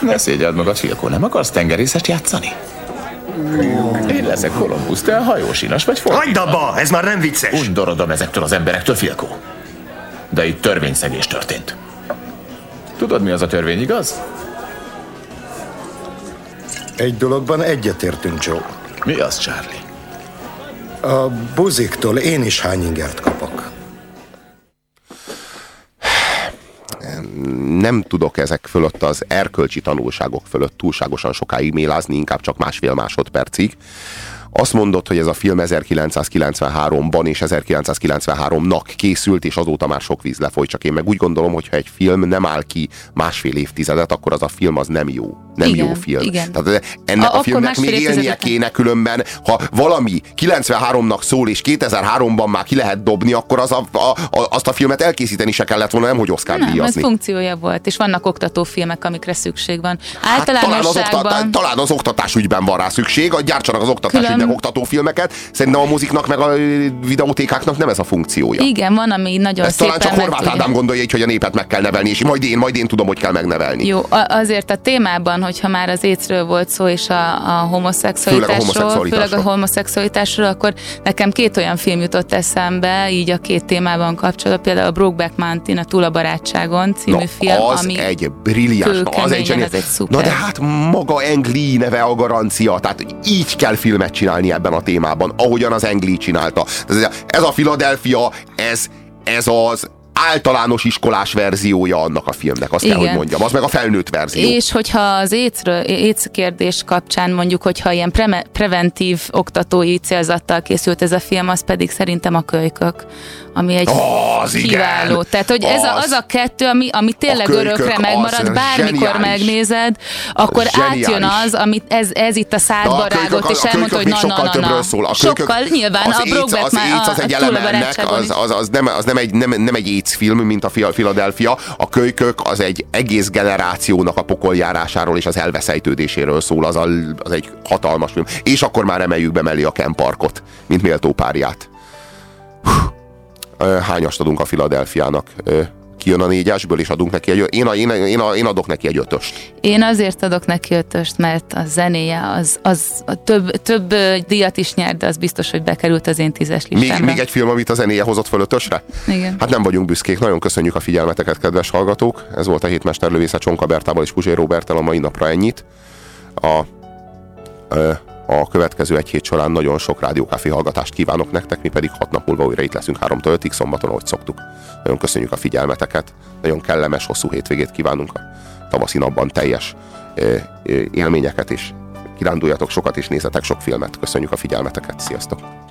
S23: Ne szégyeld magad, Filkó, nem akarsz tengerészest játszani? Én leszek Kolumbusz, te a hajósinas vagy fordítva.
S29: Hagyd abba, ez már nem vicces.
S23: Undorodom ezektől az emberektől, Filkó. De itt törvényszegés történt. Tudod, mi az a törvény, igaz?
S29: Egy dologban egyetértünk, Joe.
S23: Mi az, Charlie?
S29: A buziktól én is hány ingert kapok.
S5: Nem tudok ezek fölött az erkölcsi tanulságok fölött túlságosan sokáig mélázni, inkább csak másfél másodpercig. Azt mondod, hogy ez a film 1993-ban és 1993-nak készült, és azóta már sok víz lefolyt, csak én meg úgy gondolom, hogy ha egy film nem áll ki másfél évtizedet, akkor az a film az nem jó. Nem
S6: Igen,
S5: jó film.
S6: igen.
S5: Tehát ennek
S6: A-
S5: a, filmnek még élnie kéne különben, ha valami 93-nak szól, és 2003-ban már ki lehet dobni, akkor az a, a, a, azt a filmet elkészíteni se kellett volna, nem hogy Oscar
S6: Nem, ez
S5: díjazni.
S6: funkciója volt, és vannak oktatófilmek, amikre szükség van.
S5: Hát talán, az
S6: Általánosságban...
S5: talán az oktatás ügyben van rá szükség, a- gyártsanak az oktatás
S6: Külön-
S5: ügynek oktatófilmeket. Szerintem a moziknak meg a videótékáknak nem ez a funkciója.
S6: Igen, van, ami nagyon
S5: Ezt
S6: szépen
S5: talán csak Horváth Ádám gondolja így, hogy a népet meg kell nevelni, és majd én, majd én tudom, hogy kell megnevelni.
S6: Jó, azért a témában, hogyha már az écről volt szó, és a, a homoszexualitásról,
S5: Főleg a homoszexualitásról.
S6: főleg a homoszexualitásról, akkor nekem két olyan film jutott eszembe, így a két témában kapcsolatban, például a Brokeback Mountain, a Túl a barátságon című
S5: Na,
S6: film,
S5: az
S6: ami
S5: egy brilliáns, na, az egy zseni-
S6: egy szuper.
S5: Na de hát maga Angli neve a garancia, tehát így kell filmet csinálni ebben a témában, ahogyan az Angli csinálta. Ez a Philadelphia, ez, ez az általános iskolás verziója annak a filmnek, azt Igen. kell, hogy mondjam. Az meg a felnőtt verzió.
S6: És hogyha az éc kérdés kapcsán mondjuk, hogyha ilyen pre- preventív oktatói célzattal készült ez a film, az pedig szerintem a kölykök ami egy
S5: az
S6: kiváló.
S5: Igen.
S6: Tehát, hogy ez a, az a kettő, ami, ami tényleg örökre megmarad, bármikor zseniális. megnézed, akkor zseniális. átjön az, amit ez, ez itt a szádba rágott, és elmondta, hogy na, na, na, na.
S5: Szól. A
S6: sokkal, nyilván, a Brokeback
S5: már az, az egy eleme ennek, az, az, az, nem, az nem, egy, nem, nem egy AIDS film, mint a Philadelphia. A kölykök az egy egész generációnak a pokoljárásáról és az elveszejtődéséről szól, az, a, az egy hatalmas film. És akkor már emeljük be mellé a Ken Parkot, mint méltó párját hányast adunk a Filadelfiának? Kijön a négyesből, és adunk neki egy, én, a, én, én, a, én adok neki egy ötöst.
S6: Én azért adok neki ötöst, mert a zenéje az, az a több, több díjat is nyert, de az biztos, hogy bekerült az én tízes listámra.
S5: Még, még egy film, amit a zenéje hozott föl ötösre?
S6: Igen.
S5: Hát nem vagyunk büszkék, nagyon köszönjük a figyelmeteket, kedves hallgatók. Ez volt a hétmester lövésze Csonka Bertával és Puzsé Robertel a mai napra ennyit. A, a a következő egy hét során nagyon sok rádiókáfé hallgatást kívánok nektek, mi pedig hat nap múlva újra itt leszünk 3-től 5 szombaton, ahogy szoktuk. Nagyon köszönjük a figyelmeteket, nagyon kellemes, hosszú hétvégét kívánunk a tavaszi napban teljes élményeket, és kiránduljatok sokat, és nézzetek sok filmet. Köszönjük a figyelmeteket, sziasztok!